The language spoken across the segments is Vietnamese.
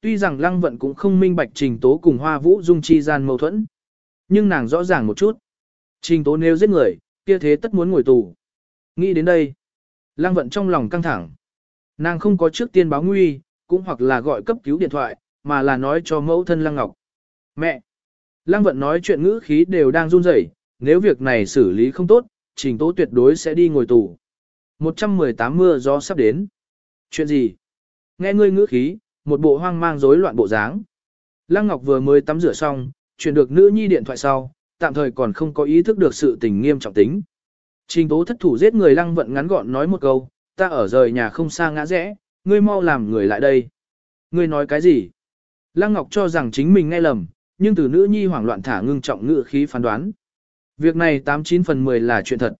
Tuy rằng lăng vận cũng không minh bạch trình tố cùng hoa vũ dung chi gian mâu thuẫn. Nhưng nàng rõ ràng một chút. Trình tố nếu giết người, kia thế tất muốn ngồi tù. Nghĩ đến đây. Lăng vận trong lòng căng thẳng. Nàng không có trước tiên báo nguy, cũng hoặc là gọi cấp cứu điện thoại, mà là nói cho mẫu thân Lăng Ngọc. Mẹ! Lăng vận nói chuyện ngữ khí đều đang run rẩy, nếu việc này xử lý không tốt, trình tố tuyệt đối sẽ đi ngồi tù. 118 mưa gió sắp đến. Chuyện gì? Nghe ngươi ngữ khí, một bộ hoang mang rối loạn bộ dáng. Lăng Ngọc vừa mới tắm rửa xong, chuyển được nữ nhi điện thoại sau, tạm thời còn không có ý thức được sự tình nghiêm trọng tính. Trình tố thất thủ giết người lăng vận ngắn gọn nói một câu, ta ở rời nhà không xa ngã rẽ, ngươi mau làm người lại đây. Ngươi nói cái gì? Lăng Ngọc cho rằng chính mình nghe lầm, nhưng từ nữ nhi hoảng loạn thả ngưng trọng ngựa khí phán đoán. Việc này 89 phần 10 là chuyện thật.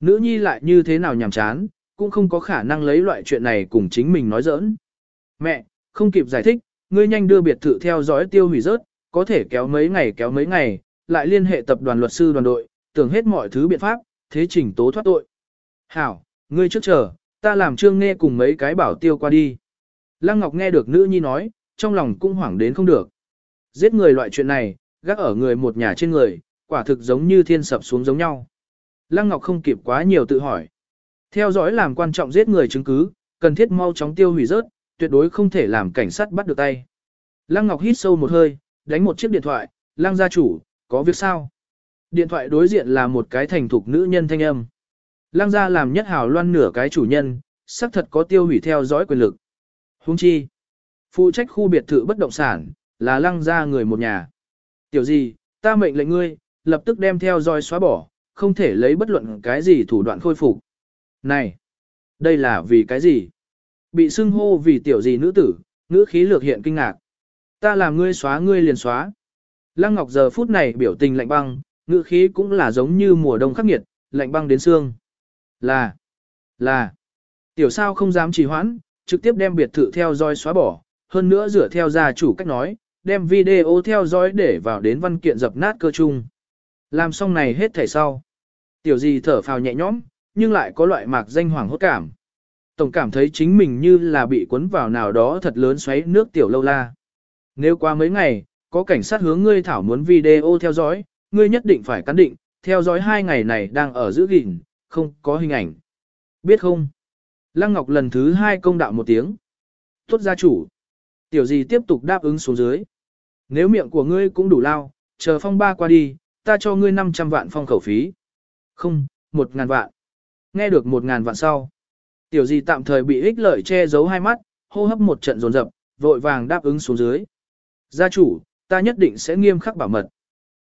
Nữ nhi lại như thế nào nhàm chán, cũng không có khả năng lấy loại chuyện này cùng chính mình nói giỡn. Mẹ, không kịp giải thích, ngươi nhanh đưa biệt thự theo dõi tiêu hủy rớt, có thể kéo mấy ngày kéo mấy ngày, lại liên hệ tập đoàn luật sư đoàn đội, tưởng hết mọi thứ biện pháp, thế trình tố thoát tội. Hảo, ngươi trước chờ, ta làm trương nghe cùng mấy cái bảo tiêu qua đi. Lăng Ngọc nghe được nữ nhi nói, trong lòng cũng hoảng đến không được. Giết người loại chuyện này, gác ở người một nhà trên người, quả thực giống như thiên sập xuống giống nhau. Lăng Ngọc không kịp quá nhiều tự hỏi. Theo dõi làm quan trọng giết người chứng cứ, cần thiết mau chóng tiêu hủy rớt, tuyệt đối không thể làm cảnh sát bắt được tay. Lăng Ngọc hít sâu một hơi, đánh một chiếc điện thoại, Lăng gia chủ, có việc sao? Điện thoại đối diện là một cái thành thục nữ nhân thanh âm. Lăng gia làm nhất hào loan nửa cái chủ nhân, xác thật có tiêu hủy theo dõi quyền lực. Hung chi, phụ trách khu biệt thự bất động sản, là lăng gia người một nhà. Tiểu gì, ta mệnh lệnh ngươi, lập tức đem theo dõi xóa bỏ, không thể lấy bất luận cái gì thủ đoạn khôi phục. Này, đây là vì cái gì? Bị xưng hô vì tiểu gì nữ tử, nữ khí lược hiện kinh ngạc. Ta làm ngươi xóa ngươi liền xóa. Lăng Ngọc giờ phút này biểu tình lạnh băng, ngữ khí cũng là giống như mùa đông khắc nghiệt, lạnh băng đến xương. Là, là, tiểu sao không dám trì hoãn, trực tiếp đem biệt thự theo dõi xóa bỏ, hơn nữa rửa theo gia chủ cách nói, đem video theo dõi để vào đến văn kiện dập nát cơ chung. Làm xong này hết thảy sau. Tiểu gì thở phào nhẹ nhõm, nhưng lại có loại mạc danh hoàng hốt cảm. Tổng cảm thấy chính mình như là bị cuốn vào nào đó thật lớn xoáy nước tiểu lâu la. Nếu qua mấy ngày, có cảnh sát hướng ngươi thảo muốn video theo dõi, ngươi nhất định phải cắn định, theo dõi hai ngày này đang ở giữ gìn, không có hình ảnh. Biết không? Lăng Ngọc lần thứ hai công đạo một tiếng. Tốt gia chủ. Tiểu gì tiếp tục đáp ứng xuống dưới. Nếu miệng của ngươi cũng đủ lao, chờ phong ba qua đi, ta cho ngươi 500 vạn phong khẩu phí. Không, một ngàn vạn. Nghe được một ngàn vạn sau. Tiểu gì tạm thời bị ích lợi che giấu hai mắt, hô hấp một trận dồn dập, vội vàng đáp ứng xuống dưới. Gia chủ, ta nhất định sẽ nghiêm khắc bảo mật.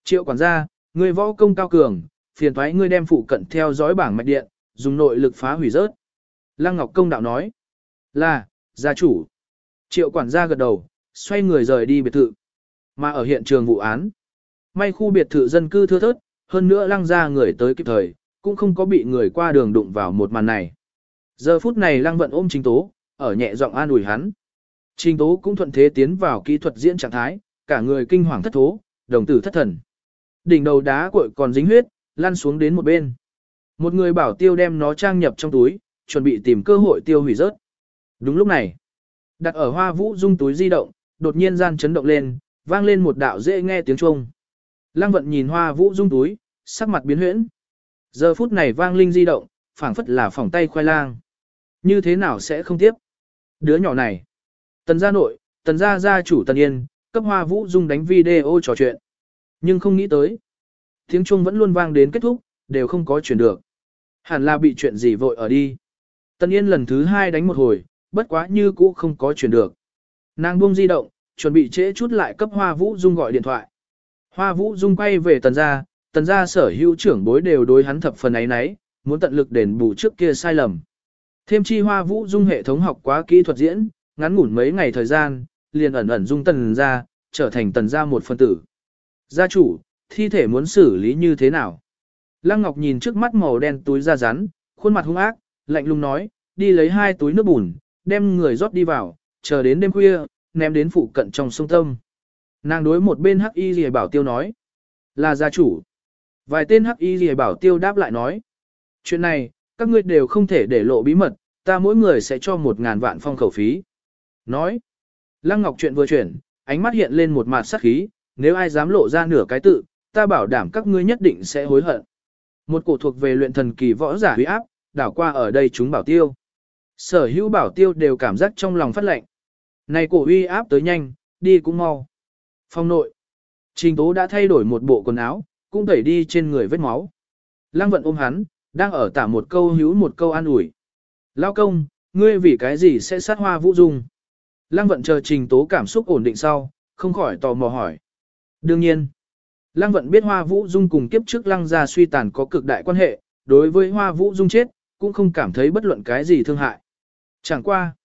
Triệu quản gia, người võ công cao cường, phiền thoái ngươi đem phụ cận theo dõi bảng mạch điện, dùng nội lực phá hủy rớt. Lăng Ngọc Công đạo nói. Là, gia chủ. Triệu quản gia gật đầu, xoay người rời đi biệt thự. Mà ở hiện trường vụ án, may khu biệt thự dân cư thưa thớt, hơn nữa lăng ra người tới kịp thời, cũng không có bị người qua đường đụng vào một màn này. Giờ phút này lăng vận ôm trình tố, ở nhẹ giọng an ủi hắn. Trình tố cũng thuận thế tiến vào kỹ thuật diễn trạng thái, cả người kinh hoàng thất thố, đồng tử thất thần. Đỉnh đầu đá cuội còn dính huyết, lăn xuống đến một bên. Một người bảo tiêu đem nó trang nhập trong túi, chuẩn bị tìm cơ hội tiêu hủy rớt. Đúng lúc này, đặt ở hoa vũ dung túi di động, đột nhiên gian chấn động lên, vang lên một đạo dễ nghe tiếng chuông. Lăng vận nhìn hoa vũ dung túi, sắc mặt biến huyễn. Giờ phút này vang linh di động, phảng phất là phòng tay khoai lang. Như thế nào sẽ không tiếp? Đứa nhỏ này. Tần gia nội, tần gia gia chủ tần yên, cấp hoa vũ dung đánh video trò chuyện. Nhưng không nghĩ tới. Tiếng chuông vẫn luôn vang đến kết thúc, đều không có chuyển được. Hẳn là bị chuyện gì vội ở đi. Tần yên lần thứ hai đánh một hồi, bất quá như cũ không có chuyển được. Nàng buông di động, chuẩn bị trễ chút lại cấp hoa vũ dung gọi điện thoại. Hoa vũ dung quay về tần gia, tần gia sở hữu trưởng bối đều đối hắn thập phần ấy nấy, muốn tận lực đền bù trước kia sai lầm. Thêm chi hoa vũ dung hệ thống học quá kỹ thuật diễn, ngắn ngủn mấy ngày thời gian, liền ẩn ẩn dung tần gia, trở thành tần gia một phân tử. Gia chủ, thi thể muốn xử lý như thế nào? Lăng Ngọc nhìn trước mắt màu đen túi da rắn, khuôn mặt hung ác, lạnh lùng nói, đi lấy hai túi nước bùn, đem người rót đi vào, chờ đến đêm khuya, ném đến phụ cận trong sông Tâm. Nàng đối một bên hắc y rìa bảo tiêu nói, là gia chủ. Vài tên hắc y rìa bảo tiêu đáp lại nói, chuyện này, các ngươi đều không thể để lộ bí mật, ta mỗi người sẽ cho một ngàn vạn phong khẩu phí. Nói, Lăng Ngọc chuyện vừa chuyển, ánh mắt hiện lên một mặt sắc khí, nếu ai dám lộ ra nửa cái tự, ta bảo đảm các ngươi nhất định sẽ hối hận. Một cổ thuộc về luyện thần kỳ võ giả huy áp, đảo qua ở đây chúng bảo tiêu. Sở hữu bảo tiêu đều cảm giác trong lòng phát lệnh. Này cổ uy áp tới nhanh, đi cũng mau. Phong nội. Trình tố đã thay đổi một bộ quần áo, cũng tẩy đi trên người vết máu. Lăng vận ôm hắn, đang ở tả một câu hữu một câu an ủi. Lao công, ngươi vì cái gì sẽ sát hoa vũ dung? Lăng vận chờ trình tố cảm xúc ổn định sau, không khỏi tò mò hỏi. Đương nhiên, Lăng vận biết hoa vũ dung cùng kiếp trước lăng gia suy tàn có cực đại quan hệ, đối với hoa vũ dung chết, cũng không cảm thấy bất luận cái gì thương hại. Chẳng qua,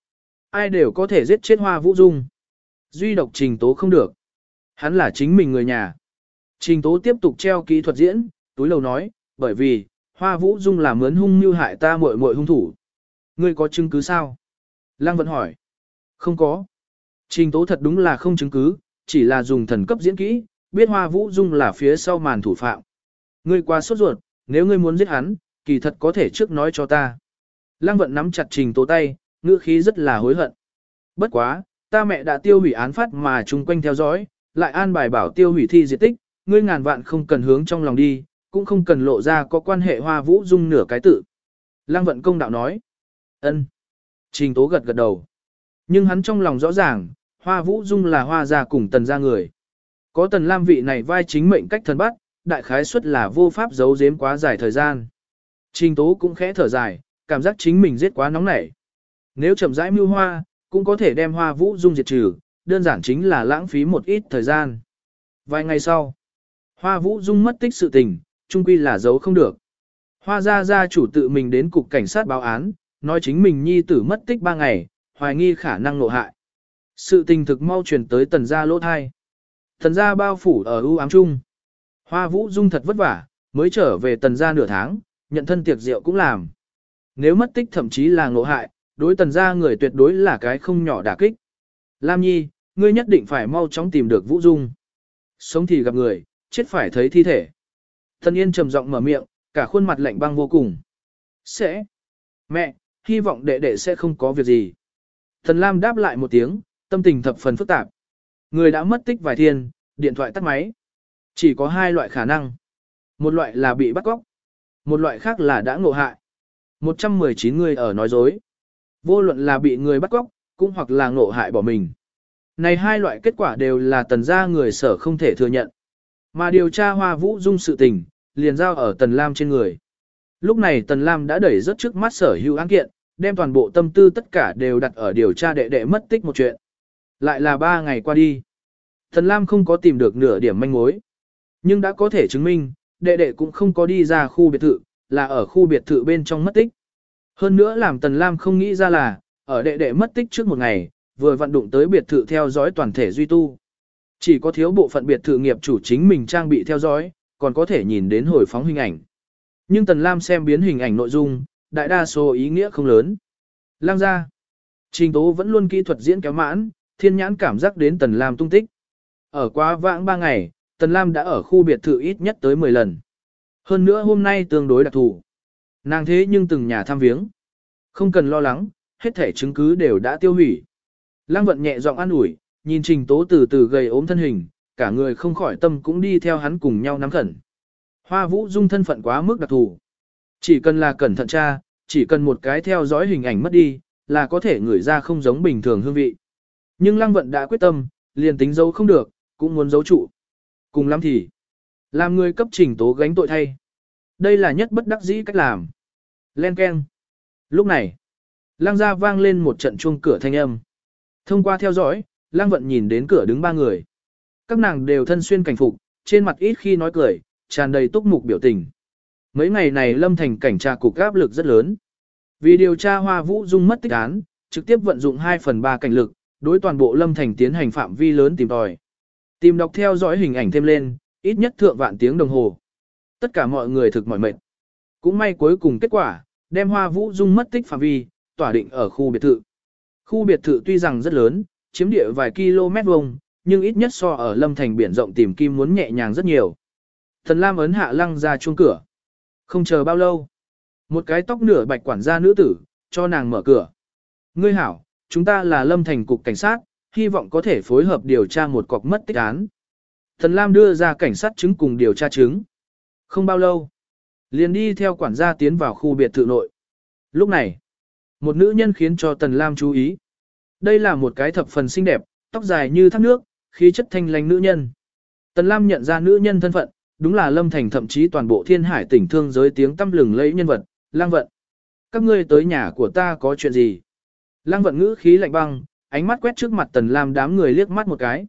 ai đều có thể giết chết hoa vũ dung. Duy độc trình tố không được. Hắn là chính mình người nhà. Trình tố tiếp tục treo kỹ thuật diễn, túi lầu nói, bởi vì, hoa vũ dung là mướn hung như hại ta muội muội hung thủ. Ngươi có chứng cứ sao? Lăng vận hỏi. Không có. Trình tố thật đúng là không chứng cứ, chỉ là dùng thần cấp diễn kỹ, biết hoa vũ dung là phía sau màn thủ phạm. Ngươi qua sốt ruột, nếu ngươi muốn giết hắn, kỳ thật có thể trước nói cho ta. Lăng vận nắm chặt trình tố tay, ngữ khí rất là hối hận. Bất quá, ta mẹ đã tiêu hủy án phát mà chung quanh theo dõi, lại an bài bảo tiêu hủy thi diệt tích, ngươi ngàn vạn không cần hướng trong lòng đi, cũng không cần lộ ra có quan hệ hoa vũ dung nửa cái tự. Lăng vận công đạo nói. ân. Trình tố gật gật đầu. Nhưng hắn trong lòng rõ ràng, hoa vũ dung là hoa gia cùng tần gia người. Có tần lam vị này vai chính mệnh cách thần bắt, đại khái suất là vô pháp giấu giếm quá dài thời gian. Trình tố cũng khẽ thở dài, cảm giác chính mình giết quá nóng nảy. Nếu chậm rãi mưu hoa, cũng có thể đem hoa vũ dung diệt trừ, đơn giản chính là lãng phí một ít thời gian. Vài ngày sau, hoa vũ dung mất tích sự tình, chung quy là giấu không được. Hoa gia gia chủ tự mình đến cục cảnh sát báo án, nói chính mình nhi tử mất tích 3 ngày, hoài nghi khả năng nộ hại. Sự tình thực mau truyền tới tần gia lỗ thai. Tần gia bao phủ ở ưu ám chung. Hoa vũ dung thật vất vả, mới trở về tần gia nửa tháng, nhận thân tiệc rượu cũng làm. Nếu mất tích thậm chí là ngộ hại, đối tần gia người tuyệt đối là cái không nhỏ đả kích. Lam Nhi, ngươi nhất định phải mau chóng tìm được Vũ Dung. Sống thì gặp người, chết phải thấy thi thể. Thần Yên trầm giọng mở miệng, cả khuôn mặt lạnh băng vô cùng. Sẽ. Mẹ, hy vọng đệ đệ sẽ không có việc gì. Thần Lam đáp lại một tiếng, tâm tình thập phần phức tạp. Người đã mất tích vài thiên, điện thoại tắt máy. Chỉ có hai loại khả năng. Một loại là bị bắt cóc. Một loại khác là đã ngộ hại. 119 người ở nói dối. Vô luận là bị người bắt cóc, cũng hoặc là ngộ hại bỏ mình. Này hai loại kết quả đều là tần gia người sở không thể thừa nhận. Mà điều tra hoa vũ dung sự tình, liền giao ở tần lam trên người. Lúc này tần lam đã đẩy rất trước mắt sở hữu án kiện, đem toàn bộ tâm tư tất cả đều đặt ở điều tra đệ đệ mất tích một chuyện. Lại là ba ngày qua đi. Tần lam không có tìm được nửa điểm manh mối. Nhưng đã có thể chứng minh, đệ đệ cũng không có đi ra khu biệt thự, là ở khu biệt thự bên trong mất tích. Hơn nữa làm Tần Lam không nghĩ ra là, ở đệ đệ mất tích trước một ngày, vừa vận đụng tới biệt thự theo dõi toàn thể duy tu. Chỉ có thiếu bộ phận biệt thự nghiệp chủ chính mình trang bị theo dõi, còn có thể nhìn đến hồi phóng hình ảnh. Nhưng Tần Lam xem biến hình ảnh nội dung, đại đa số ý nghĩa không lớn. Lang ra. Trình tố vẫn luôn kỹ thuật diễn kéo mãn, thiên nhãn cảm giác đến Tần Lam tung tích. Ở quá vãng 3 ngày, Tần Lam đã ở khu biệt thự ít nhất tới 10 lần. Hơn nữa hôm nay tương đối đặc thù. Nàng thế nhưng từng nhà thăm viếng. Không cần lo lắng, hết thể chứng cứ đều đã tiêu hủy. Lăng vận nhẹ giọng an ủi, nhìn trình tố từ từ gầy ốm thân hình, cả người không khỏi tâm cũng đi theo hắn cùng nhau nắm khẩn. Hoa vũ dung thân phận quá mức đặc thù. Chỉ cần là cẩn thận tra, chỉ cần một cái theo dõi hình ảnh mất đi, là có thể ngửi ra không giống bình thường hương vị. Nhưng lăng vận đã quyết tâm, liền tính giấu không được, cũng muốn giấu trụ. Cùng lắm thì, làm người cấp trình tố gánh tội thay. Đây là nhất bất đắc dĩ cách làm. Len keng. Lúc này, lang gia vang lên một trận chuông cửa thanh âm. Thông qua theo dõi, lang vận nhìn đến cửa đứng ba người. Các nàng đều thân xuyên cảnh phục, trên mặt ít khi nói cười, tràn đầy túc mục biểu tình. Mấy ngày này lâm thành cảnh tra cục áp lực rất lớn. Vì điều tra hoa vũ dung mất tích án, trực tiếp vận dụng 2 phần 3 cảnh lực, đối toàn bộ lâm thành tiến hành phạm vi lớn tìm tòi. Tìm đọc theo dõi hình ảnh thêm lên, ít nhất thượng vạn tiếng đồng hồ. Tất cả mọi người thực mỏi mệt. Cũng may cuối cùng kết quả, đem hoa vũ dung mất tích phạm vi, tỏa định ở khu biệt thự. Khu biệt thự tuy rằng rất lớn, chiếm địa vài km vuông, nhưng ít nhất so ở lâm thành biển rộng tìm kim muốn nhẹ nhàng rất nhiều. Thần Lam ấn hạ lăng ra chuông cửa. Không chờ bao lâu. Một cái tóc nửa bạch quản gia nữ tử, cho nàng mở cửa. Ngươi hảo, chúng ta là lâm thành cục cảnh sát, hy vọng có thể phối hợp điều tra một cọc mất tích án. Thần Lam đưa ra cảnh sát chứng cùng điều tra chứng. Không bao lâu, liền đi theo quản gia tiến vào khu biệt thự nội. Lúc này, một nữ nhân khiến cho Tần Lam chú ý. Đây là một cái thập phần xinh đẹp, tóc dài như thác nước, khí chất thanh lãnh nữ nhân. Tần Lam nhận ra nữ nhân thân phận, đúng là Lâm Thành thậm chí toàn bộ thiên hải tỉnh thương giới tiếng tăm lừng lẫy nhân vật, lang vận. Các ngươi tới nhà của ta có chuyện gì? Lang vận ngữ khí lạnh băng, ánh mắt quét trước mặt Tần Lam đám người liếc mắt một cái.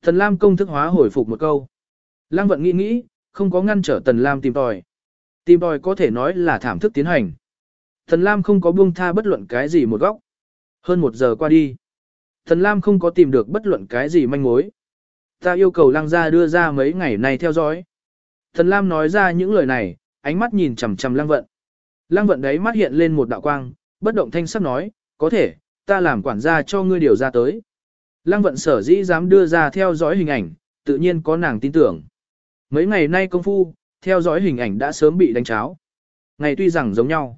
Tần Lam công thức hóa hồi phục một câu. Lang vận nghĩ nghĩ, không có ngăn trở Tần Lam tìm tòi. Tìm tòi có thể nói là thảm thức tiến hành. Tần Lam không có buông tha bất luận cái gì một góc. Hơn một giờ qua đi. Thần Lam không có tìm được bất luận cái gì manh mối. Ta yêu cầu lăng gia đưa ra mấy ngày này theo dõi. Thần Lam nói ra những lời này, ánh mắt nhìn chằm chằm lăng vận. Lăng vận đấy mắt hiện lên một đạo quang, bất động thanh sắc nói, có thể, ta làm quản gia cho ngươi điều ra tới. Lăng vận sở dĩ dám đưa ra theo dõi hình ảnh, tự nhiên có nàng tin tưởng. Mấy ngày nay công phu, theo dõi hình ảnh đã sớm bị đánh cháo. Ngày tuy rằng giống nhau,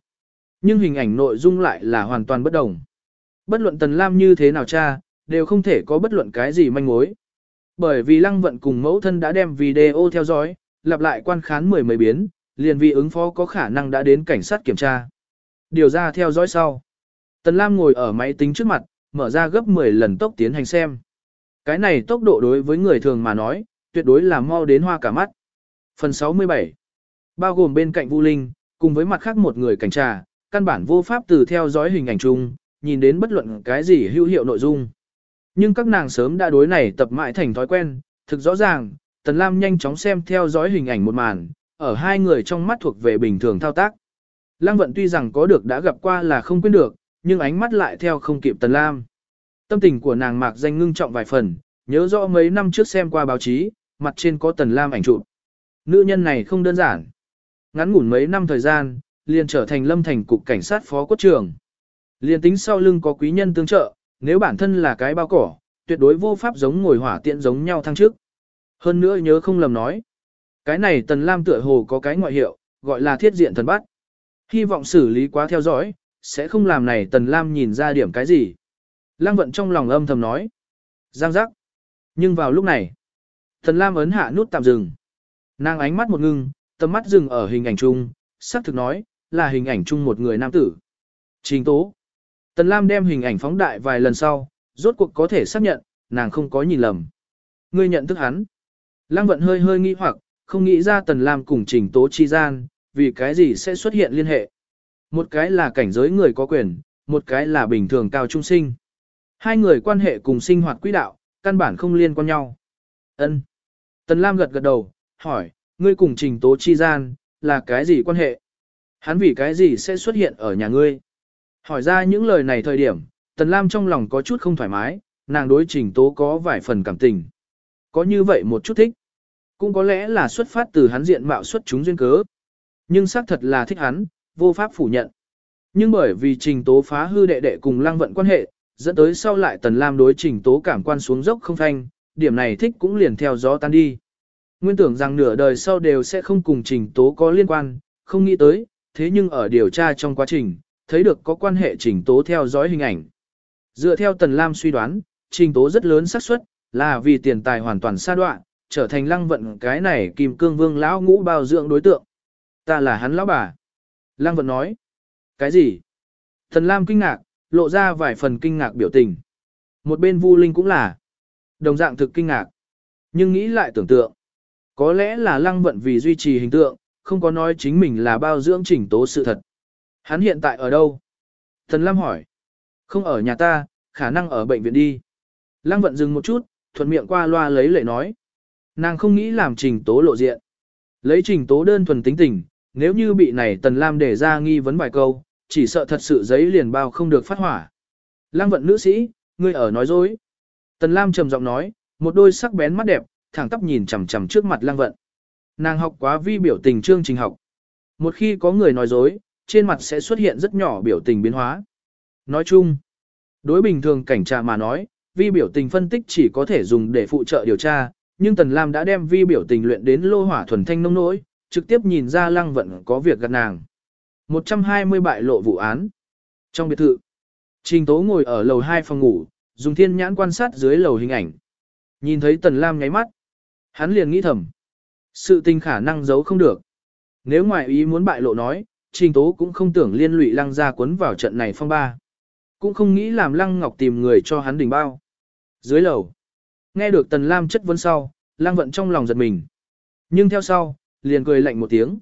nhưng hình ảnh nội dung lại là hoàn toàn bất đồng. Bất luận Tần Lam như thế nào cha, đều không thể có bất luận cái gì manh mối. Bởi vì Lăng Vận cùng mẫu thân đã đem video theo dõi, lặp lại quan khán mười mấy biến, liền vì ứng phó có khả năng đã đến cảnh sát kiểm tra. Điều ra theo dõi sau. Tần Lam ngồi ở máy tính trước mặt, mở ra gấp 10 lần tốc tiến hành xem. Cái này tốc độ đối với người thường mà nói, tuyệt đối là mau đến hoa cả mắt. Phần 67 Bao gồm bên cạnh Vu Linh, cùng với mặt khác một người cảnh trà, căn bản vô pháp từ theo dõi hình ảnh chung, nhìn đến bất luận cái gì hữu hiệu nội dung. Nhưng các nàng sớm đã đối này tập mãi thành thói quen, thực rõ ràng, Tần Lam nhanh chóng xem theo dõi hình ảnh một màn, ở hai người trong mắt thuộc về bình thường thao tác. Lăng vận tuy rằng có được đã gặp qua là không quên được, nhưng ánh mắt lại theo không kịp Tần Lam. Tâm tình của nàng mạc danh ngưng trọng vài phần, nhớ rõ mấy năm trước xem qua báo chí, mặt trên có Tần Lam ảnh chụp. Nữ nhân này không đơn giản. Ngắn ngủn mấy năm thời gian, liền trở thành lâm thành cục cảnh sát phó quốc trưởng. Liền tính sau lưng có quý nhân tương trợ, nếu bản thân là cái bao cỏ, tuyệt đối vô pháp giống ngồi hỏa tiện giống nhau thăng trước. Hơn nữa nhớ không lầm nói. Cái này Tần Lam tựa hồ có cái ngoại hiệu, gọi là thiết diện thần bắt. Hy vọng xử lý quá theo dõi, sẽ không làm này Tần Lam nhìn ra điểm cái gì. Lăng vận trong lòng âm thầm nói. Giang giác. Nhưng vào lúc này, Tần Lam ấn hạ nút tạm dừng. Nàng ánh mắt một ngưng, tầm mắt dừng ở hình ảnh chung, xác thực nói, là hình ảnh chung một người nam tử. Trình tố. Tần Lam đem hình ảnh phóng đại vài lần sau, rốt cuộc có thể xác nhận, nàng không có nhìn lầm. Ngươi nhận thức hắn. Lăng vận hơi hơi nghi hoặc, không nghĩ ra Tần Lam cùng trình tố chi gian, vì cái gì sẽ xuất hiện liên hệ. Một cái là cảnh giới người có quyền, một cái là bình thường cao trung sinh. Hai người quan hệ cùng sinh hoạt quỹ đạo, căn bản không liên quan nhau. Ân. Tần Lam gật gật đầu, hỏi, ngươi cùng trình tố chi gian, là cái gì quan hệ? Hắn vì cái gì sẽ xuất hiện ở nhà ngươi? Hỏi ra những lời này thời điểm, Tần Lam trong lòng có chút không thoải mái, nàng đối trình tố có vài phần cảm tình. Có như vậy một chút thích. Cũng có lẽ là xuất phát từ hắn diện mạo xuất chúng duyên cớ. Nhưng xác thật là thích hắn, vô pháp phủ nhận. Nhưng bởi vì trình tố phá hư đệ đệ cùng lăng vận quan hệ, dẫn tới sau lại Tần Lam đối trình tố cảm quan xuống dốc không thanh, điểm này thích cũng liền theo gió tan đi. Nguyên tưởng rằng nửa đời sau đều sẽ không cùng trình tố có liên quan, không nghĩ tới, thế nhưng ở điều tra trong quá trình, thấy được có quan hệ trình tố theo dõi hình ảnh. Dựa theo Tần Lam suy đoán, trình tố rất lớn xác suất là vì tiền tài hoàn toàn xa đoạn, trở thành lăng vận cái này kim cương vương lão ngũ bao dưỡng đối tượng. Ta là hắn lão bà. Lăng vận nói. Cái gì? Tần Lam kinh ngạc, lộ ra vài phần kinh ngạc biểu tình. Một bên Vu Linh cũng là. Đồng dạng thực kinh ngạc. Nhưng nghĩ lại tưởng tượng. Có lẽ là lăng vận vì duy trì hình tượng, không có nói chính mình là bao dưỡng trình tố sự thật. Hắn hiện tại ở đâu? Thần Lam hỏi. Không ở nhà ta, khả năng ở bệnh viện đi. Lăng vận dừng một chút, thuận miệng qua loa lấy lệ nói. Nàng không nghĩ làm trình tố lộ diện. Lấy trình tố đơn thuần tính tình, nếu như bị này Tần Lam để ra nghi vấn vài câu, chỉ sợ thật sự giấy liền bao không được phát hỏa. Lăng vận nữ sĩ, ngươi ở nói dối. Tần Lam trầm giọng nói, một đôi sắc bén mắt đẹp, thẳng tắp nhìn chằm chằm trước mặt lăng vận. Nàng học quá vi biểu tình chương trình học. Một khi có người nói dối, trên mặt sẽ xuất hiện rất nhỏ biểu tình biến hóa. Nói chung, đối bình thường cảnh trà mà nói, vi biểu tình phân tích chỉ có thể dùng để phụ trợ điều tra, nhưng Tần Lam đã đem vi biểu tình luyện đến lô hỏa thuần thanh nông nỗi, trực tiếp nhìn ra lăng vận có việc gặp nàng. 120 bại lộ vụ án. Trong biệt thự, Trình Tố ngồi ở lầu 2 phòng ngủ, dùng thiên nhãn quan sát dưới lầu hình ảnh. Nhìn thấy Tần Lam nháy mắt. Hắn liền nghĩ thầm. Sự tình khả năng giấu không được. Nếu ngoại ý muốn bại lộ nói, Trình Tố cũng không tưởng liên lụy Lăng gia cuốn vào trận này phong ba. Cũng không nghĩ làm Lăng Ngọc tìm người cho hắn đỉnh bao. Dưới lầu, nghe được Tần Lam chất vấn sau, Lăng Vận trong lòng giật mình. Nhưng theo sau, liền cười lạnh một tiếng.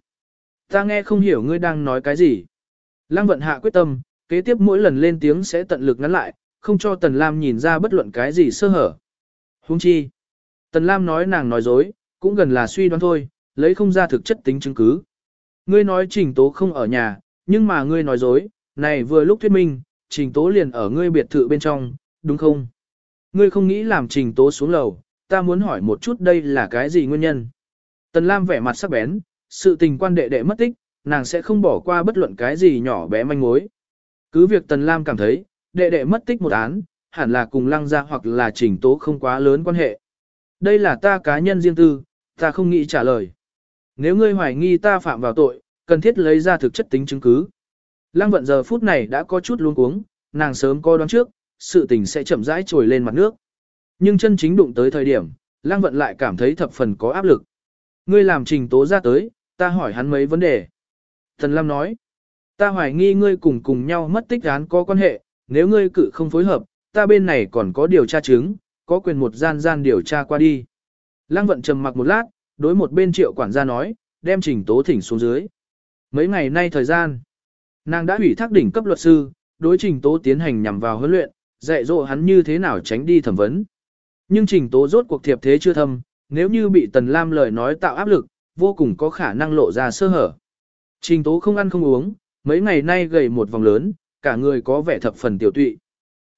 Ta nghe không hiểu ngươi đang nói cái gì. Lăng Vận hạ quyết tâm, kế tiếp mỗi lần lên tiếng sẽ tận lực ngắn lại, không cho Tần Lam nhìn ra bất luận cái gì sơ hở. Huống chi. Tần Lam nói nàng nói dối, cũng gần là suy đoán thôi, lấy không ra thực chất tính chứng cứ. Ngươi nói trình tố không ở nhà, nhưng mà ngươi nói dối, này vừa lúc thuyết minh, trình tố liền ở ngươi biệt thự bên trong, đúng không? Ngươi không nghĩ làm trình tố xuống lầu, ta muốn hỏi một chút đây là cái gì nguyên nhân? Tần Lam vẻ mặt sắc bén, sự tình quan đệ đệ mất tích, nàng sẽ không bỏ qua bất luận cái gì nhỏ bé manh mối. Cứ việc Tần Lam cảm thấy, đệ đệ mất tích một án, hẳn là cùng lăng ra hoặc là trình tố không quá lớn quan hệ. Đây là ta cá nhân riêng tư, ta không nghĩ trả lời. Nếu ngươi hoài nghi ta phạm vào tội, cần thiết lấy ra thực chất tính chứng cứ. Lăng vận giờ phút này đã có chút luống cuống, nàng sớm coi đoán trước, sự tình sẽ chậm rãi trồi lên mặt nước. Nhưng chân chính đụng tới thời điểm, Lăng vận lại cảm thấy thập phần có áp lực. Ngươi làm trình tố ra tới, ta hỏi hắn mấy vấn đề. Thần Lam nói, ta hoài nghi ngươi cùng cùng nhau mất tích án có quan hệ, nếu ngươi cự không phối hợp, ta bên này còn có điều tra chứng, có quyền một gian gian điều tra qua đi. Lăng vận trầm mặc một lát, đối một bên triệu quản gia nói, đem trình tố thỉnh xuống dưới. Mấy ngày nay thời gian, nàng đã hủy thác đỉnh cấp luật sư, đối trình tố tiến hành nhằm vào huấn luyện, dạy dỗ hắn như thế nào tránh đi thẩm vấn. Nhưng trình tố rốt cuộc thiệp thế chưa thâm, nếu như bị Tần Lam lời nói tạo áp lực, vô cùng có khả năng lộ ra sơ hở. Trình tố không ăn không uống, mấy ngày nay gầy một vòng lớn, cả người có vẻ thập phần tiểu tụy.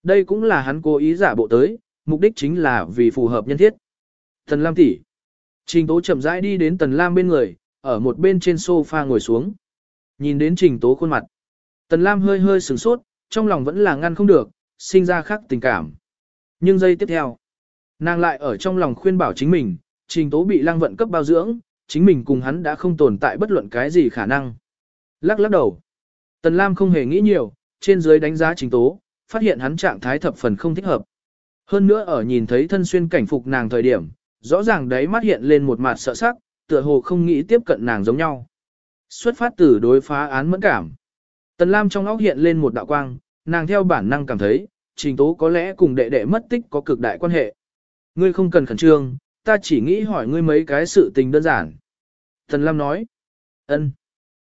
Đây cũng là hắn cố ý giả bộ tới, mục đích chính là vì phù hợp nhân thiết. Tần Lam tỷ, Trình Tố chậm rãi đi đến Tần Lam bên người, ở một bên trên sofa ngồi xuống. Nhìn đến Trình Tố khuôn mặt. Tần Lam hơi hơi sửng sốt, trong lòng vẫn là ngăn không được, sinh ra khác tình cảm. Nhưng giây tiếp theo, nàng lại ở trong lòng khuyên bảo chính mình, Trình Tố bị lang vận cấp bao dưỡng, chính mình cùng hắn đã không tồn tại bất luận cái gì khả năng. Lắc lắc đầu. Tần Lam không hề nghĩ nhiều, trên dưới đánh giá Trình Tố, phát hiện hắn trạng thái thập phần không thích hợp. Hơn nữa ở nhìn thấy thân xuyên cảnh phục nàng thời điểm, rõ ràng đấy mắt hiện lên một mặt sợ sắc, tựa hồ không nghĩ tiếp cận nàng giống nhau. Xuất phát từ đối phá án mẫn cảm. Tần Lam trong óc hiện lên một đạo quang, nàng theo bản năng cảm thấy, trình tố có lẽ cùng đệ đệ mất tích có cực đại quan hệ. Ngươi không cần khẩn trương, ta chỉ nghĩ hỏi ngươi mấy cái sự tình đơn giản. Tần Lam nói. ân.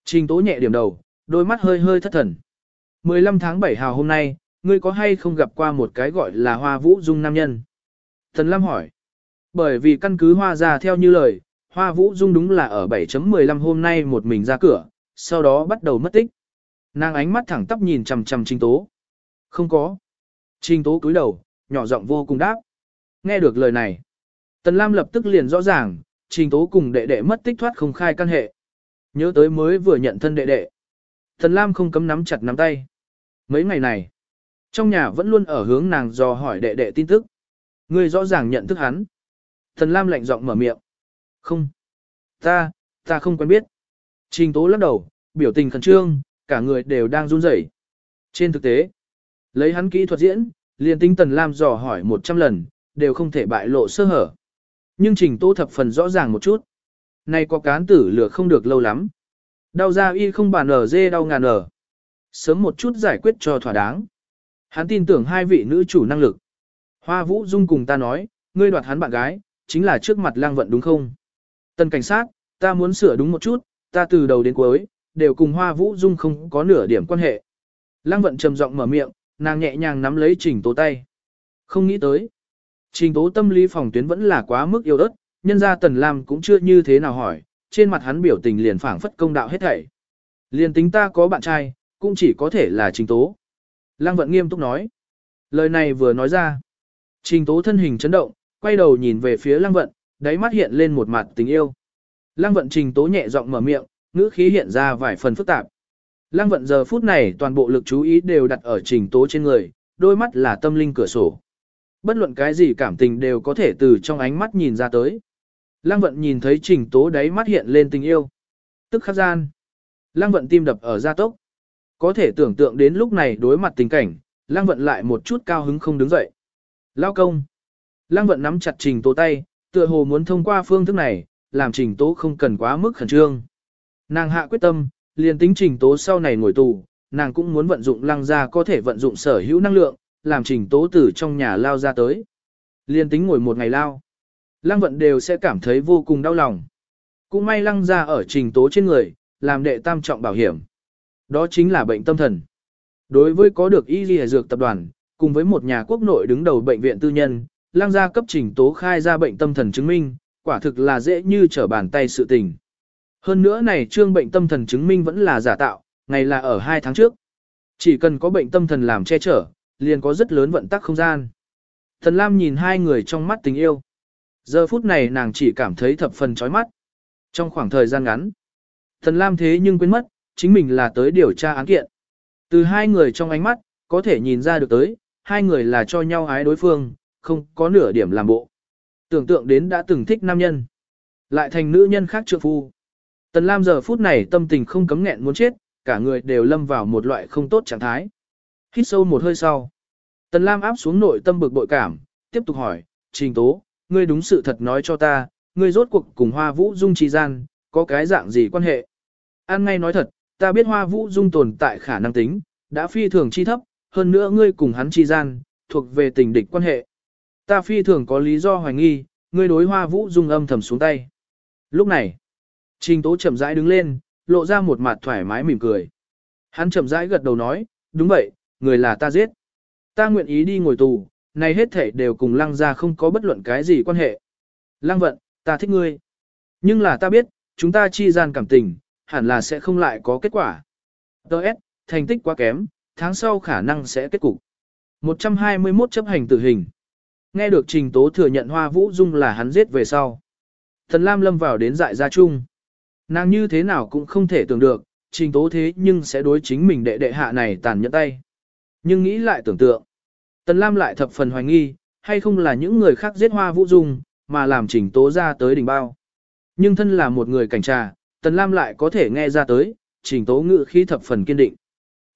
Trình tố nhẹ điểm đầu, đôi mắt hơi hơi thất thần. 15 tháng 7 hào hôm nay, ngươi có hay không gặp qua một cái gọi là hoa vũ dung nam nhân? Tần Lam hỏi. Bởi vì căn cứ hoa ra theo như lời, hoa vũ dung đúng là ở 7.15 hôm nay một mình ra cửa, sau đó bắt đầu mất tích. Nàng ánh mắt thẳng tắp nhìn chằm chằm Trình Tố. Không có. Trình Tố cúi đầu, nhỏ giọng vô cùng đáp. Nghe được lời này. Tần Lam lập tức liền rõ ràng, Trình Tố cùng đệ đệ mất tích thoát không khai căn hệ. Nhớ tới mới vừa nhận thân đệ đệ. Tần Lam không cấm nắm chặt nắm tay. Mấy ngày này, trong nhà vẫn luôn ở hướng nàng dò hỏi đệ đệ tin tức. Người rõ ràng nhận thức hắn. Thần Lam lạnh giọng mở miệng. Không. Ta, ta không quen biết. Trình tố lắc đầu, biểu tình khẩn trương, cả người đều đang run rẩy. Trên thực tế, lấy hắn kỹ thuật diễn, liền tinh Tần Lam dò hỏi 100 lần, đều không thể bại lộ sơ hở. Nhưng trình tố thập phần rõ ràng một chút. Này có cán tử lửa không được lâu lắm. Đau da y không bàn ở dê đau ngàn ở. Sớm một chút giải quyết cho thỏa đáng. Hắn tin tưởng hai vị nữ chủ năng lực. Hoa Vũ Dung cùng ta nói, ngươi đoạt hắn bạn gái, chính là trước mặt lang vận đúng không? Tần cảnh sát, ta muốn sửa đúng một chút, ta từ đầu đến cuối, đều cùng Hoa Vũ Dung không có nửa điểm quan hệ. Lang vận trầm giọng mở miệng, nàng nhẹ nhàng nắm lấy trình tố tay. Không nghĩ tới. Trình tố tâm lý phòng tuyến vẫn là quá mức yêu đất, nhân ra Tần Lam cũng chưa như thế nào hỏi, trên mặt hắn biểu tình liền phảng phất công đạo hết thảy. Liền tính ta có bạn trai, cũng chỉ có thể là trình tố. Lăng vận nghiêm túc nói. Lời này vừa nói ra. Trình tố thân hình chấn động, quay đầu nhìn về phía lăng vận, đáy mắt hiện lên một mặt tình yêu. Lăng vận trình tố nhẹ giọng mở miệng, ngữ khí hiện ra vài phần phức tạp. Lăng vận giờ phút này toàn bộ lực chú ý đều đặt ở trình tố trên người, đôi mắt là tâm linh cửa sổ. Bất luận cái gì cảm tình đều có thể từ trong ánh mắt nhìn ra tới. Lăng vận nhìn thấy trình tố đáy mắt hiện lên tình yêu. Tức khắc gian. Lăng vận tim đập ở gia tốc. Có thể tưởng tượng đến lúc này đối mặt tình cảnh, Lăng vận lại một chút cao hứng không đứng dậy. Lao công. Lăng vận nắm chặt trình tố tay, tựa hồ muốn thông qua phương thức này, làm trình tố không cần quá mức khẩn trương. Nàng hạ quyết tâm, liền tính trình tố sau này ngồi tù, nàng cũng muốn vận dụng lăng ra có thể vận dụng sở hữu năng lượng, làm trình tố từ trong nhà lao ra tới. Liền tính ngồi một ngày lao. Lăng vận đều sẽ cảm thấy vô cùng đau lòng. Cũng may lăng ra ở trình tố trên người, làm đệ tam trọng bảo hiểm. Đó chính là bệnh tâm thần. Đối với có được y dược tập đoàn, cùng với một nhà quốc nội đứng đầu bệnh viện tư nhân, lăng gia cấp trình tố khai ra bệnh tâm thần chứng minh, quả thực là dễ như trở bàn tay sự tình. Hơn nữa này trương bệnh tâm thần chứng minh vẫn là giả tạo, ngày là ở hai tháng trước. Chỉ cần có bệnh tâm thần làm che chở, liền có rất lớn vận tắc không gian. Thần Lam nhìn hai người trong mắt tình yêu. Giờ phút này nàng chỉ cảm thấy thập phần chói mắt. Trong khoảng thời gian ngắn, Thần Lam thế nhưng quên mất, chính mình là tới điều tra án kiện. Từ hai người trong ánh mắt, có thể nhìn ra được tới, hai người là cho nhau ái đối phương, không có nửa điểm làm bộ. Tưởng tượng đến đã từng thích nam nhân, lại thành nữ nhân khác trượng phu. Tần Lam giờ phút này tâm tình không cấm nghẹn muốn chết, cả người đều lâm vào một loại không tốt trạng thái. Hít sâu một hơi sau. Tần Lam áp xuống nội tâm bực bội cảm, tiếp tục hỏi, Trình Tố, ngươi đúng sự thật nói cho ta, ngươi rốt cuộc cùng Hoa Vũ Dung trì gian, có cái dạng gì quan hệ? An ngay nói thật, ta biết Hoa Vũ Dung tồn tại khả năng tính, đã phi thường chi thấp, hơn nữa ngươi cùng hắn chi gian, thuộc về tình địch quan hệ. Ta phi thường có lý do hoài nghi, ngươi đối Hoa Vũ Dung âm thầm xuống tay. Lúc này, Trình Tố chậm rãi đứng lên, lộ ra một mặt thoải mái mỉm cười. Hắn chậm rãi gật đầu nói, đúng vậy, người là ta giết. Ta nguyện ý đi ngồi tù, này hết thể đều cùng lăng ra không có bất luận cái gì quan hệ. Lăng vận, ta thích ngươi. Nhưng là ta biết, chúng ta chi gian cảm tình, hẳn là sẽ không lại có kết quả. Đợt, thành tích quá kém, tháng sau khả năng sẽ kết cục. 121 chấp hành tử hình. Nghe được Trình Tố thừa nhận Hoa Vũ Dung là hắn giết về sau. Thần Lam lâm vào đến dại gia chung. Nàng như thế nào cũng không thể tưởng được, Trình Tố thế nhưng sẽ đối chính mình đệ đệ hạ này tàn nhẫn tay. Nhưng nghĩ lại tưởng tượng. Tần Lam lại thập phần hoài nghi, hay không là những người khác giết Hoa Vũ Dung, mà làm Trình Tố ra tới đỉnh bao. Nhưng thân là một người cảnh trà, Tần Lam lại có thể nghe ra tới, Trình Tố ngự khí thập phần kiên định.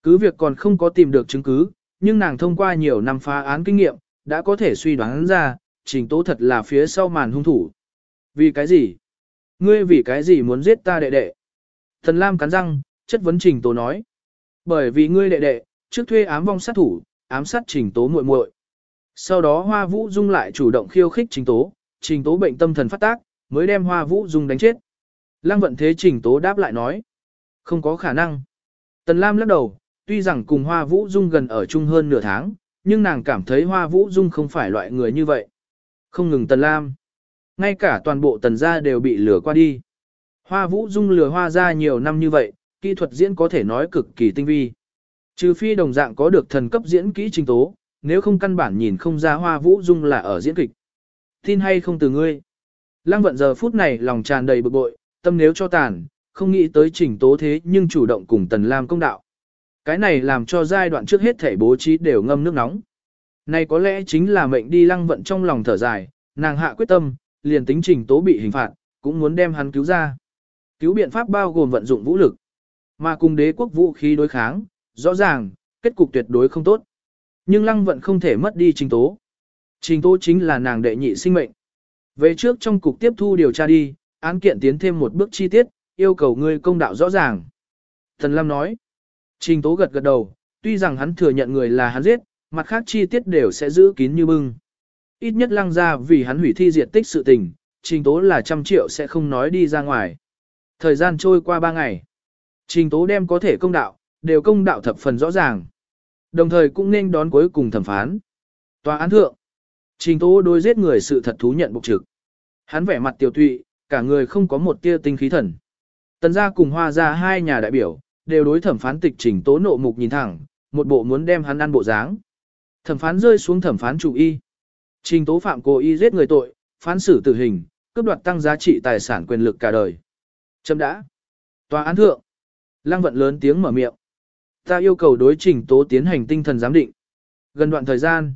Cứ việc còn không có tìm được chứng cứ, nhưng nàng thông qua nhiều năm phá án kinh nghiệm, đã có thể suy đoán ra, Trình Tố thật là phía sau màn hung thủ. Vì cái gì? Ngươi vì cái gì muốn giết ta đệ đệ? Thần Lam cắn răng, chất vấn Trình Tố nói. Bởi vì ngươi đệ đệ, trước thuê ám vong sát thủ, ám sát Trình Tố muội muội. Sau đó Hoa Vũ Dung lại chủ động khiêu khích Trình Tố, Trình Tố bệnh tâm thần phát tác, mới đem Hoa Vũ Dung đánh chết. Lăng vận thế Trình Tố đáp lại nói. Không có khả năng. Tần Lam lắc đầu, tuy rằng cùng Hoa Vũ Dung gần ở chung hơn nửa tháng, nhưng nàng cảm thấy Hoa Vũ Dung không phải loại người như vậy. Không ngừng Tần Lam. Ngay cả toàn bộ tần gia đều bị lừa qua đi. Hoa Vũ Dung lừa hoa gia nhiều năm như vậy, kỹ thuật diễn có thể nói cực kỳ tinh vi. Trừ phi đồng dạng có được thần cấp diễn kỹ trình tố, nếu không căn bản nhìn không ra Hoa Vũ Dung là ở diễn kịch. Tin hay không từ ngươi. Lăng vận giờ phút này lòng tràn đầy bực bội, tâm nếu cho tàn, không nghĩ tới trình tố thế nhưng chủ động cùng Tần Lam công đạo. Cái này làm cho giai đoạn trước hết thể bố trí đều ngâm nước nóng. Này có lẽ chính là mệnh đi lăng vận trong lòng thở dài, nàng hạ quyết tâm, liền tính trình tố bị hình phạt, cũng muốn đem hắn cứu ra. Cứu biện pháp bao gồm vận dụng vũ lực, mà cùng đế quốc vũ khí đối kháng, rõ ràng, kết cục tuyệt đối không tốt. Nhưng lăng vận không thể mất đi trình tố. Trình tố chính là nàng đệ nhị sinh mệnh. Về trước trong cục tiếp thu điều tra đi, án kiện tiến thêm một bước chi tiết, yêu cầu ngươi công đạo rõ ràng. Thần Lam nói, trình tố gật gật đầu, tuy rằng hắn thừa nhận người là hắn giết, mặt khác chi tiết đều sẽ giữ kín như bưng. Ít nhất lăng ra vì hắn hủy thi diệt tích sự tình, trình tố là trăm triệu sẽ không nói đi ra ngoài. Thời gian trôi qua ba ngày. Trình tố đem có thể công đạo, đều công đạo thập phần rõ ràng. Đồng thời cũng nên đón cuối cùng thẩm phán. Tòa án thượng. Trình tố đối giết người sự thật thú nhận bục trực. Hắn vẻ mặt tiểu tụy, cả người không có một tia tinh khí thần. Tần gia cùng hoa ra hai nhà đại biểu, đều đối thẩm phán tịch trình tố nộ mục nhìn thẳng, một bộ muốn đem hắn ăn bộ dáng. Thẩm phán rơi xuống thẩm phán chủ y. Trình tố phạm cố y giết người tội, phán xử tử hình, cướp đoạt tăng giá trị tài sản quyền lực cả đời. Chấm đã. Tòa án thượng. Lăng vận lớn tiếng mở miệng. Ta yêu cầu đối trình tố tiến hành tinh thần giám định. Gần đoạn thời gian,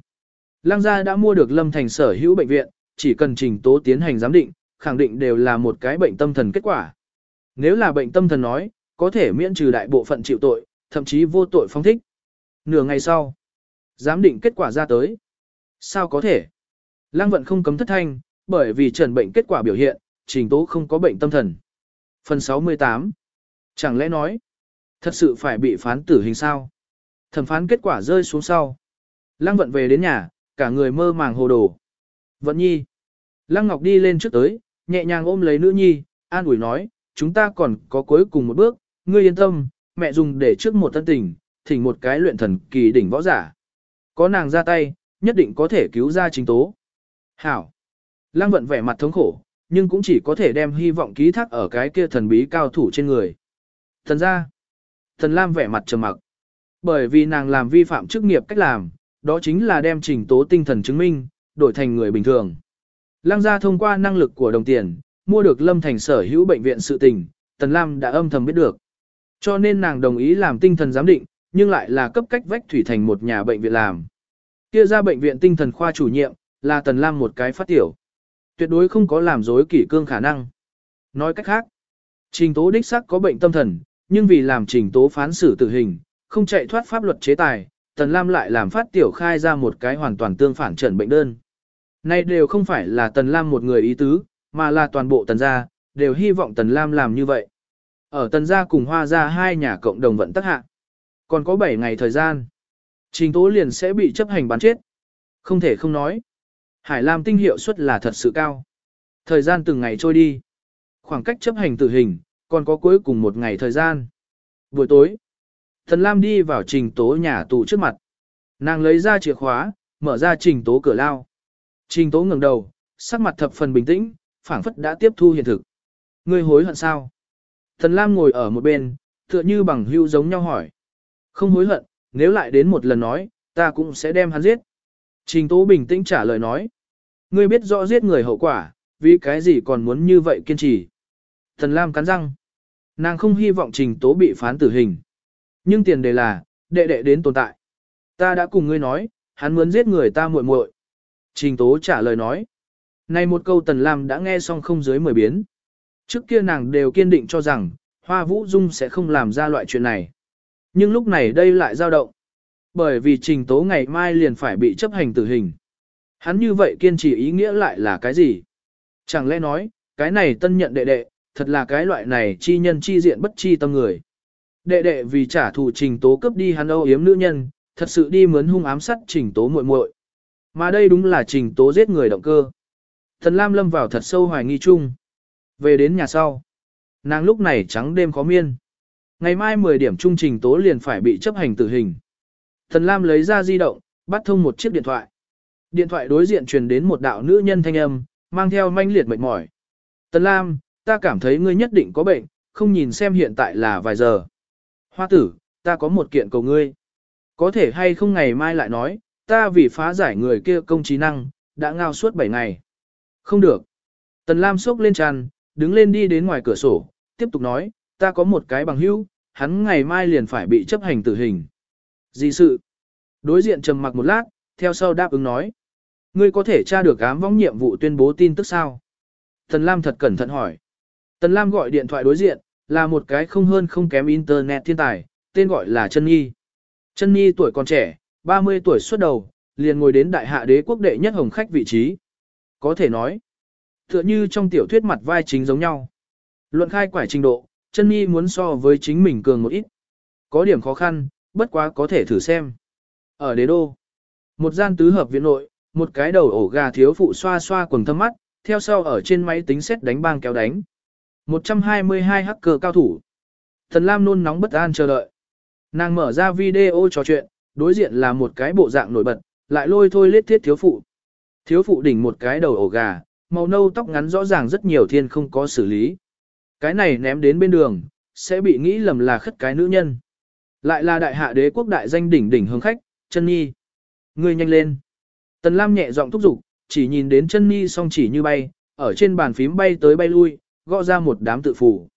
Lăng gia đã mua được lâm thành sở hữu bệnh viện, chỉ cần trình tố tiến hành giám định, khẳng định đều là một cái bệnh tâm thần kết quả. Nếu là bệnh tâm thần nói, có thể miễn trừ đại bộ phận chịu tội, thậm chí vô tội phong thích. Nửa ngày sau, giám định kết quả ra tới. Sao có thể? Lăng vận không cấm thất thanh, bởi vì trần bệnh kết quả biểu hiện, trình tố không có bệnh tâm thần. Phần 68 Chẳng lẽ nói, thật sự phải bị phán tử hình sao? Thẩm phán kết quả rơi xuống sau. Lăng vận về đến nhà, cả người mơ màng hồ đồ. Vận nhi. Lăng Ngọc đi lên trước tới, nhẹ nhàng ôm lấy nữ nhi, an ủi nói, chúng ta còn có cuối cùng một bước, ngươi yên tâm, mẹ dùng để trước một thân tình, thỉnh một cái luyện thần kỳ đỉnh võ giả. Có nàng ra tay, nhất định có thể cứu ra chính tố. Hảo. Lăng vận vẻ mặt thống khổ, nhưng cũng chỉ có thể đem hy vọng ký thác ở cái kia thần bí cao thủ trên người. Thần ra. Thần Lam vẻ mặt trầm mặc. Bởi vì nàng làm vi phạm chức nghiệp cách làm, đó chính là đem trình tố tinh thần chứng minh, đổi thành người bình thường. Lăng gia thông qua năng lực của đồng tiền, mua được lâm thành sở hữu bệnh viện sự tình, Tần Lam đã âm thầm biết được. Cho nên nàng đồng ý làm tinh thần giám định, nhưng lại là cấp cách vách thủy thành một nhà bệnh viện làm. Kia ra bệnh viện tinh thần khoa chủ nhiệm, là Tần Lam một cái phát tiểu. Tuyệt đối không có làm dối kỷ cương khả năng. Nói cách khác, trình tố đích xác có bệnh tâm thần, nhưng vì làm trình tố phán xử tử hình, không chạy thoát pháp luật chế tài, Tần Lam lại làm phát tiểu khai ra một cái hoàn toàn tương phản trần bệnh đơn. Này đều không phải là Tần Lam một người ý tứ, mà là toàn bộ Tần gia, đều hy vọng Tần Lam làm như vậy. Ở Tần gia cùng Hoa gia hai nhà cộng đồng vận tắc hạ. Còn có 7 ngày thời gian. Trình tố liền sẽ bị chấp hành bắn chết. Không thể không nói. Hải Lam tinh hiệu suất là thật sự cao. Thời gian từng ngày trôi đi. Khoảng cách chấp hành tử hình, còn có cuối cùng một ngày thời gian. Buổi tối, Thần Lam đi vào trình tố nhà tù trước mặt. Nàng lấy ra chìa khóa, mở ra trình tố cửa lao. Trình tố ngẩng đầu, sắc mặt thập phần bình tĩnh, phảng phất đã tiếp thu hiện thực. Ngươi hối hận sao? Thần Lam ngồi ở một bên, tựa như bằng hưu giống nhau hỏi. Không hối hận, nếu lại đến một lần nói, ta cũng sẽ đem hắn giết. Trình tố bình tĩnh trả lời nói. Ngươi biết rõ giết người hậu quả, vì cái gì còn muốn như vậy kiên trì. Thần Lam cắn răng. Nàng không hy vọng trình tố bị phán tử hình. Nhưng tiền đề là, đệ đệ đến tồn tại. Ta đã cùng ngươi nói, hắn muốn giết người ta muội muội. Trình tố trả lời nói. Này một câu Tần Lam đã nghe xong không dưới mười biến. Trước kia nàng đều kiên định cho rằng, Hoa Vũ Dung sẽ không làm ra loại chuyện này. Nhưng lúc này đây lại dao động. Bởi vì trình tố ngày mai liền phải bị chấp hành tử hình. Hắn như vậy kiên trì ý nghĩa lại là cái gì? Chẳng lẽ nói, cái này tân nhận đệ đệ, thật là cái loại này chi nhân chi diện bất chi tâm người. Đệ đệ vì trả thù trình tố cướp đi hắn âu yếm nữ nhân, thật sự đi mướn hung ám sát trình tố muội muội. Mà đây đúng là trình tố giết người động cơ. Thần Lam lâm vào thật sâu hoài nghi chung. Về đến nhà sau. Nàng lúc này trắng đêm khó miên. Ngày mai 10 điểm trung trình tố liền phải bị chấp hành tử hình. Thần Lam lấy ra di động, bắt thông một chiếc điện thoại. Điện thoại đối diện truyền đến một đạo nữ nhân thanh âm, mang theo manh liệt mệt mỏi. Tần Lam, ta cảm thấy ngươi nhất định có bệnh, không nhìn xem hiện tại là vài giờ. Hoa tử, ta có một kiện cầu ngươi. Có thể hay không ngày mai lại nói, ta vì phá giải người kia công trí năng, đã ngao suốt 7 ngày. Không được. Tần Lam sốc lên tràn, đứng lên đi đến ngoài cửa sổ, tiếp tục nói, ta có một cái bằng hữu, hắn ngày mai liền phải bị chấp hành tử hình. Gì sự? Đối diện trầm mặc một lát, theo sau đáp ứng nói. Ngươi có thể tra được ám vong nhiệm vụ tuyên bố tin tức sao? Tần Lam thật cẩn thận hỏi. Tần Lam gọi điện thoại đối diện, là một cái không hơn không kém internet thiên tài, tên gọi là Trân Nhi. Trân Nhi tuổi còn trẻ, 30 tuổi xuất đầu, liền ngồi đến đại hạ đế quốc đệ nhất hồng khách vị trí. Có thể nói, tựa như trong tiểu thuyết mặt vai chính giống nhau. Luận khai quải trình độ, chân Nhi muốn so với chính mình cường một ít. Có điểm khó khăn, bất quá có thể thử xem. Ở đế đô, một gian tứ hợp viện nội, một cái đầu ổ gà thiếu phụ xoa xoa quần thâm mắt, theo sau ở trên máy tính xét đánh bang kéo đánh. 122 hacker cao thủ. Thần Lam nôn nóng bất an chờ đợi. Nàng mở ra video trò chuyện, đối diện là một cái bộ dạng nổi bật, lại lôi thôi lết thiết thiếu phụ. Thiếu phụ đỉnh một cái đầu ổ gà, màu nâu tóc ngắn rõ ràng rất nhiều thiên không có xử lý. Cái này ném đến bên đường, sẽ bị nghĩ lầm là khất cái nữ nhân. Lại là đại hạ đế quốc đại danh đỉnh đỉnh hướng khách, chân nhi. Ngươi nhanh lên. Tần Lam nhẹ giọng thúc giục, chỉ nhìn đến chân nhi song chỉ như bay, ở trên bàn phím bay tới bay lui, gõ ra một đám tự phù.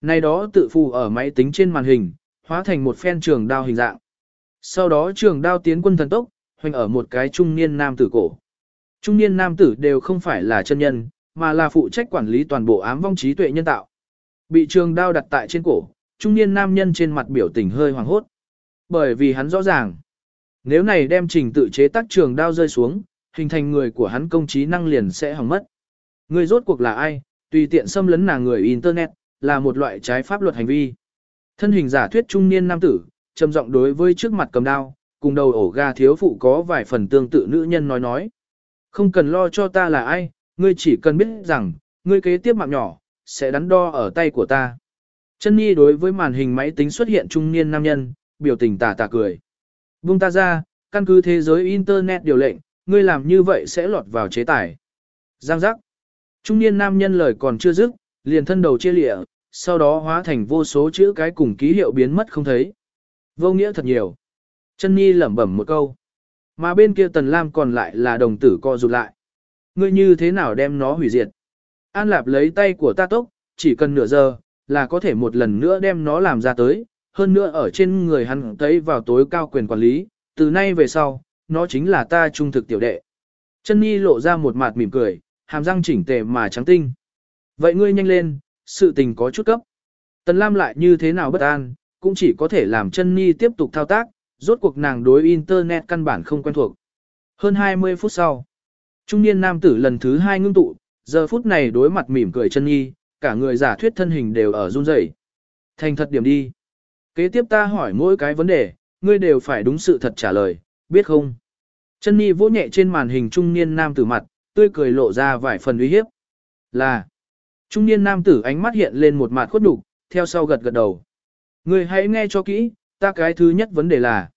Này đó tự phù ở máy tính trên màn hình, hóa thành một phen trường đao hình dạng. Sau đó trường đao tiến quân thần tốc, hoành ở một cái trung niên nam tử cổ. Trung niên nam tử đều không phải là chân nhân, mà là phụ trách quản lý toàn bộ ám vong trí tuệ nhân tạo. Bị trường đao đặt tại trên cổ, trung niên nam nhân trên mặt biểu tình hơi hoàng hốt. Bởi vì hắn rõ ràng, nếu này đem trình tự chế tác trường đao rơi xuống, hình thành người của hắn công trí năng liền sẽ hỏng mất. Người rốt cuộc là ai, tùy tiện xâm lấn nàng người Internet, là một loại trái pháp luật hành vi. Thân hình giả thuyết trung niên nam tử, trầm giọng đối với trước mặt cầm đao, cùng đầu ổ ga thiếu phụ có vài phần tương tự nữ nhân nói nói. Không cần lo cho ta là ai, ngươi chỉ cần biết rằng, ngươi kế tiếp mạng nhỏ, sẽ đắn đo ở tay của ta. Chân Nhi đối với màn hình máy tính xuất hiện trung niên nam nhân, biểu tình tà tà cười. Buông ta ra, căn cứ thế giới Internet điều lệnh, ngươi làm như vậy sẽ lọt vào chế tài. Giang giác. Trung niên nam nhân lời còn chưa dứt, liền thân đầu chia lịa, sau đó hóa thành vô số chữ cái cùng ký hiệu biến mất không thấy. Vô nghĩa thật nhiều. Chân Nhi lẩm bẩm một câu. Mà bên kia Tần Lam còn lại là đồng tử co rụt lại. Ngươi như thế nào đem nó hủy diệt? An Lạp lấy tay của ta tốc, chỉ cần nửa giờ, là có thể một lần nữa đem nó làm ra tới. Hơn nữa ở trên người hắn tấy vào tối cao quyền quản lý, từ nay về sau, nó chính là ta trung thực tiểu đệ. Chân Nhi lộ ra một mặt mỉm cười, hàm răng chỉnh tề mà trắng tinh. Vậy ngươi nhanh lên, sự tình có chút cấp. Tần Lam lại như thế nào bất an, cũng chỉ có thể làm chân Nhi tiếp tục thao tác, rốt cuộc nàng đối Internet căn bản không quen thuộc. Hơn 20 phút sau, trung niên nam tử lần thứ hai ngưng tụ, giờ phút này đối mặt mỉm cười chân Nhi, cả người giả thuyết thân hình đều ở run rẩy. Thành thật điểm đi. Kế tiếp ta hỏi mỗi cái vấn đề, ngươi đều phải đúng sự thật trả lời, biết không? Chân Nhi vỗ nhẹ trên màn hình trung niên nam tử mặt, tươi cười lộ ra vài phần uy hiếp. Là, trung niên nam tử ánh mắt hiện lên một mặt khuất đục, theo sau gật gật đầu. Ngươi hãy nghe cho kỹ, ta cái thứ nhất vấn đề là.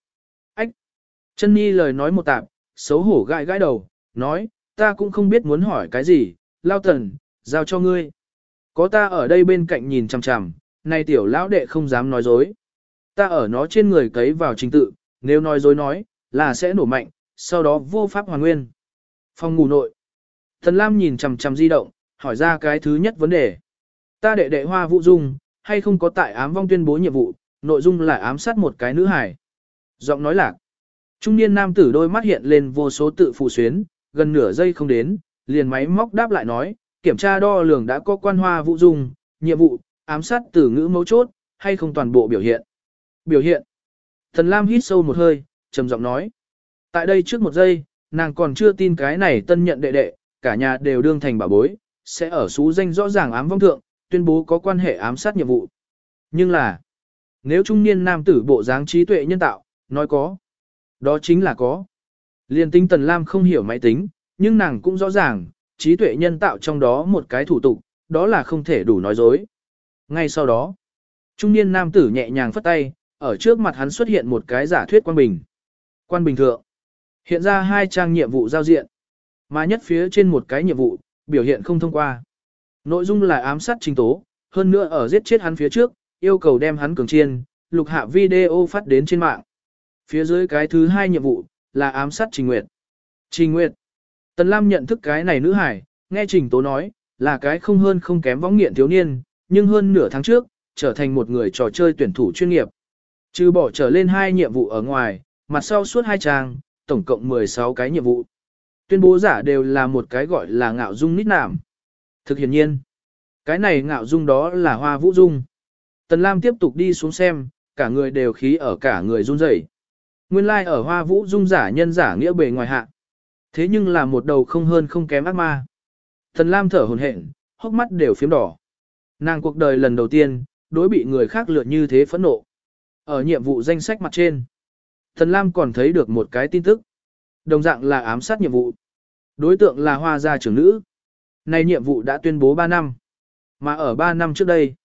Ách! Chân Nhi lời nói một tạp, xấu hổ gãi gãi đầu, nói, ta cũng không biết muốn hỏi cái gì, lao tần, giao cho ngươi. Có ta ở đây bên cạnh nhìn chằm chằm, nay tiểu lão đệ không dám nói dối. Ta ở nó trên người cấy vào trình tự, nếu nói dối nói, là sẽ nổ mạnh, sau đó vô pháp hoàn nguyên. Phòng ngủ nội. Thần Lam nhìn chằm chằm di động, hỏi ra cái thứ nhất vấn đề. Ta đệ đệ hoa vũ dung, hay không có tại ám vong tuyên bố nhiệm vụ, nội dung là ám sát một cái nữ hải. Giọng nói lạc. Trung niên nam tử đôi mắt hiện lên vô số tự phụ xuyến, gần nửa giây không đến, liền máy móc đáp lại nói, kiểm tra đo lường đã có quan hoa vụ dung, nhiệm vụ, ám sát từ ngữ mấu chốt, hay không toàn bộ biểu hiện. Biểu hiện. Thần Lam hít sâu một hơi, trầm giọng nói. Tại đây trước một giây, nàng còn chưa tin cái này tân nhận đệ đệ, cả nhà đều đương thành bà bối, sẽ ở xú danh rõ ràng ám vong thượng, tuyên bố có quan hệ ám sát nhiệm vụ. Nhưng là, nếu trung niên nam tử bộ dáng trí tuệ nhân tạo, nói có, đó chính là có. Liên tinh Tần Lam không hiểu máy tính, nhưng nàng cũng rõ ràng, trí tuệ nhân tạo trong đó một cái thủ tục, đó là không thể đủ nói dối. Ngay sau đó, trung niên nam tử nhẹ nhàng phất tay, ở trước mặt hắn xuất hiện một cái giả thuyết quan bình. Quan bình thượng, hiện ra hai trang nhiệm vụ giao diện, mà nhất phía trên một cái nhiệm vụ, biểu hiện không thông qua. Nội dung là ám sát trình tố, hơn nữa ở giết chết hắn phía trước, yêu cầu đem hắn cường chiên, lục hạ video phát đến trên mạng. Phía dưới cái thứ hai nhiệm vụ, là ám sát Trình Nguyệt. Trình Nguyệt. Tần Lam nhận thức cái này nữ hải, nghe Trình Tố nói, là cái không hơn không kém võng nghiện thiếu niên, nhưng hơn nửa tháng trước, trở thành một người trò chơi tuyển thủ chuyên nghiệp. Trừ bỏ trở lên hai nhiệm vụ ở ngoài, mặt sau suốt hai trang, tổng cộng 16 cái nhiệm vụ. Tuyên bố giả đều là một cái gọi là ngạo dung nít nảm. Thực hiện nhiên, cái này ngạo dung đó là hoa vũ dung. Tần Lam tiếp tục đi xuống xem, cả người đều khí ở cả người run rẩy. Nguyên lai like ở hoa vũ dung giả nhân giả nghĩa bề ngoài hạ. Thế nhưng là một đầu không hơn không kém ác ma. Tần Lam thở hồn hển, hốc mắt đều phiếm đỏ. Nàng cuộc đời lần đầu tiên, đối bị người khác lựa như thế phẫn nộ. Ở nhiệm vụ danh sách mặt trên, Tần Lam còn thấy được một cái tin tức. Đồng dạng là ám sát nhiệm vụ. Đối tượng là hoa gia trưởng nữ. Này nhiệm vụ đã tuyên bố 3 năm. Mà ở 3 năm trước đây,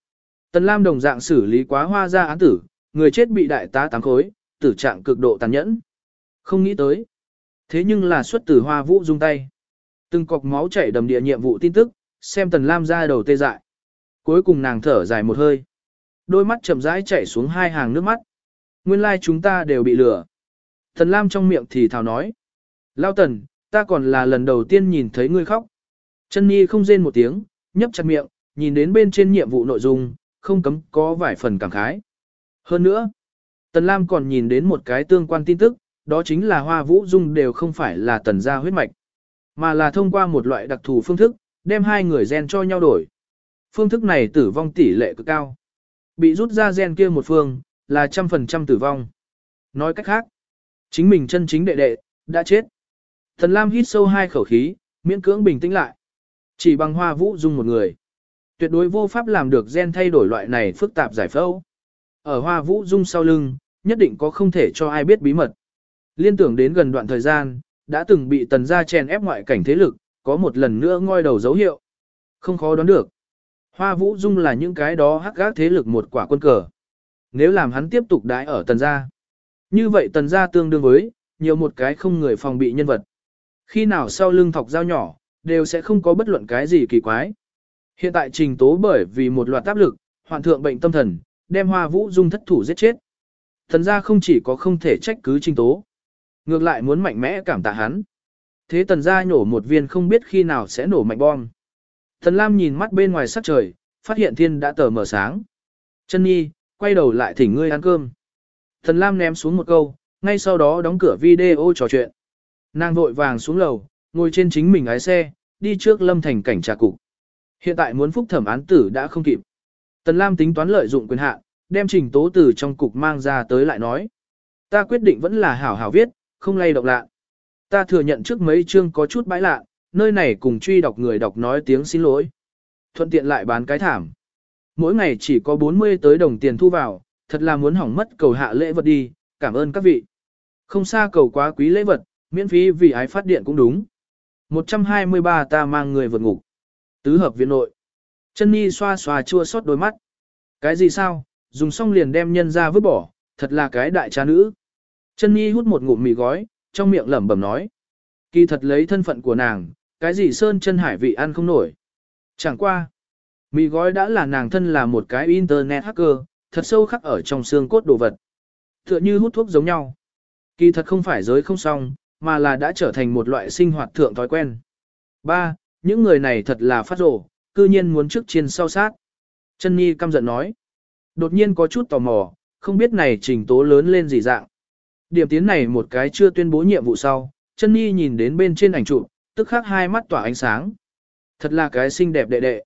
Tần Lam đồng dạng xử lý quá hoa ra án tử, người chết bị đại tá tám khối, tử trạng cực độ tàn nhẫn. Không nghĩ tới. Thế nhưng là xuất tử hoa vũ dung tay. Từng cọc máu chảy đầm địa nhiệm vụ tin tức, xem Tần Lam ra đầu tê dại. Cuối cùng nàng thở dài một hơi. Đôi mắt chậm rãi chảy xuống hai hàng nước mắt. Nguyên lai like chúng ta đều bị lừa. Tần Lam trong miệng thì thào nói. Lao Tần, ta còn là lần đầu tiên nhìn thấy ngươi khóc. Chân Nhi không rên một tiếng, nhấp chặt miệng, nhìn đến bên trên nhiệm vụ nội dung, không cấm có vài phần cảm khái. Hơn nữa, Tần Lam còn nhìn đến một cái tương quan tin tức, đó chính là hoa vũ dung đều không phải là tần gia huyết mạch, mà là thông qua một loại đặc thù phương thức, đem hai người gen cho nhau đổi. Phương thức này tử vong tỷ lệ cực cao. Bị rút ra gen kia một phương, là trăm phần trăm tử vong. Nói cách khác, chính mình chân chính đệ đệ, đã chết. Tần Lam hít sâu hai khẩu khí, miễn cưỡng bình tĩnh lại. Chỉ bằng hoa vũ dung một người. Tuyệt đối vô pháp làm được gen thay đổi loại này phức tạp giải phẫu. Ở hoa vũ dung sau lưng, nhất định có không thể cho ai biết bí mật. Liên tưởng đến gần đoạn thời gian, đã từng bị tần gia chèn ép ngoại cảnh thế lực, có một lần nữa ngoi đầu dấu hiệu. Không khó đoán được. Hoa vũ dung là những cái đó hắc gác thế lực một quả quân cờ. Nếu làm hắn tiếp tục đái ở tần gia. Như vậy tần gia tương đương với, nhiều một cái không người phòng bị nhân vật. Khi nào sau lưng thọc dao nhỏ, đều sẽ không có bất luận cái gì kỳ quái. Hiện tại trình tố bởi vì một loạt áp lực, hoạn thượng bệnh tâm thần, đem hoa vũ dung thất thủ giết chết. Thần gia không chỉ có không thể trách cứ trình tố, ngược lại muốn mạnh mẽ cảm tạ hắn. Thế tần gia nhổ một viên không biết khi nào sẽ nổ mạnh bom. Thần Lam nhìn mắt bên ngoài sắc trời, phát hiện thiên đã tờ mở sáng. Chân nhi, quay đầu lại thỉnh ngươi ăn cơm. Thần Lam ném xuống một câu, ngay sau đó đóng cửa video trò chuyện. Nàng vội vàng xuống lầu, ngồi trên chính mình lái xe, đi trước lâm thành cảnh trà cục. Hiện tại muốn phúc thẩm án tử đã không kịp. Tần Lam tính toán lợi dụng quyền hạn, đem trình tố từ trong cục mang ra tới lại nói. Ta quyết định vẫn là hảo hảo viết, không lay động lạ. Ta thừa nhận trước mấy chương có chút bãi lạ, nơi này cùng truy đọc người đọc nói tiếng xin lỗi. Thuận tiện lại bán cái thảm. Mỗi ngày chỉ có 40 tới đồng tiền thu vào, thật là muốn hỏng mất cầu hạ lễ vật đi, cảm ơn các vị. Không xa cầu quá quý lễ vật, miễn phí vì ái phát điện cũng đúng. 123 ta mang người vượt ngục. Tứ hợp viện nội. Chân Nhi xoa xoa chua xót đôi mắt. Cái gì sao, dùng xong liền đem nhân ra vứt bỏ, thật là cái đại cha nữ. Chân Nhi hút một ngụm mì gói, trong miệng lẩm bẩm nói. Kỳ thật lấy thân phận của nàng, cái gì sơn chân hải vị ăn không nổi. Chẳng qua. Mì gói đã là nàng thân là một cái internet hacker, thật sâu khắc ở trong xương cốt đồ vật. Tựa như hút thuốc giống nhau. Kỳ thật không phải giới không xong, mà là đã trở thành một loại sinh hoạt thượng thói quen. Ba, những người này thật là phát rổ, cư nhiên muốn trước chiên sau sát. Chân Nhi căm giận nói. Đột nhiên có chút tò mò, không biết này trình tố lớn lên gì dạng. Điểm tiến này một cái chưa tuyên bố nhiệm vụ sau, chân Nhi nhìn đến bên trên ảnh chụp, tức khắc hai mắt tỏa ánh sáng. Thật là cái xinh đẹp đệ đệ.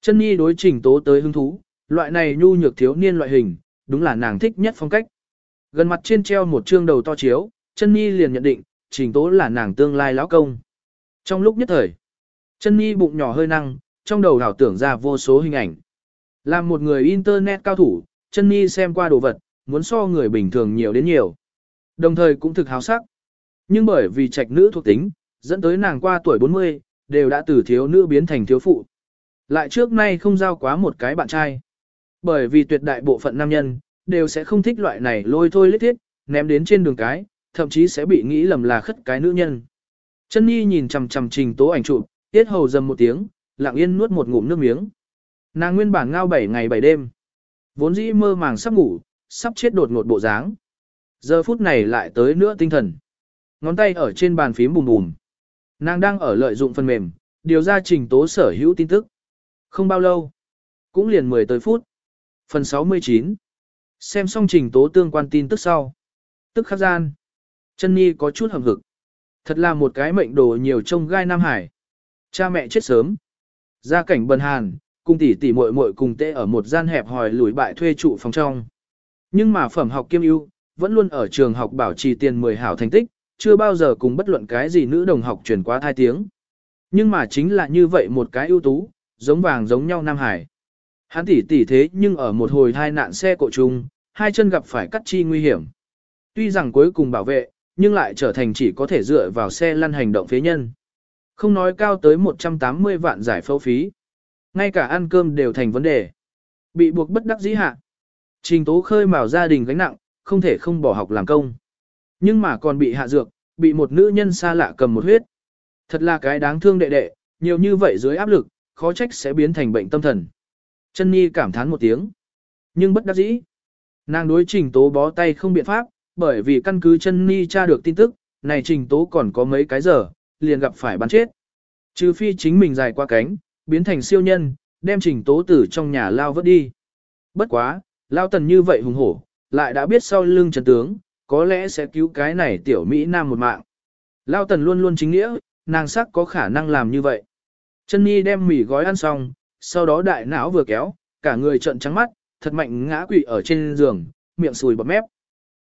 Chân Nhi đối trình tố tới hứng thú, loại này nhu nhược thiếu niên loại hình, đúng là nàng thích nhất phong cách. Gần mặt trên treo một trương đầu to chiếu, chân Nhi liền nhận định, trình tố là nàng tương lai lão công. Trong lúc nhất thời, chân Nhi bụng nhỏ hơi năng, trong đầu đảo tưởng ra vô số hình ảnh. Làm một người internet cao thủ, chân Nhi xem qua đồ vật, muốn so người bình thường nhiều đến nhiều. Đồng thời cũng thực háo sắc. Nhưng bởi vì trạch nữ thuộc tính, dẫn tới nàng qua tuổi 40, đều đã từ thiếu nữ biến thành thiếu phụ. Lại trước nay không giao quá một cái bạn trai. Bởi vì tuyệt đại bộ phận nam nhân, đều sẽ không thích loại này lôi thôi lết thiết, ném đến trên đường cái, thậm chí sẽ bị nghĩ lầm là khất cái nữ nhân. Chân Nhi nhìn chằm chằm trình tố ảnh chụp, tiết hầu dầm một tiếng, lặng yên nuốt một ngụm nước miếng. Nàng nguyên bản ngao 7 ngày 7 đêm. Vốn dĩ mơ màng sắp ngủ, sắp chết đột ngột bộ dáng. Giờ phút này lại tới nữa tinh thần. Ngón tay ở trên bàn phím bùm bùm. Nàng đang ở lợi dụng phần mềm, điều ra trình tố sở hữu tin tức. Không bao lâu, cũng liền 10 tới phút. Phần 69. Xem xong trình tố tương quan tin tức sau. Tức khắc gian. Chân Nhi có chút hầm hực. Thật là một cái mệnh đồ nhiều trông gai Nam Hải. Cha mẹ chết sớm. Gia cảnh bần hàn, cùng tỷ tỷ muội muội cùng tê ở một gian hẹp hòi lùi bại thuê trụ phòng trong. Nhưng mà phẩm học kiêm ưu, vẫn luôn ở trường học bảo trì tiền 10 hảo thành tích, chưa bao giờ cùng bất luận cái gì nữ đồng học truyền quá thai tiếng. Nhưng mà chính là như vậy một cái ưu tú, giống vàng giống nhau Nam Hải. Hắn tỷ tỷ thế nhưng ở một hồi thai nạn xe cộ chung, hai chân gặp phải cắt chi nguy hiểm. Tuy rằng cuối cùng bảo vệ, nhưng lại trở thành chỉ có thể dựa vào xe lăn hành động phế nhân. Không nói cao tới 180 vạn giải phẫu phí. Ngay cả ăn cơm đều thành vấn đề. Bị buộc bất đắc dĩ hạ. Trình tố khơi mào gia đình gánh nặng, không thể không bỏ học làm công. Nhưng mà còn bị hạ dược, bị một nữ nhân xa lạ cầm một huyết. Thật là cái đáng thương đệ đệ, nhiều như vậy dưới áp lực, khó trách sẽ biến thành bệnh tâm thần. Chân Nhi cảm thán một tiếng. Nhưng bất đắc dĩ. Nàng đối trình tố bó tay không biện pháp, bởi vì căn cứ chân Nhi tra được tin tức, này trình tố còn có mấy cái giờ, liền gặp phải bắn chết. Trừ phi chính mình dài qua cánh, biến thành siêu nhân, đem trình tố tử trong nhà lao vớt đi. Bất quá, lao tần như vậy hùng hổ, lại đã biết sau lưng trần tướng, có lẽ sẽ cứu cái này tiểu Mỹ Nam một mạng. Lao tần luôn luôn chính nghĩa, nàng sắc có khả năng làm như vậy. Chân Nhi đem mì gói ăn xong, sau đó đại não vừa kéo, cả người trợn trắng mắt, thật mạnh ngã quỵ ở trên giường, miệng sùi bọt mép.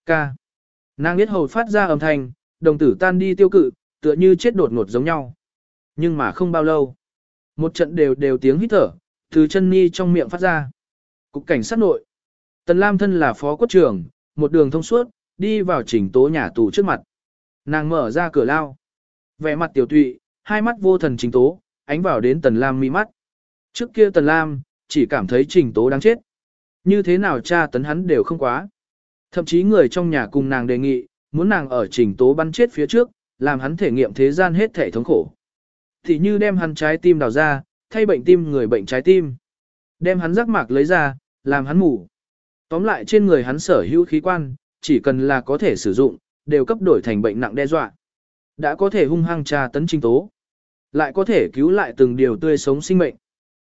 Ca. Nàng biết hầu phát ra âm thanh, đồng tử tan đi tiêu cự, tựa như chết đột ngột giống nhau. Nhưng mà không bao lâu. Một trận đều đều tiếng hít thở, từ chân ni trong miệng phát ra. Cục cảnh sát nội. Tần Lam thân là phó quốc trưởng, một đường thông suốt, đi vào chỉnh tố nhà tù trước mặt. Nàng mở ra cửa lao. Vẻ mặt tiểu tụy, hai mắt vô thần trình tố, ánh vào đến Tần Lam mi mắt. Trước kia Tần Lam, chỉ cảm thấy trình tố đáng chết. Như thế nào cha tấn hắn đều không quá. Thậm chí người trong nhà cùng nàng đề nghị, muốn nàng ở trình tố bắn chết phía trước, làm hắn thể nghiệm thế gian hết thể thống khổ. Thì như đem hắn trái tim đào ra, thay bệnh tim người bệnh trái tim. Đem hắn rắc mạc lấy ra, làm hắn ngủ. Tóm lại trên người hắn sở hữu khí quan, chỉ cần là có thể sử dụng, đều cấp đổi thành bệnh nặng đe dọa. Đã có thể hung hăng tra tấn trinh tố. Lại có thể cứu lại từng điều tươi sống sinh mệnh.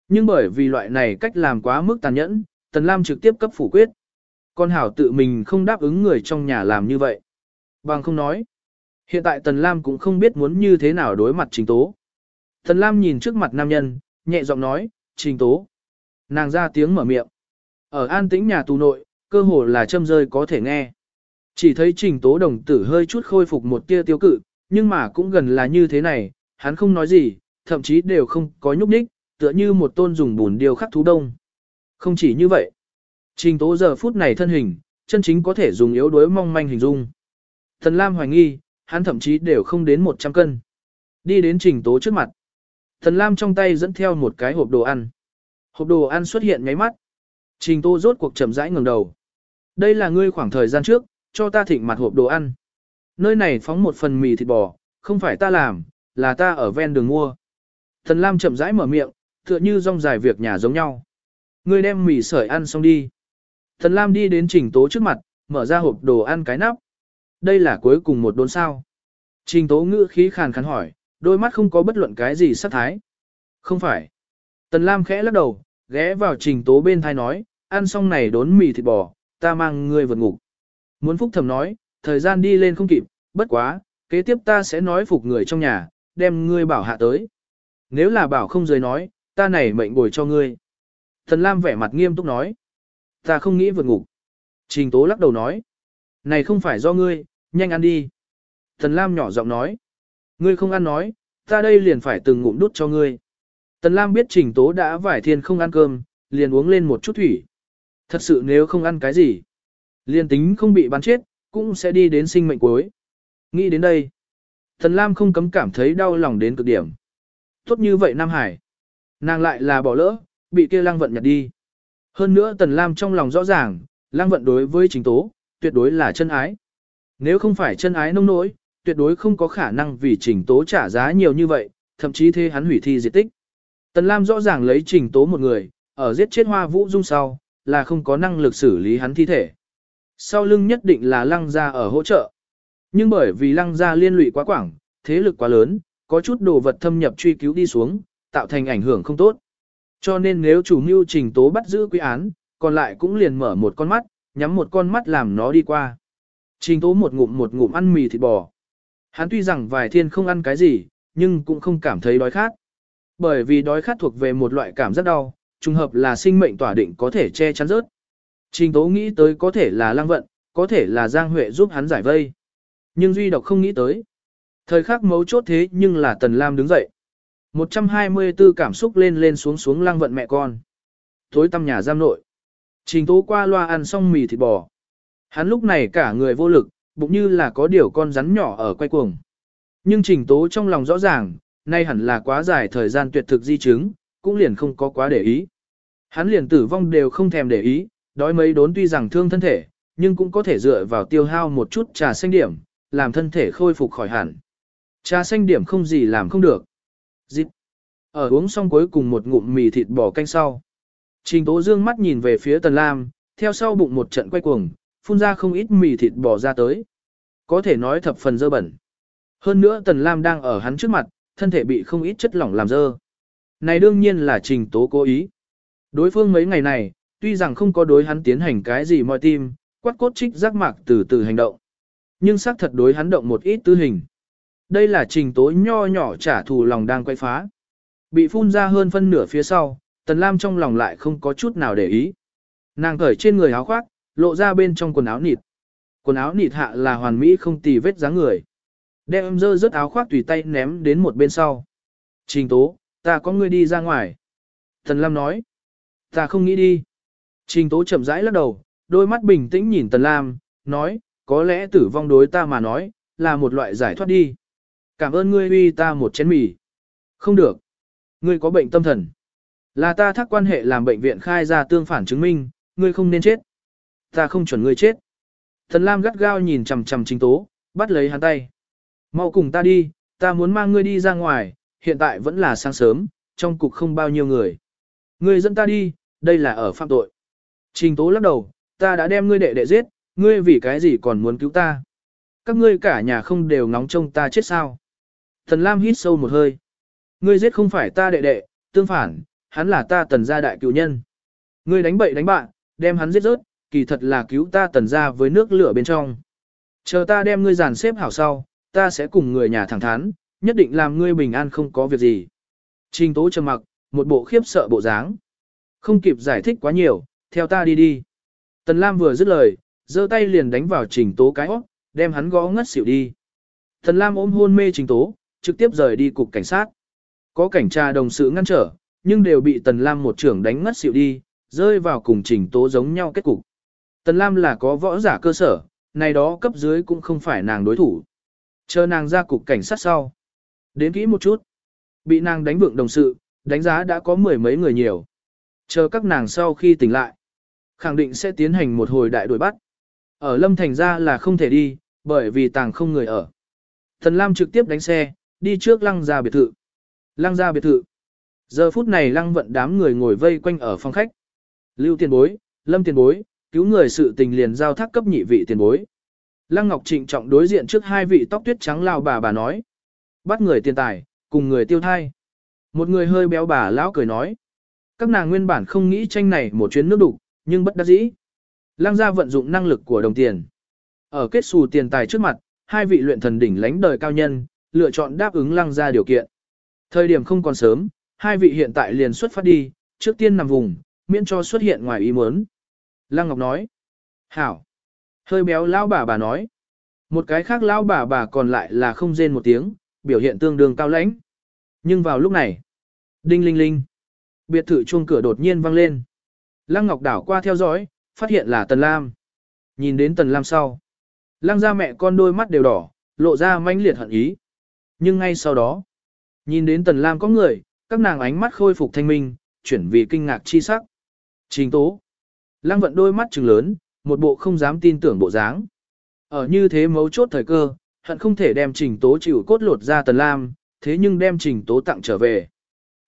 Nhưng bởi vì loại này cách làm quá mức tàn nhẫn, Tần Lam trực tiếp cấp phủ quyết. Con Hảo tự mình không đáp ứng người trong nhà làm như vậy. Bằng không nói. Hiện tại Tần Lam cũng không biết muốn như thế nào đối mặt trình tố. Tần Lam nhìn trước mặt nam nhân, nhẹ giọng nói, trình tố. Nàng ra tiếng mở miệng. Ở an tĩnh nhà tù nội, cơ hồ là châm rơi có thể nghe. Chỉ thấy trình tố đồng tử hơi chút khôi phục một tia tiêu cự, nhưng mà cũng gần là như thế này, hắn không nói gì, thậm chí đều không có nhúc nhích, tựa như một tôn dùng bùn điều khắc thú đông. Không chỉ như vậy, trình tố giờ phút này thân hình, chân chính có thể dùng yếu đuối mong manh hình dung. Thần Lam hoài nghi, hắn thậm chí đều không đến 100 cân. Đi đến trình tố trước mặt. Thần Lam trong tay dẫn theo một cái hộp đồ ăn. Hộp đồ ăn xuất hiện nháy mắt. Trình tố rốt cuộc chậm rãi ngẩng đầu. Đây là ngươi khoảng thời gian trước, cho ta thịnh mặt hộp đồ ăn. Nơi này phóng một phần mì thịt bò, không phải ta làm, là ta ở ven đường mua. Thần Lam chậm rãi mở miệng, tựa như rong dài việc nhà giống nhau. Ngươi đem mì sợi ăn xong đi. Thần Lam đi đến Trình Tố trước mặt, mở ra hộp đồ ăn cái nắp. Đây là cuối cùng một đốn sao. Trình Tố ngữ khí khàn khàn hỏi, đôi mắt không có bất luận cái gì sắc thái. Không phải. Tần Lam khẽ lắc đầu, ghé vào Trình Tố bên thai nói, ăn xong này đốn mì thịt bò, ta mang ngươi vượt ngục. Muốn phúc thầm nói, thời gian đi lên không kịp, bất quá, kế tiếp ta sẽ nói phục người trong nhà, đem ngươi bảo hạ tới. Nếu là bảo không rời nói, ta này mệnh bồi cho ngươi. tần Lam vẻ mặt nghiêm túc nói, ta không nghĩ vượt ngục. Trình Tố lắc đầu nói, này không phải do ngươi, nhanh ăn đi. Tần Lam nhỏ giọng nói, ngươi không ăn nói, ta đây liền phải từng ngụm đút cho ngươi. Tần Lam biết Trình Tố đã vải thiên không ăn cơm, liền uống lên một chút thủy. Thật sự nếu không ăn cái gì, liền tính không bị bắn chết, cũng sẽ đi đến sinh mệnh cuối. Nghĩ đến đây, Tần Lam không cấm cảm thấy đau lòng đến cực điểm. Tốt như vậy Nam Hải, nàng lại là bỏ lỡ, bị kia lăng vận nhặt đi. Hơn nữa Tần Lam trong lòng rõ ràng, lăng vận đối với Trình Tố, tuyệt đối là chân ái. Nếu không phải chân ái nông nỗi, tuyệt đối không có khả năng vì Trình Tố trả giá nhiều như vậy, thậm chí thế hắn hủy thi diệt tích. Tần Lam rõ ràng lấy Trình Tố một người, ở giết chết Hoa Vũ Dung sau, là không có năng lực xử lý hắn thi thể. Sau lưng nhất định là lăng gia ở hỗ trợ. Nhưng bởi vì lăng gia liên lụy quá quảng, thế lực quá lớn, có chút đồ vật thâm nhập truy cứu đi xuống, tạo thành ảnh hưởng không tốt. Cho nên nếu chủ mưu trình tố bắt giữ quy án, còn lại cũng liền mở một con mắt, nhắm một con mắt làm nó đi qua. Trình tố một ngụm một ngụm ăn mì thịt bò. Hắn tuy rằng vài thiên không ăn cái gì, nhưng cũng không cảm thấy đói khát. Bởi vì đói khát thuộc về một loại cảm rất đau, trùng hợp là sinh mệnh tỏa định có thể che chắn rớt. Trình tố nghĩ tới có thể là Lang vận, có thể là Giang Huệ giúp hắn giải vây. Nhưng Duy Độc không nghĩ tới. Thời khắc mấu chốt thế nhưng là Tần Lam đứng dậy. 124 cảm xúc lên lên xuống xuống Lang vận mẹ con. Tối tăm nhà giam nội. Trình tố qua loa ăn xong mì thịt bò. Hắn lúc này cả người vô lực, bụng như là có điều con rắn nhỏ ở quay cuồng. Nhưng trình tố trong lòng rõ ràng, nay hẳn là quá dài thời gian tuyệt thực di chứng, cũng liền không có quá để ý. Hắn liền tử vong đều không thèm để ý, đói mấy đốn tuy rằng thương thân thể, nhưng cũng có thể dựa vào tiêu hao một chút trà xanh điểm, làm thân thể khôi phục khỏi hẳn. Trà xanh điểm không gì làm không được. Dịp. Ở uống xong cuối cùng một ngụm mì thịt bò canh sau. Trình Tố Dương mắt nhìn về phía Tần Lam, theo sau bụng một trận quay cuồng, phun ra không ít mì thịt bò ra tới. Có thể nói thập phần dơ bẩn. Hơn nữa Tần Lam đang ở hắn trước mặt, thân thể bị không ít chất lỏng làm dơ. Này đương nhiên là Trình Tố cố ý. Đối phương mấy ngày này, tuy rằng không có đối hắn tiến hành cái gì mọi tim, quát cốt trích giác mạc từ từ hành động. Nhưng xác thật đối hắn động một ít tư hình. Đây là trình tố nho nhỏ trả thù lòng đang quay phá. Bị phun ra hơn phân nửa phía sau, Tần Lam trong lòng lại không có chút nào để ý. Nàng cởi trên người áo khoác, lộ ra bên trong quần áo nịt. Quần áo nịt hạ là hoàn mỹ không tì vết dáng người. Đem dơ rớt áo khoác tùy tay ném đến một bên sau. Trình tố, ta có ngươi đi ra ngoài. Tần Lam nói. Ta không nghĩ đi. Trình tố chậm rãi lắc đầu, đôi mắt bình tĩnh nhìn Tần Lam, nói, có lẽ tử vong đối ta mà nói, là một loại giải thoát đi. Cảm ơn ngươi uy ta một chén mì. Không được. Ngươi có bệnh tâm thần. Là ta thắc quan hệ làm bệnh viện khai ra tương phản chứng minh, ngươi không nên chết. Ta không chuẩn ngươi chết. Thần Lam gắt gao nhìn chằm chằm trình tố, bắt lấy hắn tay. Mau cùng ta đi, ta muốn mang ngươi đi ra ngoài, hiện tại vẫn là sáng sớm, trong cục không bao nhiêu người. Ngươi dẫn ta đi, đây là ở phạm tội. Trình tố lắc đầu, ta đã đem ngươi đệ đệ giết, ngươi vì cái gì còn muốn cứu ta. Các ngươi cả nhà không đều ngóng trông ta chết sao. Thần Lam hít sâu một hơi. Ngươi giết không phải ta đệ đệ, tương phản, hắn là ta tần gia đại cựu nhân. Ngươi đánh bậy đánh bạn, đem hắn giết rớt, kỳ thật là cứu ta tần gia với nước lửa bên trong. Chờ ta đem ngươi dàn xếp hảo sau, ta sẽ cùng người nhà thẳng thắn, nhất định làm ngươi bình an không có việc gì. Trình tố trầm mặc, một bộ khiếp sợ bộ dáng. Không kịp giải thích quá nhiều, theo ta đi đi. Tần Lam vừa dứt lời, giơ tay liền đánh vào trình tố cái óc, đem hắn gõ ngất xỉu đi. Tần Lam ôm hôn mê trình tố, trực tiếp rời đi cục cảnh sát. Có cảnh tra đồng sự ngăn trở, nhưng đều bị Tần Lam một trưởng đánh ngất xỉu đi, rơi vào cùng trình tố giống nhau kết cục. Tần Lam là có võ giả cơ sở, này đó cấp dưới cũng không phải nàng đối thủ. Chờ nàng ra cục cảnh sát sau. Đến kỹ một chút. Bị nàng đánh vượng đồng sự, đánh giá đã có mười mấy người nhiều. Chờ các nàng sau khi tỉnh lại. Khẳng định sẽ tiến hành một hồi đại đuổi bắt. Ở Lâm Thành ra là không thể đi, bởi vì tàng không người ở. Thần Lam trực tiếp đánh xe, đi trước lăng ra biệt thự. Lăng ra biệt thự. Giờ phút này lăng vận đám người ngồi vây quanh ở phòng khách. Lưu tiền bối, lâm tiền bối, cứu người sự tình liền giao thác cấp nhị vị tiền bối. Lăng Ngọc trịnh trọng đối diện trước hai vị tóc tuyết trắng lao bà bà nói. Bắt người tiền tài, cùng người tiêu thai. Một người hơi béo bà lão cười nói. Các nàng nguyên bản không nghĩ tranh này một chuyến nước đục, nhưng bất đắc dĩ. Lăng gia vận dụng năng lực của đồng tiền. Ở kết xù tiền tài trước mặt, hai vị luyện thần đỉnh lãnh đời cao nhân, lựa chọn đáp ứng lăng gia điều kiện. Thời điểm không còn sớm, hai vị hiện tại liền xuất phát đi, trước tiên nằm vùng, miễn cho xuất hiện ngoài ý muốn. Lăng Ngọc nói. Hảo. Hơi béo lão bà bà nói. Một cái khác lão bà bà còn lại là không rên một tiếng, biểu hiện tương đương cao lãnh. Nhưng vào lúc này, đinh linh linh, biệt thự chuông cửa đột nhiên vang lên. Lăng Ngọc đảo qua theo dõi, phát hiện là Tần Lam. Nhìn đến Tần Lam sau, Lăng ra mẹ con đôi mắt đều đỏ, lộ ra manh liệt hận ý. Nhưng ngay sau đó, nhìn đến Tần Lam có người, các nàng ánh mắt khôi phục thanh minh, chuyển vì kinh ngạc chi sắc. Trình tố. Lăng vận đôi mắt trừng lớn, một bộ không dám tin tưởng bộ dáng. Ở như thế mấu chốt thời cơ, hận không thể đem trình tố chịu cốt lột ra Tần Lam, thế nhưng đem trình tố tặng trở về.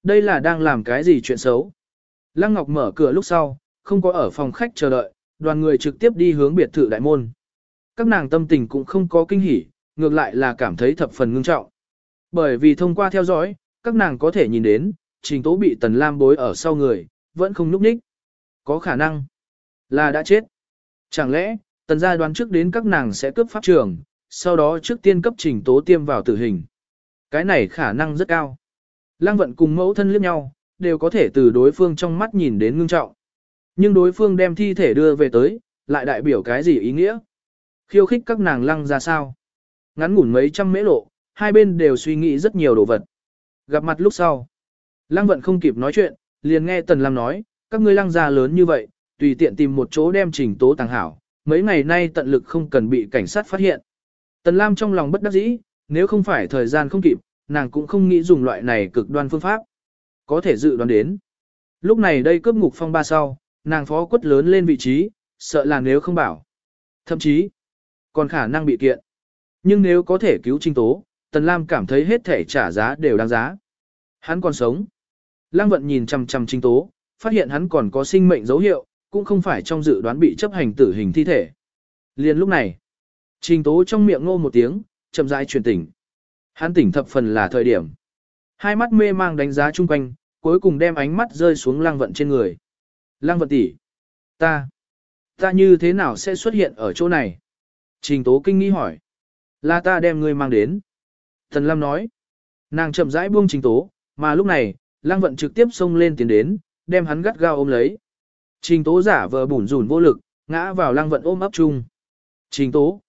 Đây là đang làm cái gì chuyện xấu? Lăng Ngọc mở cửa lúc sau, không có ở phòng khách chờ đợi, đoàn người trực tiếp đi hướng biệt thự đại môn. Các nàng tâm tình cũng không có kinh hỉ, ngược lại là cảm thấy thập phần ngưng trọng. Bởi vì thông qua theo dõi, các nàng có thể nhìn đến, trình tố bị Tần Lam bối ở sau người, vẫn không núp ních. Có khả năng là đã chết. Chẳng lẽ, Tần gia đoán trước đến các nàng sẽ cướp pháp trường, sau đó trước tiên cấp trình tố tiêm vào tử hình. Cái này khả năng rất cao. Lăng vận cùng mẫu thân liếc nhau, đều có thể từ đối phương trong mắt nhìn đến ngưng trọng. Nhưng đối phương đem thi thể đưa về tới, lại đại biểu cái gì ý nghĩa? Khiêu khích các nàng lăng ra sao? Ngắn ngủn mấy trăm mễ lộ, hai bên đều suy nghĩ rất nhiều đồ vật. Gặp mặt lúc sau. Lăng vận không kịp nói chuyện, liền nghe Tần Lam nói, các ngươi lăng ra lớn như vậy, tùy tiện tìm một chỗ đem trình tố tàng hảo, mấy ngày nay tận lực không cần bị cảnh sát phát hiện. Tần Lam trong lòng bất đắc dĩ, nếu không phải thời gian không kịp, nàng cũng không nghĩ dùng loại này cực đoan phương pháp. Có thể dự đoán đến. Lúc này đây cướp ngục phong ba sau, nàng phó quất lớn lên vị trí, sợ là nếu không bảo. Thậm chí, còn khả năng bị kiện. Nhưng nếu có thể cứu Trinh Tố, Tần Lam cảm thấy hết thể trả giá đều đáng giá. Hắn còn sống. Lăng vận nhìn chằm chằm Trinh Tố, phát hiện hắn còn có sinh mệnh dấu hiệu, cũng không phải trong dự đoán bị chấp hành tử hình thi thể. Liên lúc này, Trình Tố trong miệng ngô một tiếng, chậm rãi truyền tỉnh. Hắn tỉnh thập phần là thời điểm. Hai mắt mê mang đánh giá chung quanh, cuối cùng đem ánh mắt rơi xuống lăng vận trên người. Lăng vận tỷ, ta, ta như thế nào sẽ xuất hiện ở chỗ này? Trình Tố kinh nghi hỏi. Là ta đem ngươi mang đến. Thần Lam nói. Nàng chậm rãi buông Trình Tố, mà lúc này, lăng vận trực tiếp xông lên tiến đến, đem hắn gắt gao ôm lấy. Trình Tố giả vờ bủn rủn vô lực, ngã vào lăng vận ôm ấp chung. Trình Tố.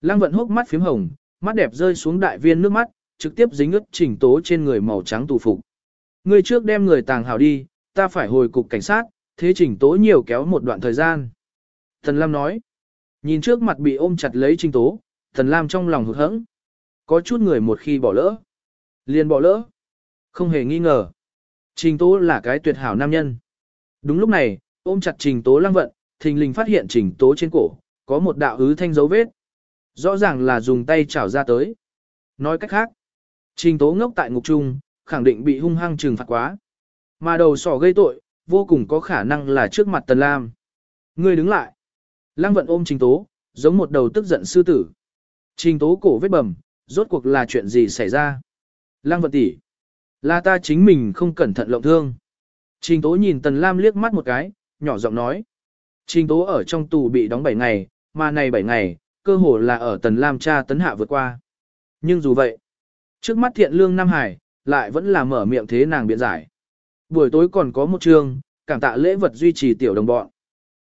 Lăng vận hốc mắt phím hồng, Mắt đẹp rơi xuống đại viên nước mắt, trực tiếp dính ướt trình tố trên người màu trắng tù phục. Ngươi trước đem người tàng hào đi, ta phải hồi cục cảnh sát, thế trình tố nhiều kéo một đoạn thời gian. Thần Lam nói, nhìn trước mặt bị ôm chặt lấy trình tố, thần Lam trong lòng hụt hẫng. Có chút người một khi bỏ lỡ, liền bỏ lỡ. Không hề nghi ngờ. Trình tố là cái tuyệt hảo nam nhân. Đúng lúc này, ôm chặt trình tố lăng vận, thình lình phát hiện trình tố trên cổ, có một đạo ứ thanh dấu vết. Rõ ràng là dùng tay chảo ra tới. Nói cách khác, trình tố ngốc tại ngục trung, khẳng định bị hung hăng trừng phạt quá. Mà đầu sỏ gây tội, vô cùng có khả năng là trước mặt Tần Lam. người đứng lại. Lăng vận ôm trình tố, giống một đầu tức giận sư tử. Trình tố cổ vết bầm, rốt cuộc là chuyện gì xảy ra? Lăng vận tỷ, Là ta chính mình không cẩn thận lộng thương. Trình tố nhìn Tần Lam liếc mắt một cái, nhỏ giọng nói. Trình tố ở trong tù bị đóng 7 ngày, mà này 7 ngày, cơ hồ là ở Tần Lam cha tấn hạ vượt qua. Nhưng dù vậy, trước mắt thiện lương Nam Hải, lại vẫn là mở miệng thế nàng biện giải. Buổi tối còn có một trường, cảm tạ lễ vật duy trì tiểu đồng bọn.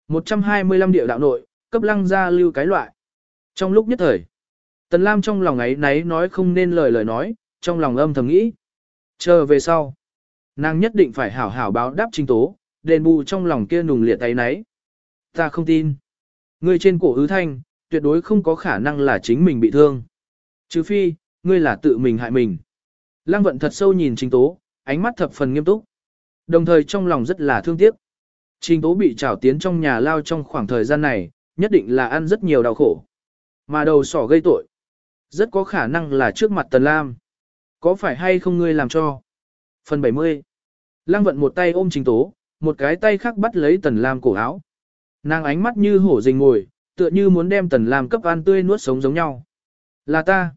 125 địa đạo nội, cấp lăng ra lưu cái loại. Trong lúc nhất thời, Tần Lam trong lòng ấy náy nói không nên lời lời nói, trong lòng âm thầm nghĩ. Chờ về sau, nàng nhất định phải hảo hảo báo đáp trình tố, đền bù trong lòng kia nùng liệt tay náy. Ta không tin. Ngươi trên cổ ứ thanh, tuyệt đối không có khả năng là chính mình bị thương. Trừ phi, ngươi là tự mình hại mình. Lăng vận thật sâu nhìn trình tố, ánh mắt thập phần nghiêm túc. Đồng thời trong lòng rất là thương tiếc. Trình tố bị trảo tiến trong nhà lao trong khoảng thời gian này, nhất định là ăn rất nhiều đau khổ. Mà đầu sỏ gây tội. Rất có khả năng là trước mặt Tần Lam. Có phải hay không ngươi làm cho? Phần 70. Lăng vận một tay ôm trình tố, một cái tay khác bắt lấy Tần Lam cổ áo. Nàng ánh mắt như hổ rình ngồi, tựa như muốn đem Tần Lam cấp ăn tươi nuốt sống giống nhau. Là ta.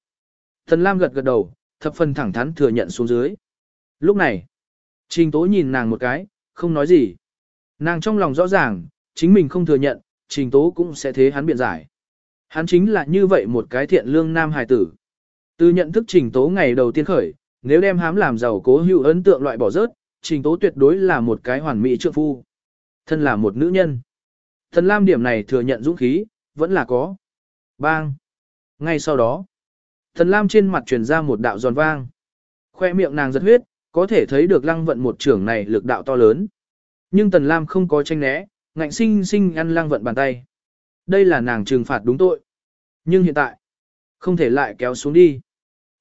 Tần Lam gật gật đầu, thập phần thẳng thắn thừa nhận xuống dưới. Lúc này, Trình Tố nhìn nàng một cái, không nói gì. Nàng trong lòng rõ ràng, chính mình không thừa nhận, Trình Tố cũng sẽ thế hắn biện giải. Hắn chính là như vậy một cái thiện lương nam hài tử. Từ nhận thức Trình Tố ngày đầu tiên khởi, nếu đem hám làm giàu cố hữu ấn tượng loại bỏ rớt, Trình Tố tuyệt đối là một cái hoàn mỹ trượng phu. Thân là một nữ nhân. Thần Lam điểm này thừa nhận dũng khí, vẫn là có. Bang. Ngay sau đó, Thần Lam trên mặt truyền ra một đạo giòn vang. Khoe miệng nàng giật huyết, có thể thấy được lăng vận một trưởng này lực đạo to lớn. Nhưng Tần Lam không có tranh né, ngạnh sinh sinh ăn lăng vận bàn tay. Đây là nàng trừng phạt đúng tội. Nhưng hiện tại, không thể lại kéo xuống đi.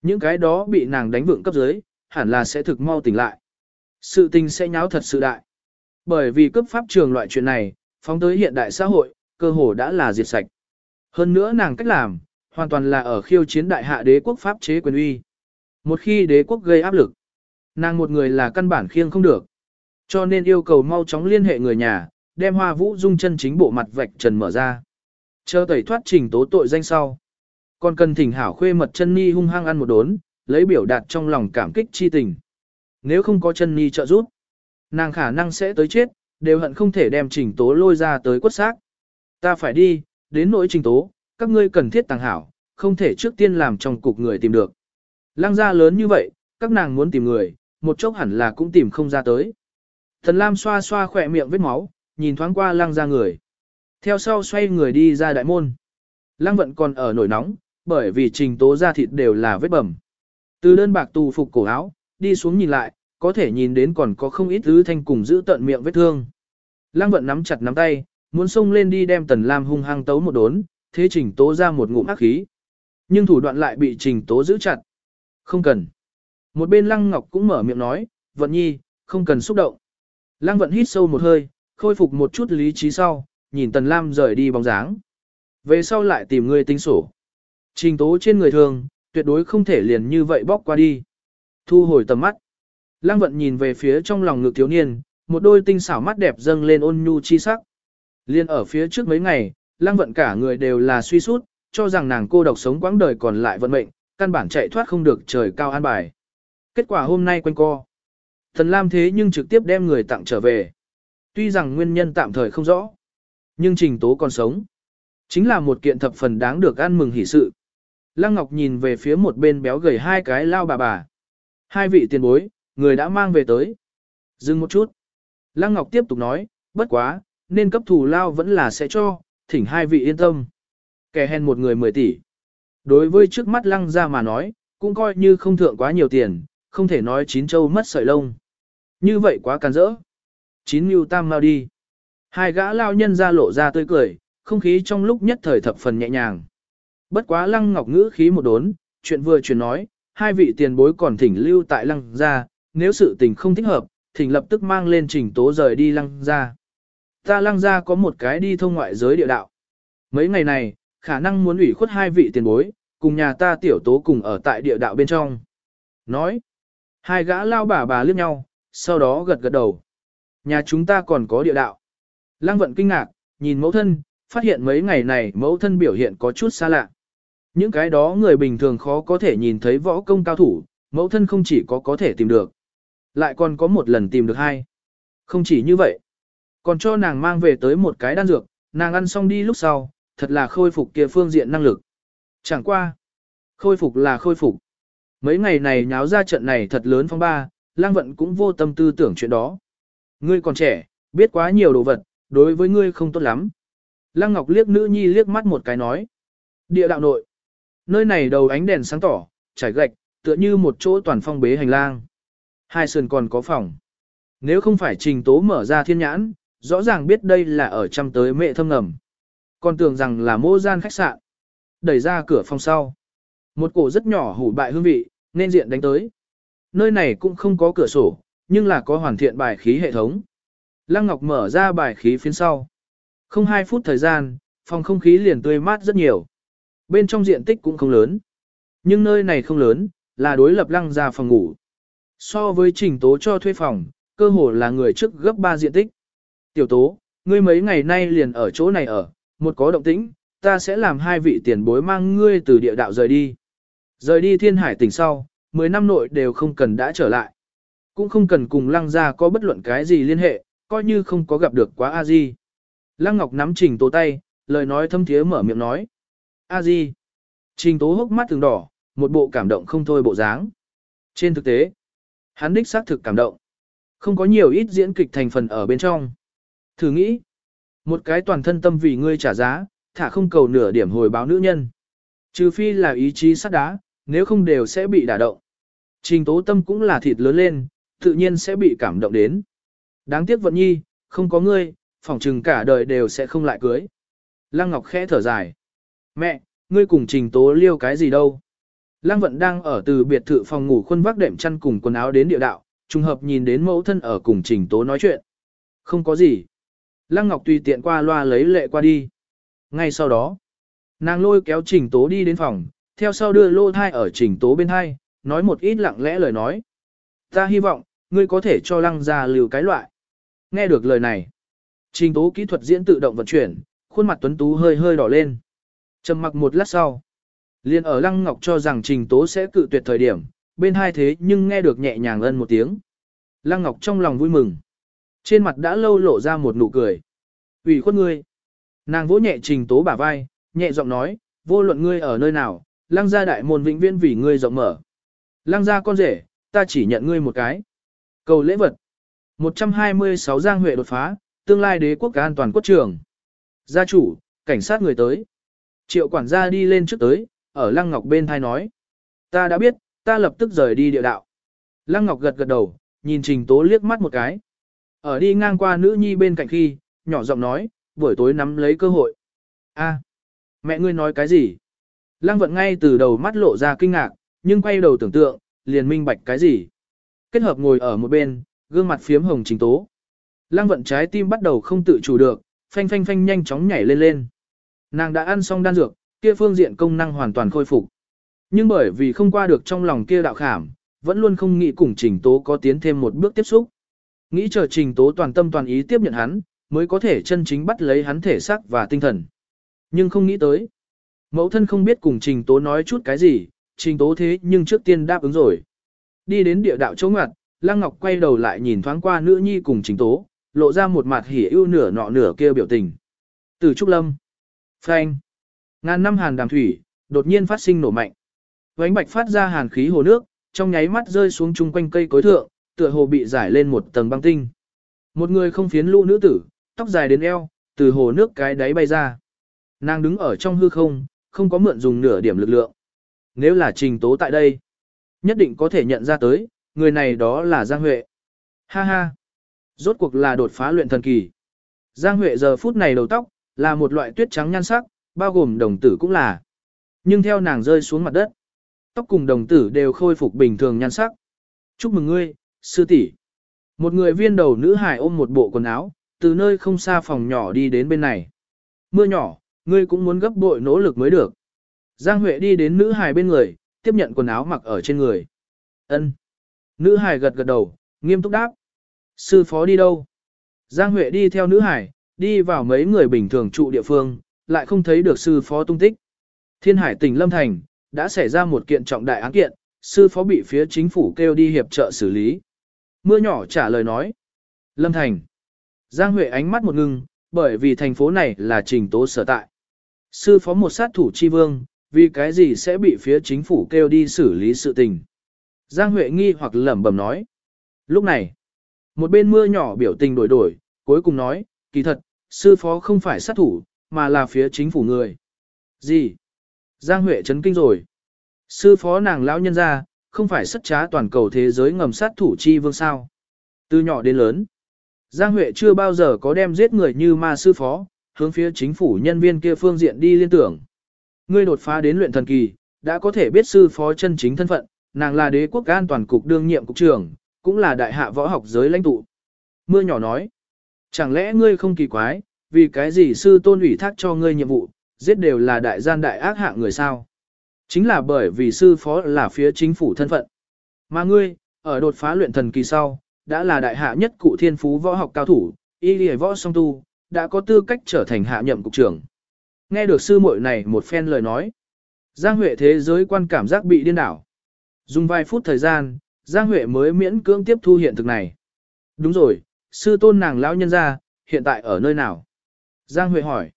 Những cái đó bị nàng đánh vượng cấp dưới, hẳn là sẽ thực mau tỉnh lại. Sự tình sẽ nháo thật sự đại. Bởi vì cấp pháp trường loại chuyện này, phóng tới hiện đại xã hội, cơ hồ đã là diệt sạch. Hơn nữa nàng cách làm, hoàn toàn là ở khiêu chiến đại hạ đế quốc pháp chế quyền uy. Một khi đế quốc gây áp lực, nàng một người là căn bản khiêng không được. Cho nên yêu cầu mau chóng liên hệ người nhà, đem hoa vũ dung chân chính bộ mặt vạch trần mở ra. Chờ tẩy thoát trình tố tội danh sau. Còn cần thỉnh hảo khuê mật chân ni hung hăng ăn một đốn, lấy biểu đạt trong lòng cảm kích chi tình. Nếu không có chân ni trợ giúp, nàng khả năng sẽ tới chết, đều hận không thể đem trình tố lôi ra tới quất xác. Ta phải đi, đến nỗi trình tố, các ngươi cần thiết tàng hảo, không thể trước tiên làm trong cục người tìm được. Lăng gia lớn như vậy, các nàng muốn tìm người, một chốc hẳn là cũng tìm không ra tới. Thần Lam xoa xoa khỏe miệng vết máu, nhìn thoáng qua lăng gia người. Theo sau xoay người đi ra đại môn. Lăng vận còn ở nổi nóng, bởi vì trình tố ra thịt đều là vết bầm. Từ đơn bạc tù phục cổ áo, đi xuống nhìn lại, có thể nhìn đến còn có không ít thứ thanh cùng giữ tận miệng vết thương. Lăng vận nắm chặt nắm tay, muốn xông lên đi đem tần lam hung hăng tấu một đốn, thế trình tố ra một ngụm ác khí. Nhưng thủ đoạn lại bị trình tố giữ chặt. Không cần. Một bên lăng ngọc cũng mở miệng nói, vận nhi, không cần xúc động. Lăng vận hít sâu một hơi, khôi phục một chút lý trí sau, nhìn tần lam rời đi bóng dáng. Về sau lại tìm người tính sổ. Trình tố trên người thường, tuyệt đối không thể liền như vậy bóc qua đi. Thu hồi tầm mắt. Lăng vận nhìn về phía trong lòng ngực thiếu niên, một đôi tinh xảo mắt đẹp dâng lên ôn nhu chi sắc. Liên ở phía trước mấy ngày, lăng vận cả người đều là suy sút, cho rằng nàng cô độc sống quãng đời còn lại vận mệnh, căn bản chạy thoát không được trời cao an bài. Kết quả hôm nay quanh co. Thần Lam thế nhưng trực tiếp đem người tặng trở về. Tuy rằng nguyên nhân tạm thời không rõ, nhưng trình tố còn sống. Chính là một kiện thập phần đáng được ăn mừng hỷ sự. Lăng Ngọc nhìn về phía một bên béo gầy hai cái lao bà bà. Hai vị tiền bối, người đã mang về tới. Dừng một chút. Lăng Ngọc tiếp tục nói, bất quá, nên cấp thù lao vẫn là sẽ cho, thỉnh hai vị yên tâm. Kẻ hèn một người 10 tỷ. Đối với trước mắt lăng ra mà nói, cũng coi như không thượng quá nhiều tiền, không thể nói chín châu mất sợi lông. Như vậy quá càn rỡ. Chín mưu tam mau đi. Hai gã lao nhân ra lộ ra tươi cười, không khí trong lúc nhất thời thập phần nhẹ nhàng. Bất quá lăng ngọc ngữ khí một đốn, chuyện vừa chuyển nói, hai vị tiền bối còn thỉnh lưu tại lăng gia, nếu sự tình không thích hợp, thỉnh lập tức mang lên trình tố rời đi lăng gia. Ta lăng gia có một cái đi thông ngoại giới địa đạo. Mấy ngày này, khả năng muốn ủy khuất hai vị tiền bối, cùng nhà ta tiểu tố cùng ở tại địa đạo bên trong. Nói, hai gã lao bà bà liếc nhau, sau đó gật gật đầu. Nhà chúng ta còn có địa đạo. Lăng vận kinh ngạc, nhìn mẫu thân, phát hiện mấy ngày này mẫu thân biểu hiện có chút xa lạ. Những cái đó người bình thường khó có thể nhìn thấy võ công cao thủ, mẫu thân không chỉ có có thể tìm được, lại còn có một lần tìm được hai. Không chỉ như vậy, còn cho nàng mang về tới một cái đan dược, nàng ăn xong đi lúc sau, thật là khôi phục kia phương diện năng lực. Chẳng qua, khôi phục là khôi phục. Mấy ngày này nháo ra trận này thật lớn phong ba, lang vận cũng vô tâm tư tưởng chuyện đó. Ngươi còn trẻ, biết quá nhiều đồ vật, đối với ngươi không tốt lắm. Lăng Ngọc liếc nữ nhi liếc mắt một cái nói. Địa đạo nội. Nơi này đầu ánh đèn sáng tỏ, trải gạch, tựa như một chỗ toàn phong bế hành lang. Hai sườn còn có phòng. Nếu không phải trình tố mở ra thiên nhãn, rõ ràng biết đây là ở trăm tới mẹ thâm ngầm. Còn tưởng rằng là mô gian khách sạn. Đẩy ra cửa phòng sau. Một cổ rất nhỏ hủ bại hương vị, nên diện đánh tới. Nơi này cũng không có cửa sổ, nhưng là có hoàn thiện bài khí hệ thống. Lăng Ngọc mở ra bài khí phía sau. Không hai phút thời gian, phòng không khí liền tươi mát rất nhiều. Bên trong diện tích cũng không lớn. Nhưng nơi này không lớn, là đối lập lăng ra phòng ngủ. So với trình tố cho thuê phòng, cơ hồ là người trước gấp 3 diện tích. Tiểu tố, ngươi mấy ngày nay liền ở chỗ này ở, một có động tĩnh, ta sẽ làm hai vị tiền bối mang ngươi từ địa đạo rời đi. Rời đi thiên hải tỉnh sau, 10 năm nội đều không cần đã trở lại. Cũng không cần cùng lăng ra có bất luận cái gì liên hệ, coi như không có gặp được quá a di. Lăng Ngọc nắm trình tố tay, lời nói thâm thiế mở miệng nói a di. Trình tố hốc mắt từng đỏ, một bộ cảm động không thôi bộ dáng. Trên thực tế, hắn đích xác thực cảm động. Không có nhiều ít diễn kịch thành phần ở bên trong. Thử nghĩ, một cái toàn thân tâm vì ngươi trả giá, thả không cầu nửa điểm hồi báo nữ nhân. Trừ phi là ý chí sắt đá, nếu không đều sẽ bị đả động. Trình tố tâm cũng là thịt lớn lên, tự nhiên sẽ bị cảm động đến. Đáng tiếc vận nhi, không có ngươi, phỏng chừng cả đời đều sẽ không lại cưới. Lăng Ngọc khẽ thở dài. Mẹ, ngươi cùng trình tố liêu cái gì đâu? Lăng vận đang ở từ biệt thự phòng ngủ khuôn vác đệm chăn cùng quần áo đến địa đạo, trùng hợp nhìn đến mẫu thân ở cùng trình tố nói chuyện. Không có gì. Lăng Ngọc tùy tiện qua loa lấy lệ qua đi. Ngay sau đó, nàng lôi kéo trình tố đi đến phòng, theo sau đưa lô thai ở trình tố bên hai, nói một ít lặng lẽ lời nói. Ta hy vọng, ngươi có thể cho lăng ra liều cái loại. Nghe được lời này, trình tố kỹ thuật diễn tự động vận chuyển, khuôn mặt tuấn tú hơi hơi đỏ lên trầm mặc một lát sau, liền ở lăng ngọc cho rằng trình tố sẽ cự tuyệt thời điểm, bên hai thế nhưng nghe được nhẹ nhàng ân một tiếng. Lăng ngọc trong lòng vui mừng. Trên mặt đã lâu lộ ra một nụ cười. ủy khuất ngươi. Nàng vỗ nhẹ trình tố bả vai, nhẹ giọng nói, vô luận ngươi ở nơi nào, lăng gia đại môn vĩnh viễn vì ngươi rộng mở. Lăng gia con rể, ta chỉ nhận ngươi một cái. Cầu lễ vật. 126 Giang Huệ đột phá, tương lai đế quốc an toàn quốc trường. Gia chủ, cảnh sát người tới. Triệu quản gia đi lên trước tới, ở Lăng Ngọc bên thai nói. Ta đã biết, ta lập tức rời đi địa đạo. Lăng Ngọc gật gật đầu, nhìn Trình Tố liếc mắt một cái. Ở đi ngang qua nữ nhi bên cạnh khi, nhỏ giọng nói, buổi tối nắm lấy cơ hội. A, mẹ ngươi nói cái gì? Lăng vận ngay từ đầu mắt lộ ra kinh ngạc, nhưng quay đầu tưởng tượng, liền minh bạch cái gì. Kết hợp ngồi ở một bên, gương mặt phiếm hồng trình tố. Lăng vận trái tim bắt đầu không tự chủ được, phanh phanh phanh nhanh chóng nhảy lên lên. Nàng đã ăn xong đan dược, kia phương diện công năng hoàn toàn khôi phục. Nhưng bởi vì không qua được trong lòng kia đạo khảm, vẫn luôn không nghĩ cùng trình tố có tiến thêm một bước tiếp xúc. Nghĩ chờ trình tố toàn tâm toàn ý tiếp nhận hắn, mới có thể chân chính bắt lấy hắn thể xác và tinh thần. Nhưng không nghĩ tới. Mẫu thân không biết cùng trình tố nói chút cái gì, trình tố thế nhưng trước tiên đáp ứng rồi. Đi đến địa đạo chỗ ngặt, Lăng Ngọc quay đầu lại nhìn thoáng qua nữ nhi cùng trình tố, lộ ra một mặt hỉ ưu nửa nọ nửa kia biểu tình. Từ Trúc Lâm. Phanh. Ngàn năm hàn đàm thủy, đột nhiên phát sinh nổ mạnh. Vánh bạch phát ra hàn khí hồ nước, trong nháy mắt rơi xuống chung quanh cây cối thượng, tựa hồ bị giải lên một tầng băng tinh. Một người không phiến lũ nữ tử, tóc dài đến eo, từ hồ nước cái đáy bay ra. Nàng đứng ở trong hư không, không có mượn dùng nửa điểm lực lượng. Nếu là trình tố tại đây, nhất định có thể nhận ra tới, người này đó là Giang Huệ. Ha ha! Rốt cuộc là đột phá luyện thần kỳ. Giang Huệ giờ phút này đầu tóc, là một loại tuyết trắng nhan sắc, bao gồm đồng tử cũng là. Nhưng theo nàng rơi xuống mặt đất, tóc cùng đồng tử đều khôi phục bình thường nhan sắc. Chúc mừng ngươi, sư tỷ. Một người viên đầu nữ hải ôm một bộ quần áo, từ nơi không xa phòng nhỏ đi đến bên này. Mưa nhỏ, ngươi cũng muốn gấp bội nỗ lực mới được. Giang Huệ đi đến nữ hải bên người, tiếp nhận quần áo mặc ở trên người. Ân. Nữ hải gật gật đầu, nghiêm túc đáp. Sư phó đi đâu? Giang Huệ đi theo nữ hải, đi vào mấy người bình thường trụ địa phương, lại không thấy được sư phó tung tích. Thiên hải tỉnh Lâm Thành, đã xảy ra một kiện trọng đại án kiện, sư phó bị phía chính phủ kêu đi hiệp trợ xử lý. Mưa nhỏ trả lời nói. Lâm Thành. Giang Huệ ánh mắt một ngưng, bởi vì thành phố này là trình tố sở tại. Sư phó một sát thủ chi vương, vì cái gì sẽ bị phía chính phủ kêu đi xử lý sự tình. Giang Huệ nghi hoặc lẩm bẩm nói. Lúc này, một bên mưa nhỏ biểu tình đổi đổi, cuối cùng nói, kỳ thật, sư phó không phải sát thủ, mà là phía chính phủ người. Gì? Giang Huệ chấn kinh rồi. Sư phó nàng lão nhân ra, không phải sất trá toàn cầu thế giới ngầm sát thủ chi vương sao. Từ nhỏ đến lớn, Giang Huệ chưa bao giờ có đem giết người như ma sư phó, hướng phía chính phủ nhân viên kia phương diện đi liên tưởng. Ngươi đột phá đến luyện thần kỳ, đã có thể biết sư phó chân chính thân phận, nàng là đế quốc an toàn cục đương nhiệm cục trưởng, cũng là đại hạ võ học giới lãnh tụ. Mưa nhỏ nói, chẳng lẽ ngươi không kỳ quái, vì cái gì sư tôn ủy thác cho ngươi nhiệm vụ, giết đều là đại gian đại ác hạng người sao? Chính là bởi vì sư phó là phía chính phủ thân phận. Mà ngươi, ở đột phá luyện thần kỳ sau, đã là đại hạ nhất cụ thiên phú võ học cao thủ, y lìa võ song tu, đã có tư cách trở thành hạ nhậm cục trưởng. Nghe được sư muội này một phen lời nói. Giang Huệ thế giới quan cảm giác bị điên đảo. Dùng vài phút thời gian, Giang Huệ mới miễn cưỡng tiếp thu hiện thực này. Đúng rồi, sư tôn nàng lão nhân ra, hiện tại ở nơi nào? Giang Huệ hỏi.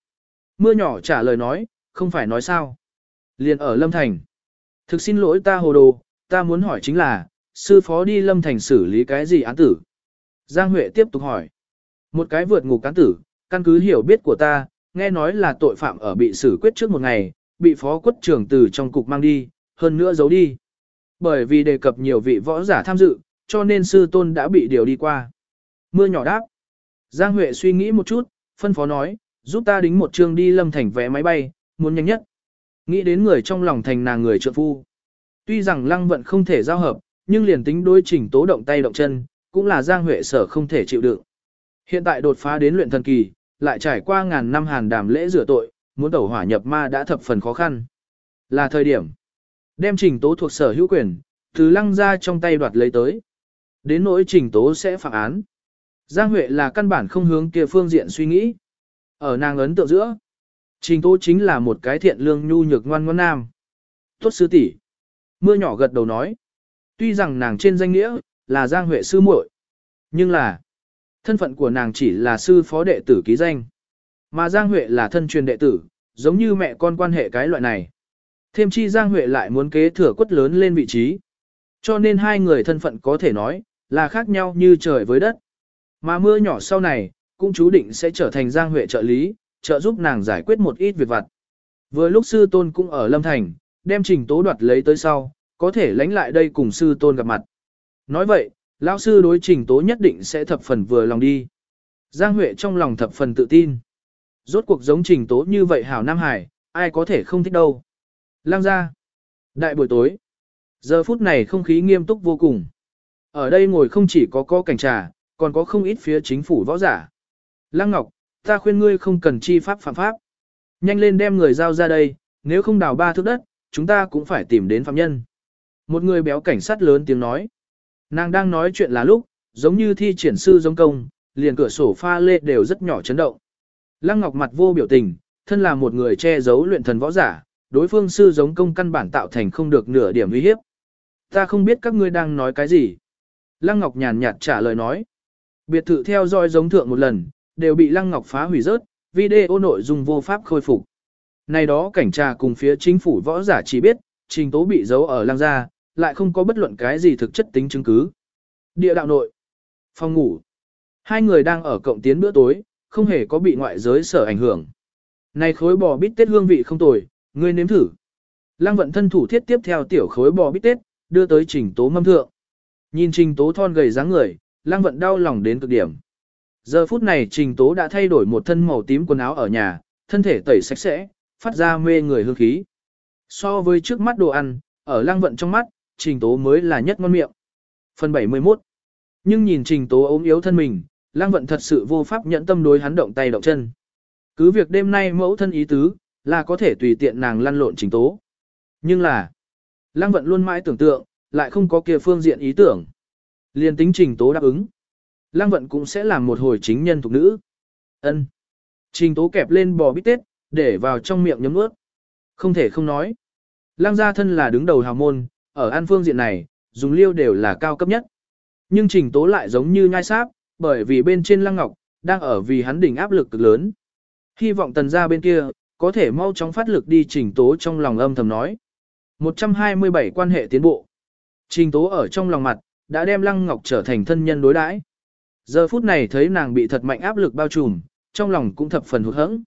Mưa nhỏ trả lời nói, không phải nói sao. Liền ở Lâm Thành. Thực xin lỗi ta hồ đồ, ta muốn hỏi chính là, sư phó đi Lâm Thành xử lý cái gì án tử? Giang Huệ tiếp tục hỏi. Một cái vượt ngục cán tử, căn cứ hiểu biết của ta, nghe nói là tội phạm ở bị xử quyết trước một ngày, bị phó quất trưởng từ trong cục mang đi, hơn nữa giấu đi. Bởi vì đề cập nhiều vị võ giả tham dự, cho nên sư tôn đã bị điều đi qua. Mưa nhỏ đáp. Giang Huệ suy nghĩ một chút, phân phó nói, giúp ta đính một chương đi lâm thành vé máy bay, muốn nhanh nhất. Nghĩ đến người trong lòng thành nàng người trợ phu. Tuy rằng lăng vận không thể giao hợp, nhưng liền tính đối trình tố động tay động chân, cũng là Giang Huệ sở không thể chịu đựng. Hiện tại đột phá đến luyện thần kỳ, lại trải qua ngàn năm hàn đàm lễ rửa tội, muốn tẩu hỏa nhập ma đã thập phần khó khăn. Là thời điểm. Đem trình tố thuộc sở hữu quyền, từ lăng ra trong tay đoạt lấy tới. Đến nỗi trình tố sẽ phạm án. Giang Huệ là căn bản không hướng kia phương diện suy nghĩ. Ở nàng ấn tượng giữa, trình tố chính là một cái thiện lương nhu nhược ngoan ngoãn nam. Tốt sư tỷ Mưa nhỏ gật đầu nói. Tuy rằng nàng trên danh nghĩa, là Giang Huệ sư muội, nhưng là, thân phận của nàng chỉ là sư phó đệ tử ký danh. Mà Giang Huệ là thân truyền đệ tử, giống như mẹ con quan hệ cái loại này. Thêm chi Giang Huệ lại muốn kế thừa quất lớn lên vị trí. Cho nên hai người thân phận có thể nói, là khác nhau như trời với đất. Mà mưa nhỏ sau này, cũng chú định sẽ trở thành Giang Huệ trợ lý, trợ giúp nàng giải quyết một ít việc vặt. Vừa lúc sư tôn cũng ở Lâm Thành, đem trình tố đoạt lấy tới sau, có thể lánh lại đây cùng sư tôn gặp mặt. Nói vậy, lão sư đối trình tố nhất định sẽ thập phần vừa lòng đi. Giang Huệ trong lòng thập phần tự tin. Rốt cuộc giống trình tố như vậy hảo Nam Hải, ai có thể không thích đâu. Lang ra. Đại buổi tối. Giờ phút này không khí nghiêm túc vô cùng. Ở đây ngồi không chỉ có có cảnh trà, còn có không ít phía chính phủ võ giả. Lăng Ngọc, ta khuyên ngươi không cần chi pháp phạm pháp. Nhanh lên đem người giao ra đây, nếu không đào ba thước đất, chúng ta cũng phải tìm đến phạm nhân. Một người béo cảnh sát lớn tiếng nói. Nàng đang nói chuyện là lúc, giống như thi triển sư giống công, liền cửa sổ pha lê đều rất nhỏ chấn động. Lăng Ngọc mặt vô biểu tình, thân là một người che giấu luyện thần võ giả, đối phương sư giống công căn bản tạo thành không được nửa điểm uy hiếp. Ta không biết các ngươi đang nói cái gì. Lăng Ngọc nhàn nhạt trả lời nói. Biệt thự theo dõi giống thượng một lần, đều bị Lăng Ngọc phá hủy rớt, video nội dung vô pháp khôi phục. Này đó cảnh trà cùng phía chính phủ võ giả chỉ biết, trình tố bị giấu ở Lăng gia, lại không có bất luận cái gì thực chất tính chứng cứ. Địa đạo nội. Phòng ngủ. Hai người đang ở cộng tiến bữa tối, không hề có bị ngoại giới sở ảnh hưởng. Này khối bò bít tết hương vị không tồi, Ngươi nếm thử. Lăng vận thân thủ thiết tiếp theo tiểu khối bò bít tết, đưa tới trình tố mâm thượng. Nhìn trình tố thon gầy dáng người, lăng vận đau lòng đến cực điểm. Giờ phút này trình tố đã thay đổi một thân màu tím quần áo ở nhà, thân thể tẩy sạch sẽ, phát ra mê người hương khí. So với trước mắt đồ ăn, ở lăng vận trong mắt, trình tố mới là nhất ngon miệng. Phần 71 Nhưng nhìn trình tố ốm yếu thân mình, lăng vận thật sự vô pháp nhẫn tâm đối hắn động tay động chân. Cứ việc đêm nay mẫu thân ý tứ, là có thể tùy tiện nàng lăn lộn trình tố. Nhưng là, lăng vận luôn mãi tưởng tượng, lại không có kia phương diện ý tưởng. Liên tính trình tố đáp ứng. Lăng vận cũng sẽ làm một hồi chính nhân thuộc nữ. ân Trình tố kẹp lên bò bít tết, để vào trong miệng nhấm ướt. Không thể không nói. Lăng gia thân là đứng đầu hào môn, ở an phương diện này, dùng liêu đều là cao cấp nhất. Nhưng trình tố lại giống như nhai sáp, bởi vì bên trên lăng ngọc, đang ở vì hắn đỉnh áp lực cực lớn. Hy vọng tần gia bên kia, có thể mau chóng phát lực đi trình tố trong lòng âm thầm nói. 127 quan hệ tiến bộ. Trình tố ở trong lòng mặt, đã đem lăng ngọc trở thành thân nhân đối đãi. Giờ phút này thấy nàng bị thật mạnh áp lực bao trùm, trong lòng cũng thập phần hụt hẫng.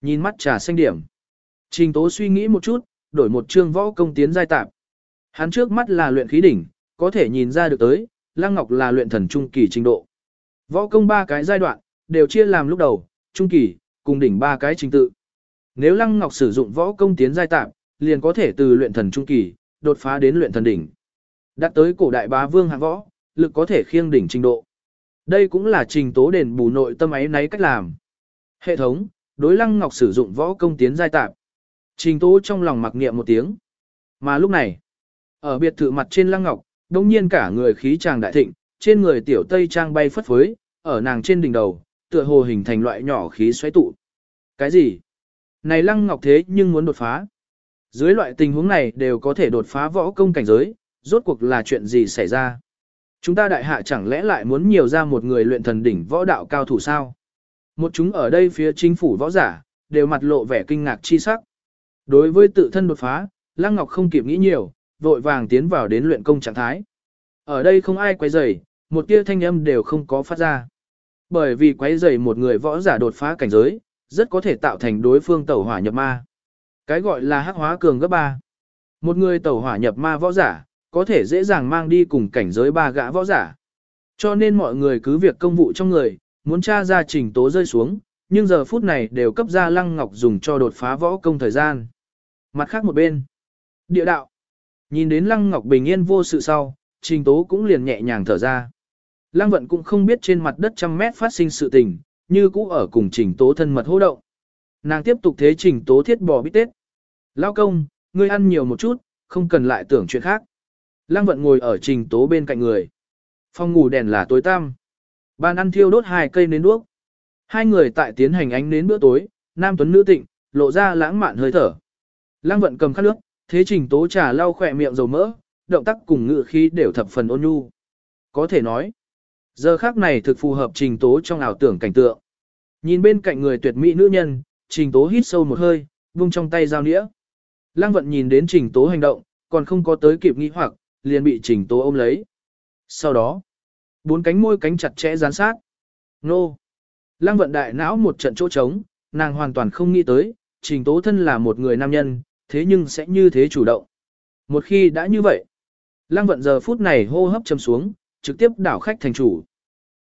Nhìn mắt trà xanh điểm. Trình tố suy nghĩ một chút, đổi một chương võ công tiến giai tạp. Hắn trước mắt là luyện khí đỉnh, có thể nhìn ra được tới, Lăng Ngọc là luyện thần trung kỳ trình độ. Võ công ba cái giai đoạn, đều chia làm lúc đầu, trung kỳ, cùng đỉnh ba cái trình tự. Nếu Lăng Ngọc sử dụng võ công tiến giai tạp, liền có thể từ luyện thần trung kỳ, đột phá đến luyện thần đỉnh. Đạt tới cổ đại bá vương hạng võ, lực có thể khiêng đỉnh trình độ. Đây cũng là trình tố đền bù nội tâm ấy nấy cách làm. Hệ thống, đối Lăng Ngọc sử dụng võ công tiến giai tạp. Trình tố trong lòng mặc niệm một tiếng. Mà lúc này, ở biệt thự mặt trên Lăng Ngọc, đông nhiên cả người khí tràng đại thịnh, trên người tiểu tây trang bay phất phới, ở nàng trên đỉnh đầu, tựa hồ hình thành loại nhỏ khí xoáy tụ. Cái gì? Này Lăng Ngọc thế nhưng muốn đột phá. Dưới loại tình huống này đều có thể đột phá võ công cảnh giới, rốt cuộc là chuyện gì xảy ra? Chúng ta đại hạ chẳng lẽ lại muốn nhiều ra một người luyện thần đỉnh võ đạo cao thủ sao? Một chúng ở đây phía chính phủ võ giả, đều mặt lộ vẻ kinh ngạc chi sắc. Đối với tự thân đột phá, Lăng Ngọc không kịp nghĩ nhiều, vội vàng tiến vào đến luyện công trạng thái. Ở đây không ai quấy rầy, một tia thanh âm đều không có phát ra. Bởi vì quấy rầy một người võ giả đột phá cảnh giới, rất có thể tạo thành đối phương tẩu hỏa nhập ma. Cái gọi là hắc hóa cường gấp 3. Một người tẩu hỏa nhập ma võ giả, có thể dễ dàng mang đi cùng cảnh giới ba gã võ giả. Cho nên mọi người cứ việc công vụ trong người, muốn tra ra trình tố rơi xuống, nhưng giờ phút này đều cấp ra lăng ngọc dùng cho đột phá võ công thời gian. Mặt khác một bên, địa đạo, nhìn đến lăng ngọc bình yên vô sự sau, trình tố cũng liền nhẹ nhàng thở ra. Lăng vận cũng không biết trên mặt đất trăm mét phát sinh sự tình, như cũ ở cùng trình tố thân mật hô động. Nàng tiếp tục thế trình tố thiết bò bít tết. Lao công, ngươi ăn nhiều một chút, không cần lại tưởng chuyện khác. Lăng vận ngồi ở trình tố bên cạnh người. Phòng ngủ đèn là tối tăm. Bàn ăn thiêu đốt hai cây nến đuốc. Hai người tại tiến hành ánh nến bữa tối, nam tuấn nữ tịnh, lộ ra lãng mạn hơi thở. Lăng vận cầm khát nước, thế trình tố trà lau khỏe miệng dầu mỡ, động tác cùng ngự khí đều thập phần ôn nhu. Có thể nói, giờ khác này thực phù hợp trình tố trong ảo tưởng cảnh tượng. Nhìn bên cạnh người tuyệt mỹ nữ nhân, trình tố hít sâu một hơi, vung trong tay dao nĩa. Lăng vận nhìn đến trình tố hành động, còn không có tới kịp nghi hoặc, liền bị trình tố ôm lấy. Sau đó, bốn cánh môi cánh chặt chẽ dán sát. Nô! Lăng vận đại não một trận chỗ trống, nàng hoàn toàn không nghĩ tới, trình tố thân là một người nam nhân, thế nhưng sẽ như thế chủ động. Một khi đã như vậy, lăng vận giờ phút này hô hấp châm xuống, trực tiếp đảo khách thành chủ.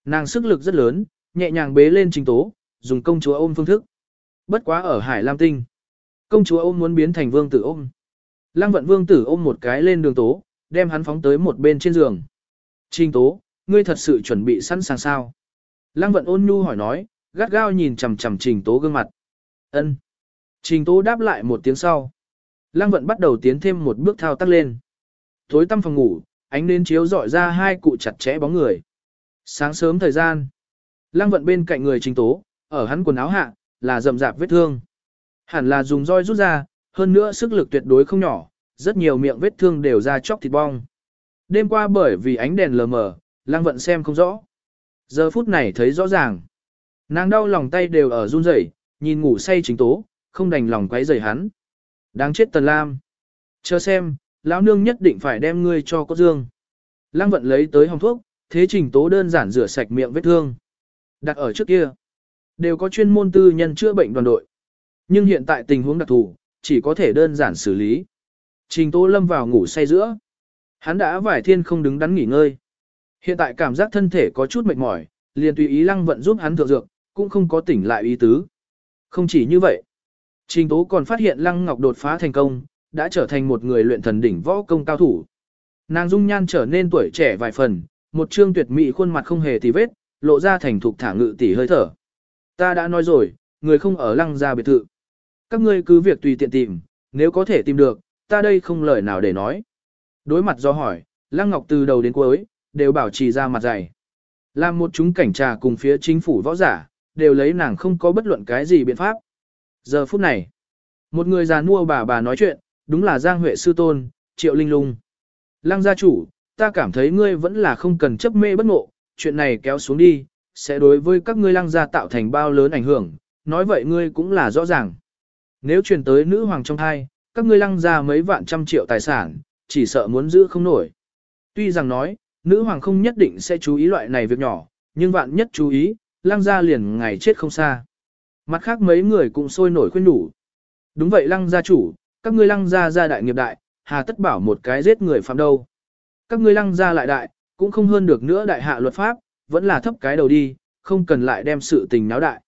Nàng sức lực rất lớn, nhẹ nhàng bế lên trình tố, dùng công chúa ôm phương thức. Bất quá ở Hải Lam Tinh, công chúa ôm muốn biến thành vương tử ôm. Lăng vận vương tử ôm một cái lên đường tố, đem hắn phóng tới một bên trên giường. Trình tố, ngươi thật sự chuẩn bị sẵn sàng sao? Lăng vận ôn nhu hỏi nói, gắt gao nhìn chằm chằm trình tố gương mặt. ân Trình tố đáp lại một tiếng sau. Lăng vận bắt đầu tiến thêm một bước thao tác lên. Tối tăm phòng ngủ, ánh nến chiếu dọi ra hai cụ chặt chẽ bóng người. Sáng sớm thời gian. Lăng vận bên cạnh người trình tố, ở hắn quần áo hạ, là rậm rạp vết thương. Hẳn là dùng roi rút ra, hơn nữa sức lực tuyệt đối không nhỏ, rất nhiều miệng vết thương đều ra chóc thịt bong. Đêm qua bởi vì ánh đèn lờ mờ, Lăng vận xem không rõ. Giờ phút này thấy rõ ràng. Nàng đau lòng tay đều ở run rẩy, nhìn ngủ say chính tố, không đành lòng quấy rầy hắn. Đáng chết Tần Lam. Chờ xem, lão nương nhất định phải đem ngươi cho cốt dương. Lăng vận lấy tới hồng thuốc, thế trình tố đơn giản rửa sạch miệng vết thương. Đặt ở trước kia, đều có chuyên môn tư nhân chữa bệnh đoàn đội. Nhưng hiện tại tình huống đặc thù, chỉ có thể đơn giản xử lý. Trình Tố Lâm vào ngủ say giữa. Hắn đã vải thiên không đứng đắn nghỉ ngơi. Hiện tại cảm giác thân thể có chút mệt mỏi, liền tùy ý lăng vận giúp hắn thượng dược, cũng không có tỉnh lại ý tứ. Không chỉ như vậy, Trình Tố còn phát hiện Lăng Ngọc đột phá thành công, đã trở thành một người luyện thần đỉnh võ công cao thủ. Nàng dung nhan trở nên tuổi trẻ vài phần, một trương tuyệt mỹ khuôn mặt không hề tì vết, lộ ra thành thục thả ngự tỷ hơi thở. Ta đã nói rồi, người không ở Lăng gia biệt thự. Các ngươi cứ việc tùy tiện tìm, nếu có thể tìm được, ta đây không lời nào để nói. Đối mặt do hỏi, Lăng Ngọc từ đầu đến cuối, đều bảo trì ra mặt dày. Làm một chúng cảnh trà cùng phía chính phủ võ giả, đều lấy nàng không có bất luận cái gì biện pháp. Giờ phút này, một người già nua bà bà nói chuyện, đúng là Giang Huệ Sư Tôn, Triệu Linh Lung. Lăng gia chủ, ta cảm thấy ngươi vẫn là không cần chấp mê bất ngộ, chuyện này kéo xuống đi, sẽ đối với các ngươi lăng gia tạo thành bao lớn ảnh hưởng, nói vậy ngươi cũng là rõ ràng. Nếu truyền tới nữ hoàng trong thai, các ngươi lăng ra mấy vạn trăm triệu tài sản, chỉ sợ muốn giữ không nổi. Tuy rằng nói, nữ hoàng không nhất định sẽ chú ý loại này việc nhỏ, nhưng vạn nhất chú ý, lăng ra liền ngày chết không xa. Mặt khác mấy người cũng sôi nổi khuyên đủ. Đúng vậy lăng gia chủ, các ngươi lăng gia gia đại nghiệp đại, hà tất bảo một cái giết người phạm đâu. Các ngươi lăng gia lại đại, cũng không hơn được nữa đại hạ luật pháp, vẫn là thấp cái đầu đi, không cần lại đem sự tình náo đại.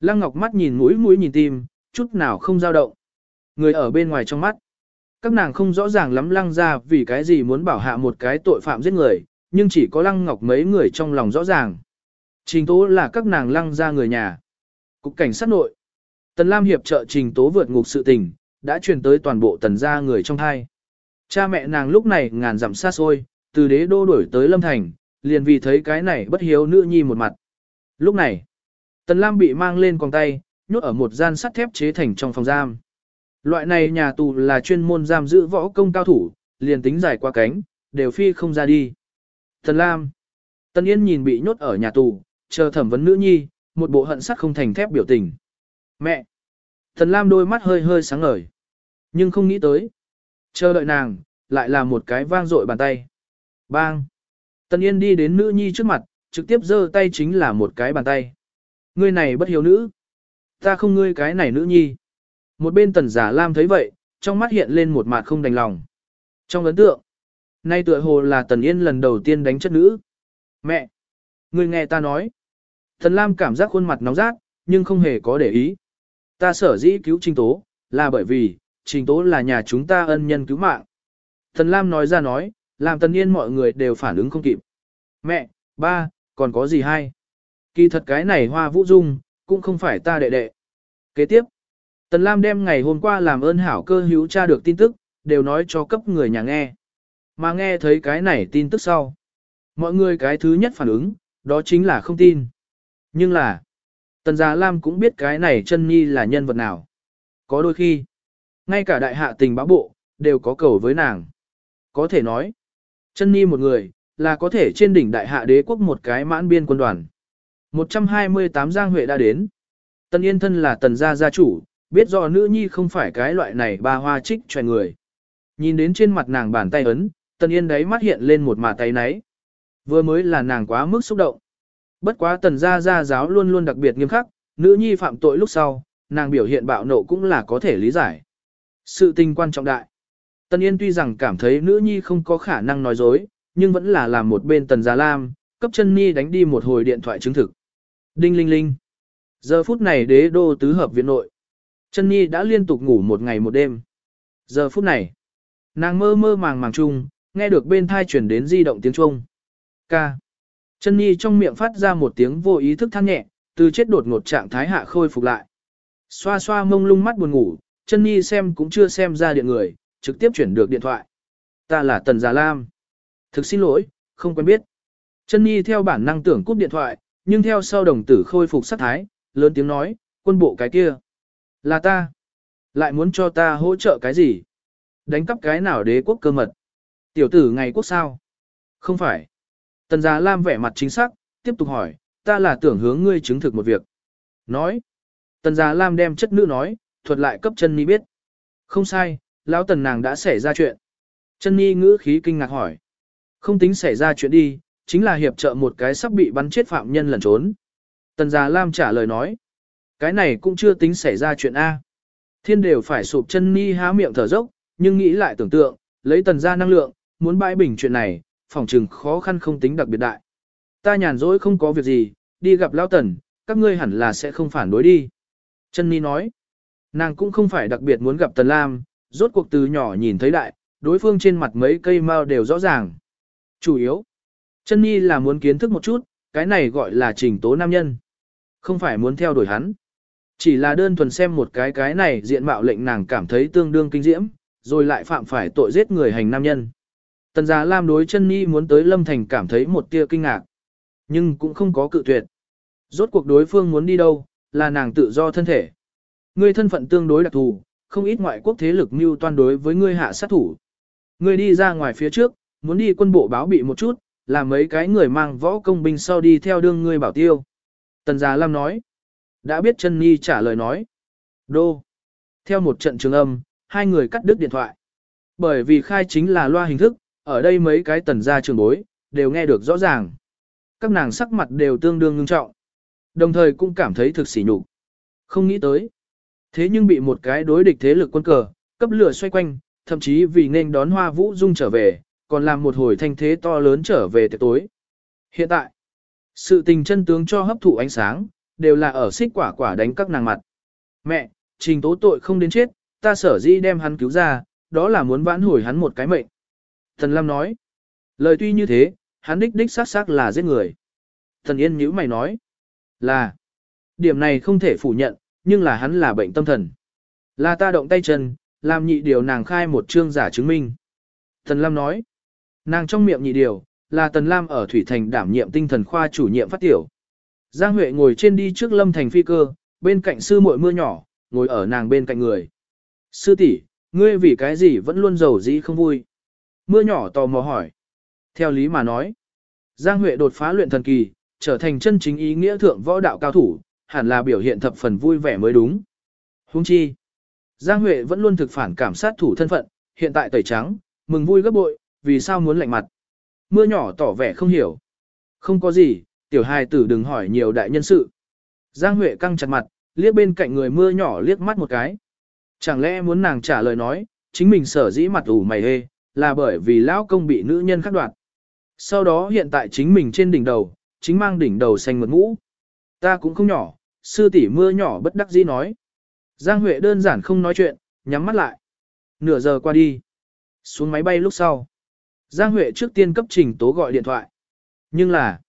Lăng Ngọc mắt nhìn mũi mũi nhìn tim, chút nào không dao động. Người ở bên ngoài trong mắt. Các nàng không rõ ràng lắm lăng ra vì cái gì muốn bảo hạ một cái tội phạm giết người, nhưng chỉ có lăng ngọc mấy người trong lòng rõ ràng. Trình tố là các nàng lăng ra người nhà. Cục cảnh sát nội. Tần Lam hiệp trợ trình tố vượt ngục sự tình, đã truyền tới toàn bộ tần gia người trong thai. Cha mẹ nàng lúc này ngàn dặm xa xôi, từ đế đô đổi tới Lâm Thành, liền vì thấy cái này bất hiếu nữ nhi một mặt. Lúc này, Tần Lam bị mang lên con tay, nhốt ở một gian sắt thép chế thành trong phòng giam. Loại này nhà tù là chuyên môn giam giữ võ công cao thủ, liền tính giải qua cánh, đều phi không ra đi. Thần Lam. Tân Yên nhìn bị nhốt ở nhà tù, chờ thẩm vấn nữ nhi, một bộ hận sắt không thành thép biểu tình. Mẹ! Thần Lam đôi mắt hơi hơi sáng ngời. Nhưng không nghĩ tới. Chờ đợi nàng, lại là một cái vang dội bàn tay. Bang! Tân Yên đi đến nữ nhi trước mặt, trực tiếp giơ tay chính là một cái bàn tay. Ngươi này bất hiếu nữ. Ta không ngươi cái này nữ nhi. Một bên tần giả Lam thấy vậy, trong mắt hiện lên một mặt không đành lòng. Trong ấn tượng, nay tựa hồ là tần yên lần đầu tiên đánh chất nữ. Mẹ! người nghe ta nói. Tần Lam cảm giác khuôn mặt nóng rát, nhưng không hề có để ý. Ta sở dĩ cứu Trình Tố, là bởi vì, Trình Tố là nhà chúng ta ân nhân cứu mạng. Tần Lam nói ra nói, làm tần yên mọi người đều phản ứng không kịp. Mẹ, ba, còn có gì hay? Kỳ thật cái này hoa vũ dung, cũng không phải ta đệ đệ. Kế tiếp, Tần Lam đem ngày hôm qua làm ơn hảo cơ hữu tra được tin tức, đều nói cho cấp người nhà nghe. Mà nghe thấy cái này tin tức sau. Mọi người cái thứ nhất phản ứng, đó chính là không tin. Nhưng là, Tần Gia Lam cũng biết cái này chân nhi là nhân vật nào. Có đôi khi, ngay cả đại hạ tình báo bộ, đều có cầu với nàng. Có thể nói, chân nhi một người, là có thể trên đỉnh đại hạ đế quốc một cái mãn biên quân đoàn. 128 Giang Huệ đã đến. Tần Yên thân là tần gia gia chủ, biết rõ nữ nhi không phải cái loại này ba hoa trích choài người. Nhìn đến trên mặt nàng bàn tay ấn, tần yên đấy mắt hiện lên một mà tay náy. Vừa mới là nàng quá mức xúc động. Bất quá tần gia gia giáo luôn luôn đặc biệt nghiêm khắc, nữ nhi phạm tội lúc sau, nàng biểu hiện bạo nộ cũng là có thể lý giải. Sự tình quan trọng đại. Tần Yên tuy rằng cảm thấy nữ nhi không có khả năng nói dối, nhưng vẫn là làm một bên tần gia lam, cấp chân nhi đánh đi một hồi điện thoại chứng thực. Đinh linh linh. Giờ phút này đế đô tứ hợp viện nội. Chân Nhi đã liên tục ngủ một ngày một đêm. Giờ phút này, nàng mơ mơ màng màng chung, nghe được bên thai chuyển đến di động tiếng Trung. Ca. Chân Nhi trong miệng phát ra một tiếng vô ý thức than nhẹ, từ chết đột ngột trạng thái hạ khôi phục lại. Xoa xoa mông lung mắt buồn ngủ, chân Nhi xem cũng chưa xem ra điện người, trực tiếp chuyển được điện thoại. Ta là Tần Già Lam. Thực xin lỗi, không quen biết. Chân Nhi theo bản năng tưởng cúp điện thoại, nhưng theo sau đồng tử khôi phục sát thái, lớn tiếng nói, quân bộ cái kia. Là ta. Lại muốn cho ta hỗ trợ cái gì? Đánh cắp cái nào đế quốc cơ mật? Tiểu tử ngày quốc sao? Không phải. Tần Gia Lam vẻ mặt chính xác, tiếp tục hỏi, ta là tưởng hướng ngươi chứng thực một việc. Nói. Tần Gia Lam đem chất nữ nói, thuật lại cấp chân ni biết. Không sai, lão tần nàng đã xảy ra chuyện. Chân ni ngữ khí kinh ngạc hỏi. Không tính xảy ra chuyện đi, chính là hiệp trợ một cái sắp bị bắn chết phạm nhân lẩn trốn. Tần Gia Lam trả lời nói. Cái này cũng chưa tính xảy ra chuyện A. Thiên đều phải sụp chân ni há miệng thở dốc, nhưng nghĩ lại tưởng tượng, lấy tần ra năng lượng, muốn bãi bình chuyện này, phòng trừng khó khăn không tính đặc biệt đại. Ta nhàn rỗi không có việc gì, đi gặp Lão Tần, các ngươi hẳn là sẽ không phản đối đi. Chân Ni nói, nàng cũng không phải đặc biệt muốn gặp Tần Lam, rốt cuộc từ nhỏ nhìn thấy đại, đối phương trên mặt mấy cây mao đều rõ ràng. Chủ yếu, chân Ni là muốn kiến thức một chút, cái này gọi là trình tố nam nhân. Không phải muốn theo đuổi hắn. Chỉ là đơn thuần xem một cái cái này diện mạo lệnh nàng cảm thấy tương đương kinh diễm, rồi lại phạm phải tội giết người hành nam nhân. Tần Giá Lam đối chân Nhi muốn tới Lâm Thành cảm thấy một tia kinh ngạc, nhưng cũng không có cự tuyệt. Rốt cuộc đối phương muốn đi đâu, là nàng tự do thân thể. Ngươi thân phận tương đối đặc thù, không ít ngoại quốc thế lực mưu toan đối với ngươi hạ sát thủ. Ngươi đi ra ngoài phía trước, muốn đi quân bộ báo bị một chút, là mấy cái người mang võ công binh sau đi theo đương ngươi bảo tiêu. Tần Giá Lam nói. Đã biết chân Nhi trả lời nói. Đô. Theo một trận trường âm, hai người cắt đứt điện thoại. Bởi vì khai chính là loa hình thức, ở đây mấy cái tần gia trường bối, đều nghe được rõ ràng. Các nàng sắc mặt đều tương đương ngưng trọng. Đồng thời cũng cảm thấy thực sỉ nhục. Không nghĩ tới. Thế nhưng bị một cái đối địch thế lực quân cờ, cấp lửa xoay quanh, thậm chí vì nên đón hoa vũ dung trở về, còn làm một hồi thanh thế to lớn trở về tiệc tối. Hiện tại, sự tình chân tướng cho hấp thụ ánh sáng, đều là ở xích quả quả đánh các nàng mặt. Mẹ, trình tố tội không đến chết, ta sở dĩ đem hắn cứu ra, đó là muốn vãn hồi hắn một cái mệnh. Thần Lam nói, lời tuy như thế, hắn đích đích xác xác là giết người. Thần Yên nhữ mày nói, là, điểm này không thể phủ nhận, nhưng là hắn là bệnh tâm thần. Là ta động tay chân, làm nhị điều nàng khai một chương giả chứng minh. Thần Lam nói, nàng trong miệng nhị điều, là Tần Lam ở Thủy Thành đảm nhiệm tinh thần khoa chủ nhiệm phát tiểu. Giang Huệ ngồi trên đi trước Lâm Thành phi cơ, bên cạnh sư muội mưa nhỏ, ngồi ở nàng bên cạnh người. Sư tỷ, ngươi vì cái gì vẫn luôn giàu dĩ không vui? Mưa nhỏ tò mò hỏi. Theo lý mà nói, Giang Huệ đột phá luyện thần kỳ, trở thành chân chính ý nghĩa thượng võ đạo cao thủ, hẳn là biểu hiện thập phần vui vẻ mới đúng. Huống chi, Giang Huệ vẫn luôn thực phản cảm sát thủ thân phận, hiện tại tẩy trắng, mừng vui gấp bội, vì sao muốn lạnh mặt. Mưa nhỏ tỏ vẻ không hiểu. Không có gì, tiểu hài tử đừng hỏi nhiều đại nhân sự. Giang Huệ căng chặt mặt, liếc bên cạnh người mưa nhỏ liếc mắt một cái. Chẳng lẽ muốn nàng trả lời nói, chính mình sở dĩ mặt ủ mày hê, là bởi vì lão công bị nữ nhân khắc đoạt. Sau đó hiện tại chính mình trên đỉnh đầu, chính mang đỉnh đầu xanh mượt mũ. Ta cũng không nhỏ, sư tỷ mưa nhỏ bất đắc dĩ nói. Giang Huệ đơn giản không nói chuyện, nhắm mắt lại. Nửa giờ qua đi. Xuống máy bay lúc sau. Giang Huệ trước tiên cấp trình tố gọi điện thoại. Nhưng là,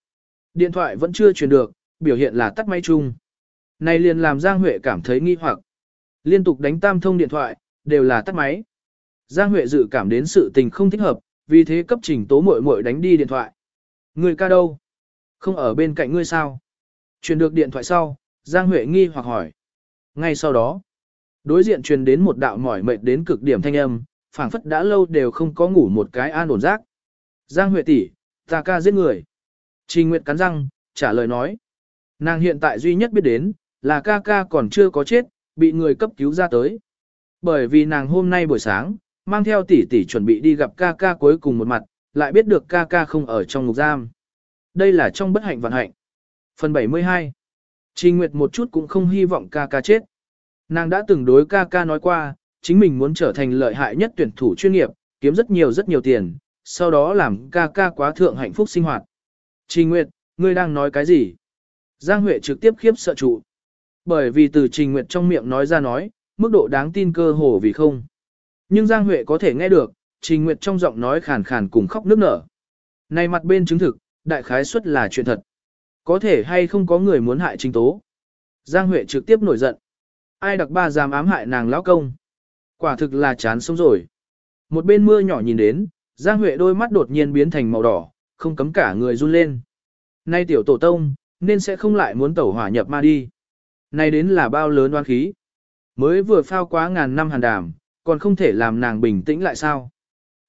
điện thoại vẫn chưa truyền được, biểu hiện là tắt máy chung. Này liền làm Giang Huệ cảm thấy nghi hoặc. Liên tục đánh tam thông điện thoại, đều là tắt máy. Giang Huệ dự cảm đến sự tình không thích hợp, vì thế cấp trình tố muội muội đánh đi điện thoại. Người ca đâu? Không ở bên cạnh ngươi sao? Truyền được điện thoại sau, Giang Huệ nghi hoặc hỏi. Ngay sau đó, đối diện truyền đến một đạo mỏi mệt đến cực điểm thanh âm, phảng phất đã lâu đều không có ngủ một cái an ổn giấc. Giang Huệ tỷ, ta ca giết người. Trình Nguyệt cắn răng, trả lời nói. Nàng hiện tại duy nhất biết đến, là ca ca còn chưa có chết, bị người cấp cứu ra tới. Bởi vì nàng hôm nay buổi sáng, mang theo tỷ tỷ chuẩn bị đi gặp ca ca cuối cùng một mặt, lại biết được ca ca không ở trong ngục giam. Đây là trong bất hạnh vận hạnh. Phần 72 Trình Nguyệt một chút cũng không hy vọng ca ca chết. Nàng đã từng đối ca ca nói qua, chính mình muốn trở thành lợi hại nhất tuyển thủ chuyên nghiệp, kiếm rất nhiều rất nhiều tiền, sau đó làm ca ca quá thượng hạnh phúc sinh hoạt. Trình Nguyệt, ngươi đang nói cái gì? Giang Huệ trực tiếp khiếp sợ trụ. Bởi vì từ Trình Nguyệt trong miệng nói ra nói, mức độ đáng tin cơ hồ vì không. Nhưng Giang Huệ có thể nghe được, Trình Nguyệt trong giọng nói khàn khàn cùng khóc nức nở. Này mặt bên chứng thực, đại khái suất là chuyện thật. Có thể hay không có người muốn hại Trình Tố. Giang Huệ trực tiếp nổi giận. Ai đặc ba dám ám hại nàng lão công. Quả thực là chán sống rồi. Một bên mưa nhỏ nhìn đến, Giang Huệ đôi mắt đột nhiên biến thành màu đỏ, không cấm cả người run lên. Nay tiểu tổ tông, nên sẽ không lại muốn tẩu hỏa nhập ma đi. Nay đến là bao lớn oan khí. Mới vừa phao quá ngàn năm hàn đàm, còn không thể làm nàng bình tĩnh lại sao.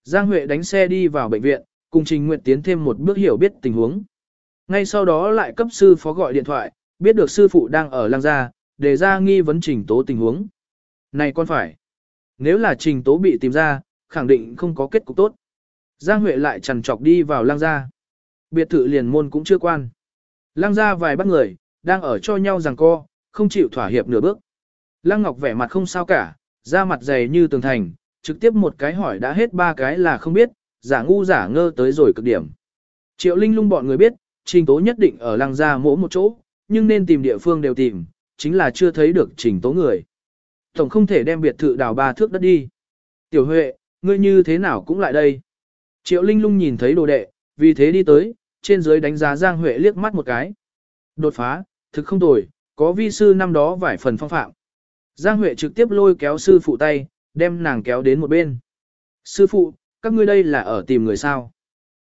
Giang Huệ đánh xe đi vào bệnh viện, cùng Trình Nguyệt tiến thêm một bước hiểu biết tình huống. Ngay sau đó lại cấp sư phó gọi điện thoại, biết được sư phụ đang ở lang gia, để ra nghi vấn trình tố tình huống. Này con phải. Nếu là trình tố bị tìm ra, khẳng định không có kết cục tốt. Giang Huệ lại trằn trọc đi vào Lang gia. Biệt thự liền môn cũng chưa quan. Lang gia vài bắt người, đang ở cho nhau rằng co, không chịu thỏa hiệp nửa bước. Lăng Ngọc vẻ mặt không sao cả, da mặt dày như tường thành, trực tiếp một cái hỏi đã hết ba cái là không biết, giả ngu giả ngơ tới rồi cực điểm. Triệu Linh lung bọn người biết, trình tố nhất định ở lăng gia mỗi một chỗ, nhưng nên tìm địa phương đều tìm, chính là chưa thấy được trình tố người. Tổng không thể đem biệt thự đào ba thước đất đi. Tiểu Huệ, ngươi như thế nào cũng lại đây. Triệu Linh lung nhìn thấy đồ đệ, vì thế đi tới, trên dưới đánh giá Giang Huệ liếc mắt một cái. Đột phá, thực không tồi, có vi sư năm đó vài phần phong phạm. Giang Huệ trực tiếp lôi kéo sư phụ tay, đem nàng kéo đến một bên. Sư phụ, các ngươi đây là ở tìm người sao?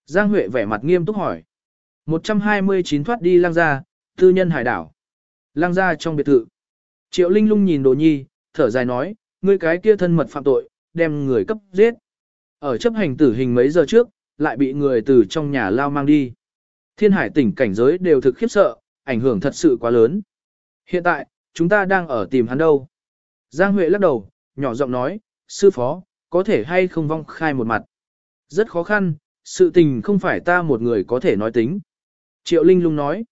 Giang Huệ vẻ mặt nghiêm túc hỏi. 129 thoát đi lang gia, tư nhân hải đảo. Lang gia trong biệt thự. Triệu Linh lung nhìn đồ nhi, thở dài nói, ngươi cái kia thân mật phạm tội, đem người cấp giết. Ở chấp hành tử hình mấy giờ trước, lại bị người từ trong nhà lao mang đi. Thiên hải tỉnh cảnh giới đều thực khiếp sợ, ảnh hưởng thật sự quá lớn. Hiện tại, chúng ta đang ở tìm hắn đâu. Giang Huệ lắc đầu, nhỏ giọng nói, sư phó, có thể hay không vong khai một mặt. Rất khó khăn, sự tình không phải ta một người có thể nói tính. Triệu Linh lung nói,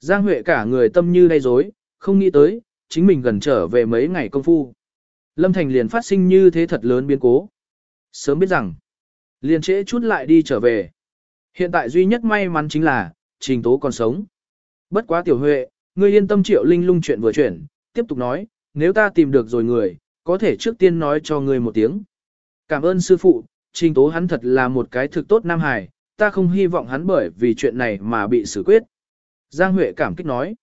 Giang Huệ cả người tâm như đay dối, không nghĩ tới, chính mình gần trở về mấy ngày công phu. Lâm Thành liền phát sinh như thế thật lớn biến cố. Sớm biết rằng, liền trễ chút lại đi trở về. Hiện tại duy nhất may mắn chính là, trình tố còn sống. Bất quá tiểu huệ, ngươi yên tâm triệu linh lung chuyện vừa chuyển, tiếp tục nói, nếu ta tìm được rồi người, có thể trước tiên nói cho ngươi một tiếng. Cảm ơn sư phụ, trình tố hắn thật là một cái thực tốt nam hài, ta không hy vọng hắn bởi vì chuyện này mà bị xử quyết. Giang Huệ cảm kích nói.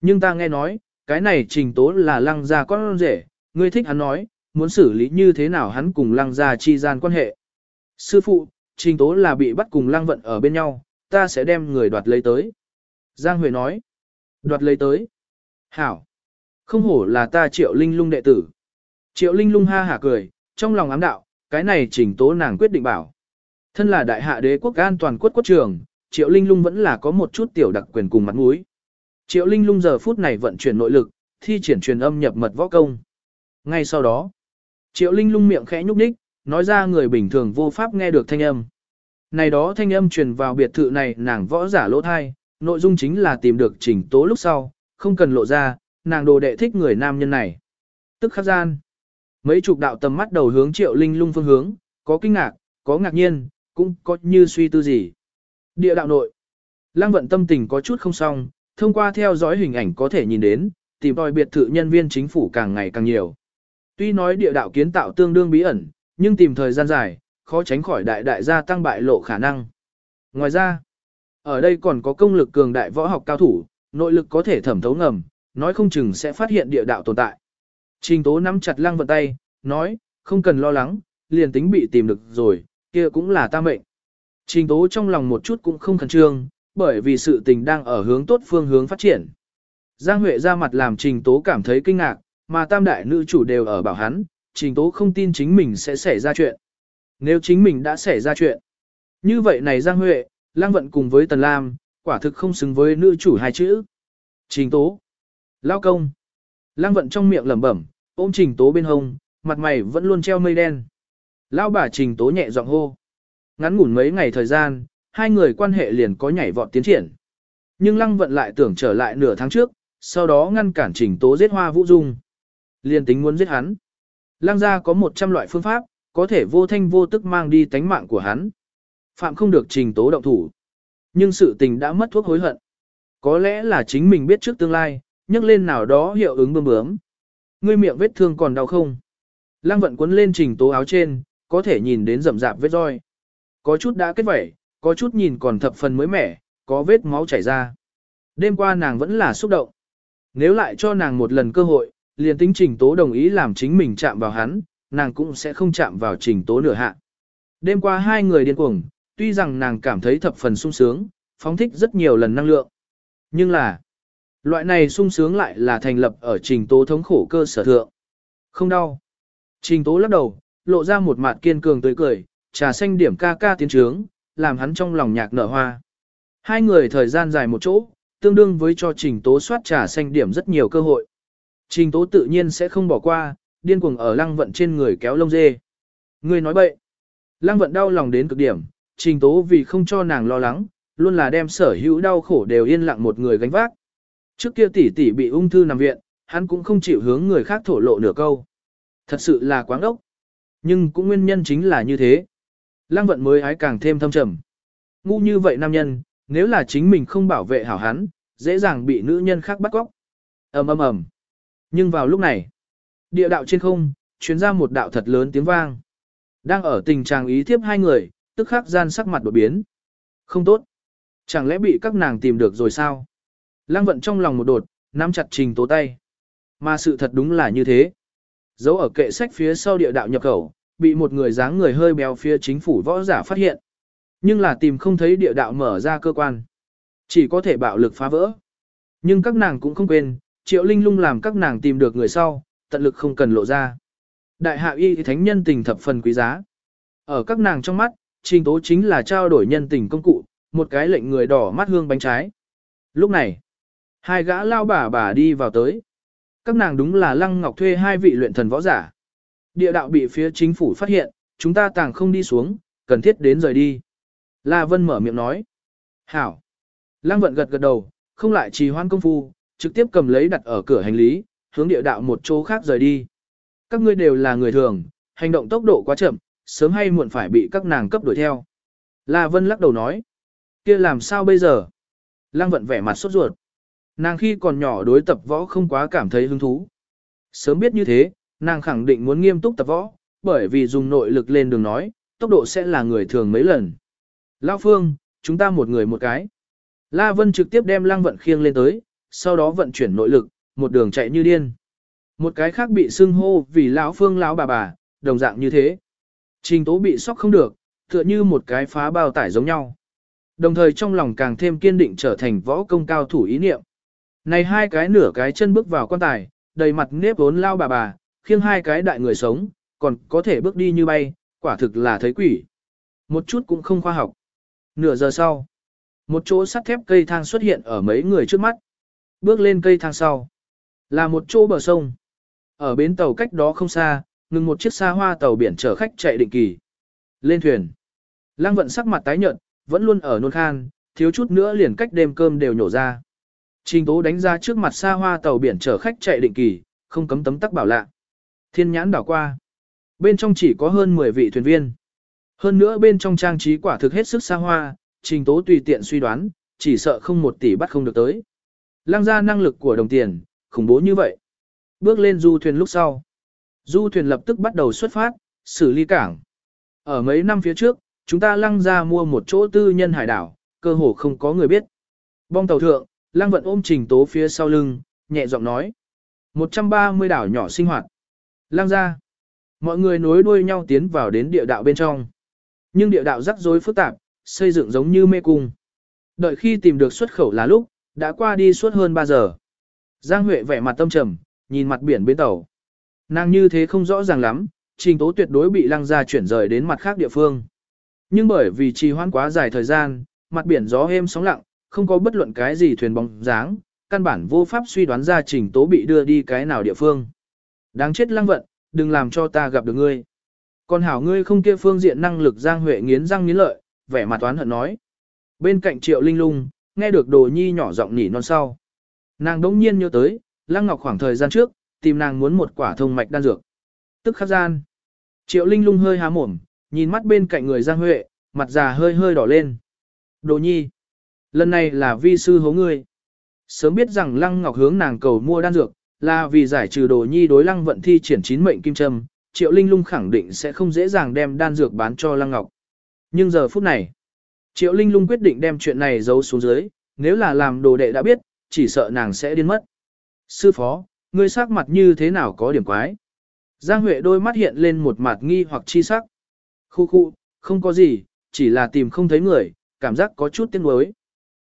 Nhưng ta nghe nói, cái này trình tố là lăng gia con rể, ngươi thích hắn nói, muốn xử lý như thế nào hắn cùng lăng gia chi gian quan hệ. Sư phụ, trình tố là bị bắt cùng lăng vận ở bên nhau, ta sẽ đem người đoạt lấy tới. Giang Huệ nói. Đoạt lấy tới. Hảo. Không hổ là ta triệu linh lung đệ tử. Triệu linh lung ha hả cười, trong lòng ám đạo, cái này trình tố nàng quyết định bảo. Thân là đại hạ đế quốc an toàn quất quốc trường, triệu linh lung vẫn là có một chút tiểu đặc quyền cùng mặt mũi. Triệu linh lung giờ phút này vận chuyển nội lực, thi triển truyền âm nhập mật võ công. Ngay sau đó, triệu linh lung miệng khẽ nhúc nhích, nói ra người bình thường vô pháp nghe được thanh âm. Này đó thanh âm truyền vào biệt thự này nàng võ giả lỗ thai, nội dung chính là tìm được trình tố lúc sau, không cần lộ ra, nàng đồ đệ thích người nam nhân này. Tức khắc gian. Mấy chục đạo tầm mắt đầu hướng triệu linh lung phương hướng, có kinh ngạc, có ngạc nhiên, cũng có như suy tư gì. Địa đạo nội. Lăng vận tâm tình có chút không xong, thông qua theo dõi hình ảnh có thể nhìn đến, tìm đòi biệt thự nhân viên chính phủ càng ngày càng nhiều. Tuy nói địa đạo kiến tạo tương đương bí ẩn, nhưng tìm thời gian dài, khó tránh khỏi đại đại gia tăng bại lộ khả năng. Ngoài ra, ở đây còn có công lực cường đại võ học cao thủ, nội lực có thể thẩm thấu ngầm, nói không chừng sẽ phát hiện địa đạo tồn tại. Trình tố nắm chặt lăng vận tay, nói, không cần lo lắng, liền tính bị tìm được rồi, kia cũng là ta mệnh. Trình tố trong lòng một chút cũng không khẩn trương, bởi vì sự tình đang ở hướng tốt phương hướng phát triển. Giang Huệ ra mặt làm trình tố cảm thấy kinh ngạc, mà tam đại nữ chủ đều ở bảo hắn, trình tố không tin chính mình sẽ xảy ra chuyện. Nếu chính mình đã xảy ra chuyện, như vậy này Giang Huệ, Lăng Vận cùng với Tần Lam, quả thực không xứng với nữ chủ hai chữ. Trình tố. Lao công. Lăng Vận trong miệng lẩm bẩm, ôm trình tố bên hông, mặt mày vẫn luôn treo mây đen. Lao bà trình tố nhẹ giọng hô. Ngắn ngủn mấy ngày thời gian, hai người quan hệ liền có nhảy vọt tiến triển. Nhưng Lăng Vận lại tưởng trở lại nửa tháng trước, sau đó ngăn cản trình tố giết hoa vũ dung. Liền tính muốn giết hắn. Lăng gia có 100 loại phương pháp, có thể vô thanh vô tức mang đi tánh mạng của hắn. Phạm không được trình tố động thủ. Nhưng sự tình đã mất thuốc hối hận. Có lẽ là chính mình biết trước tương lai, nhắc lên nào đó hiệu ứng bơm bướm. Ngươi miệng vết thương còn đau không? Lăng vận quấn lên trình tố áo trên, có thể nhìn đến rậm rạp vết roi. Có chút đã kết vẩy, có chút nhìn còn thập phần mới mẻ, có vết máu chảy ra. Đêm qua nàng vẫn là xúc động. Nếu lại cho nàng một lần cơ hội, liền tính trình tố đồng ý làm chính mình chạm vào hắn, nàng cũng sẽ không chạm vào trình tố nửa hạ. Đêm qua hai người điên cuồng, tuy rằng nàng cảm thấy thập phần sung sướng, phóng thích rất nhiều lần năng lượng. Nhưng là, loại này sung sướng lại là thành lập ở trình tố thống khổ cơ sở thượng. Không đau. Trình tố lắc đầu, lộ ra một mặt kiên cường tươi cười, trà xanh điểm ca ca tiến trướng, làm hắn trong lòng nhạc nở hoa. Hai người thời gian dài một chỗ, tương đương với cho trình tố soát trà xanh điểm rất nhiều cơ hội. Trình tố tự nhiên sẽ không bỏ qua, điên cuồng ở lăng vận trên người kéo lông dê. Người nói bậy. Lăng vận đau lòng đến cực điểm, trình tố vì không cho nàng lo lắng, luôn là đem sở hữu đau khổ đều yên lặng một người gánh vác. Trước kia tỷ tỷ bị ung thư nằm viện, hắn cũng không chịu hướng người khác thổ lộ nửa câu. Thật sự là quáng ốc. Nhưng cũng nguyên nhân chính là như thế. Lăng vận mới ái càng thêm thâm trầm. Ngu như vậy nam nhân, nếu là chính mình không bảo vệ hảo hắn, dễ dàng bị nữ nhân khác bắt cóc. ầm ầm ầm. Nhưng vào lúc này, địa đạo trên không, truyền ra một đạo thật lớn tiếng vang. Đang ở tình trạng ý thiếp hai người, tức khắc gian sắc mặt đột biến. Không tốt. Chẳng lẽ bị các nàng tìm được rồi sao? Lăng vận trong lòng một đột, nắm chặt trình tố tay. Mà sự thật đúng là như thế. Dấu ở kệ sách phía sau địa đạo nhập khẩu, bị một người dáng người hơi béo phía chính phủ võ giả phát hiện. Nhưng là tìm không thấy địa đạo mở ra cơ quan. Chỉ có thể bạo lực phá vỡ. Nhưng các nàng cũng không quên, triệu linh lung làm các nàng tìm được người sau, tận lực không cần lộ ra. Đại hạ y thánh nhân tình thập phần quý giá. Ở các nàng trong mắt, trình tố chính là trao đổi nhân tình công cụ, một cái lệnh người đỏ mắt hương bánh trái. Lúc này, hai gã lao bà bà đi vào tới. Các nàng đúng là Lăng Ngọc thuê hai vị luyện thần võ giả. Địa đạo bị phía chính phủ phát hiện, chúng ta tàng không đi xuống, cần thiết đến rời đi. La Vân mở miệng nói. Hảo. Lăng vận gật gật đầu, không lại trì hoãn công phu, trực tiếp cầm lấy đặt ở cửa hành lý, hướng địa đạo một chỗ khác rời đi. Các ngươi đều là người thường, hành động tốc độ quá chậm, sớm hay muộn phải bị các nàng cấp đuổi theo. La Vân lắc đầu nói. kia làm sao bây giờ? Lăng vận vẻ mặt sốt ruột. Nàng khi còn nhỏ đối tập võ không quá cảm thấy hứng thú. Sớm biết như thế, nàng khẳng định muốn nghiêm túc tập võ, bởi vì dùng nội lực lên đường nói, tốc độ sẽ là người thường mấy lần. Lao Phương, chúng ta một người một cái. La Vân trực tiếp đem lăng vận khiêng lên tới, sau đó vận chuyển nội lực, một đường chạy như điên. Một cái khác bị xưng hô vì lão Phương lão bà bà, đồng dạng như thế. Trình tố bị sốc không được, tựa như một cái phá bao tải giống nhau. Đồng thời trong lòng càng thêm kiên định trở thành võ công cao thủ ý niệm. Này hai cái nửa cái chân bước vào quan tài, đầy mặt nếp vốn lao bà bà, khiêng hai cái đại người sống, còn có thể bước đi như bay, quả thực là thấy quỷ. Một chút cũng không khoa học. Nửa giờ sau, một chỗ sắt thép cây thang xuất hiện ở mấy người trước mắt. Bước lên cây thang sau, là một chỗ bờ sông. Ở bến tàu cách đó không xa, ngừng một chiếc xa hoa tàu biển chở khách chạy định kỳ. Lên thuyền. Lăng vận sắc mặt tái nhợt, vẫn luôn ở nôn khan, thiếu chút nữa liền cách đêm cơm đều nhổ ra. Trình tố đánh ra trước mặt xa hoa tàu biển chở khách chạy định kỳ, không cấm tấm tắc bảo lạ. Thiên nhãn đảo qua. Bên trong chỉ có hơn 10 vị thuyền viên. Hơn nữa bên trong trang trí quả thực hết sức xa hoa, trình tố tùy tiện suy đoán, chỉ sợ không một tỷ bắt không được tới. Lăng ra năng lực của đồng tiền, khủng bố như vậy. Bước lên du thuyền lúc sau. Du thuyền lập tức bắt đầu xuất phát, xử lý cảng. Ở mấy năm phía trước, chúng ta lăng ra mua một chỗ tư nhân hải đảo, cơ hồ không có người biết. Bong tàu thượng, lăng vận ôm trình tố phía sau lưng, nhẹ giọng nói. 130 đảo nhỏ sinh hoạt. Lăng ra. Mọi người nối đuôi nhau tiến vào đến địa đạo bên trong. Nhưng địa đạo rắc rối phức tạp, xây dựng giống như mê cung. Đợi khi tìm được xuất khẩu là lúc, đã qua đi suốt hơn 3 giờ. Giang Huệ vẻ mặt tâm trầm, nhìn mặt biển bên tàu. Nàng như thế không rõ ràng lắm, trình tố tuyệt đối bị lăng ra chuyển rời đến mặt khác địa phương. Nhưng bởi vì trì hoãn quá dài thời gian, mặt biển gió êm sóng lặng, không có bất luận cái gì thuyền bóng dáng, căn bản vô pháp suy đoán ra trình tố bị đưa đi cái nào địa phương. Đáng chết lăng vận, đừng làm cho ta gặp được ngươi. Còn hảo ngươi không kia phương diện năng lực Giang Huệ nghiến răng nghiến lợi, vẻ mặt toán hận nói. Bên cạnh Triệu Linh Lung, nghe được Đồ Nhi nhỏ giọng nỉ non sau. Nàng đống nhiên nhớ tới, Lăng Ngọc khoảng thời gian trước, tìm nàng muốn một quả thông mạch đan dược. Tức khắc gian. Triệu Linh Lung hơi há mồm, nhìn mắt bên cạnh người Giang Huệ, mặt già hơi hơi đỏ lên. Đồ Nhi, lần này là vi sư hố ngươi. Sớm biết rằng Lăng Ngọc hướng nàng cầu mua đan dược, là vì giải trừ Đồ Nhi đối Lăng vận thi triển chín mệnh kim châm, Triệu Linh Lung khẳng định sẽ không dễ dàng đem đan dược bán cho Lăng Ngọc. Nhưng giờ phút này, Triệu Linh Lung quyết định đem chuyện này giấu xuống dưới, nếu là làm đồ đệ đã biết, chỉ sợ nàng sẽ điên mất. Sư phó, ngươi sắc mặt như thế nào có điểm quái? Giang Huệ đôi mắt hiện lên một mặt nghi hoặc chi sắc. Khu khu, không có gì, chỉ là tìm không thấy người, cảm giác có chút tiếc nuối.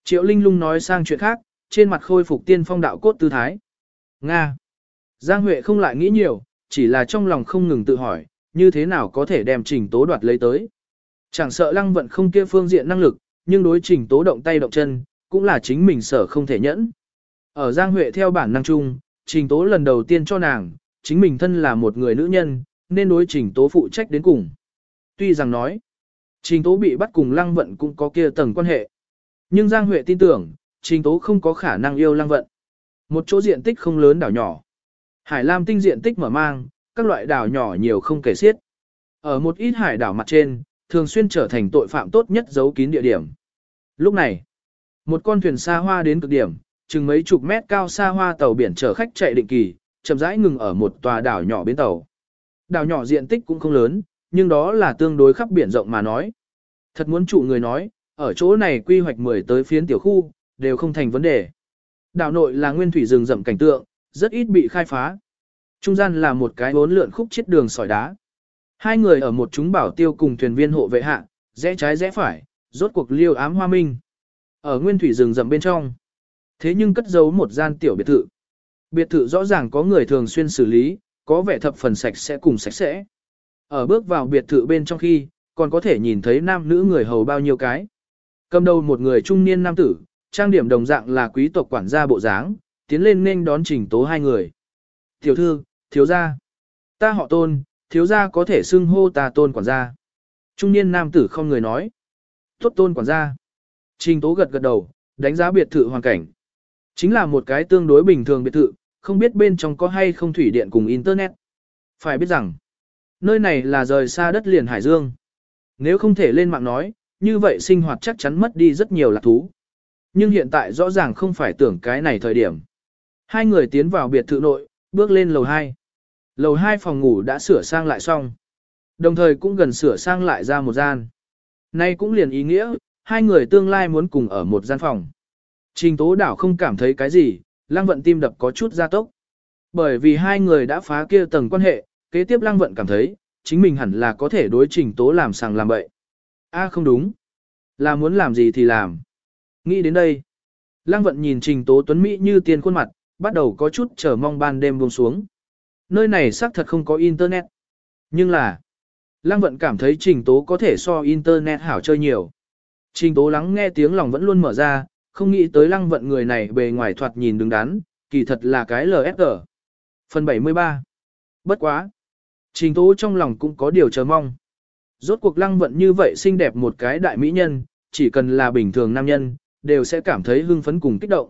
Triệu Linh Lung nói sang chuyện khác, trên mặt khôi phục tiên phong đạo cốt tư thái. Nga. Giang Huệ không lại nghĩ nhiều, chỉ là trong lòng không ngừng tự hỏi, như thế nào có thể đem trình tố đoạt lấy tới. Chẳng sợ lăng vận không kia phương diện năng lực, nhưng đối trình tố động tay động chân, cũng là chính mình sở không thể nhẫn. Ở Giang Huệ theo bản năng chung, trình tố lần đầu tiên cho nàng, chính mình thân là một người nữ nhân, nên đối trình tố phụ trách đến cùng. Tuy rằng nói, trình tố bị bắt cùng lăng vận cũng có kia tầng quan hệ. Nhưng Giang Huệ tin tưởng, trình tố không có khả năng yêu lăng vận. Một chỗ diện tích không lớn đảo nhỏ. Hải Lam tinh diện tích mở mang, các loại đảo nhỏ nhiều không kể xiết. Ở một ít hải đảo mặt trên, thường xuyên trở thành tội phạm tốt nhất giấu kín địa điểm. Lúc này, một con thuyền xa hoa đến cực điểm, chừng mấy chục mét cao xa hoa tàu biển chở khách chạy định kỳ, chậm rãi ngừng ở một tòa đảo nhỏ bên tàu. Đảo nhỏ diện tích cũng không lớn, nhưng đó là tương đối khắp biển rộng mà nói. Thật muốn chủ người nói, ở chỗ này quy hoạch 10 tới phiến tiểu khu, đều không thành vấn đề. Đảo nội là nguyên thủy rừng rậm cảnh tượng, rất ít bị khai phá. Trung gian là một cái bốn lượn khúc chết đường sỏi đá. Hai người ở một chúng bảo tiêu cùng thuyền viên hộ vệ hạ, rẽ trái rẽ phải, rốt cuộc liêu ám hoa minh. Ở nguyên thủy rừng rậm bên trong. Thế nhưng cất giấu một gian tiểu biệt thự. Biệt thự rõ ràng có người thường xuyên xử lý, có vẻ thập phần sạch sẽ cùng sạch sẽ. Ở bước vào biệt thự bên trong khi, còn có thể nhìn thấy nam nữ người hầu bao nhiêu cái. Cầm đầu một người trung niên nam tử, trang điểm đồng dạng là quý tộc quản gia bộ dáng, tiến lên nên đón trình tố hai người. Tiểu thư, thiếu gia. Ta họ tôn, thiếu gia có thể xưng hô ta tôn quản gia. Trung niên nam tử không người nói. Tốt tôn quản gia. Trình tố gật gật đầu, đánh giá biệt thự hoàn cảnh. Chính là một cái tương đối bình thường biệt thự, không biết bên trong có hay không thủy điện cùng internet. Phải biết rằng, nơi này là rời xa đất liền Hải Dương. Nếu không thể lên mạng nói, như vậy sinh hoạt chắc chắn mất đi rất nhiều lạc thú. Nhưng hiện tại rõ ràng không phải tưởng cái này thời điểm. Hai người tiến vào biệt thự nội, bước lên lầu 2. Lầu 2 phòng ngủ đã sửa sang lại xong. Đồng thời cũng gần sửa sang lại ra một gian. Nay cũng liền ý nghĩa, hai người tương lai muốn cùng ở một gian phòng. Trình tố đảo không cảm thấy cái gì, lăng vận tim đập có chút gia tốc. Bởi vì hai người đã phá kia tầng quan hệ, kế tiếp lăng vận cảm thấy, chính mình hẳn là có thể đối trình tố làm sàng làm bậy. a không đúng. Là muốn làm gì thì làm. Nghĩ đến đây. Lăng vận nhìn trình tố tuấn Mỹ như tiền khuôn mặt, bắt đầu có chút chờ mong ban đêm buông xuống. Nơi này xác thật không có internet. Nhưng là, Lăng vận cảm thấy trình tố có thể so internet hảo chơi nhiều. Trình tố lắng nghe tiếng lòng vẫn luôn mở ra, không nghĩ tới lăng vận người này bề ngoài thoạt nhìn đứng đắn, kỳ thật là cái LSG. Phần 73 Bất quá. Trình tố trong lòng cũng có điều chờ mong. Rốt cuộc lăng vận như vậy xinh đẹp một cái đại mỹ nhân, chỉ cần là bình thường nam nhân, đều sẽ cảm thấy hưng phấn cùng kích động.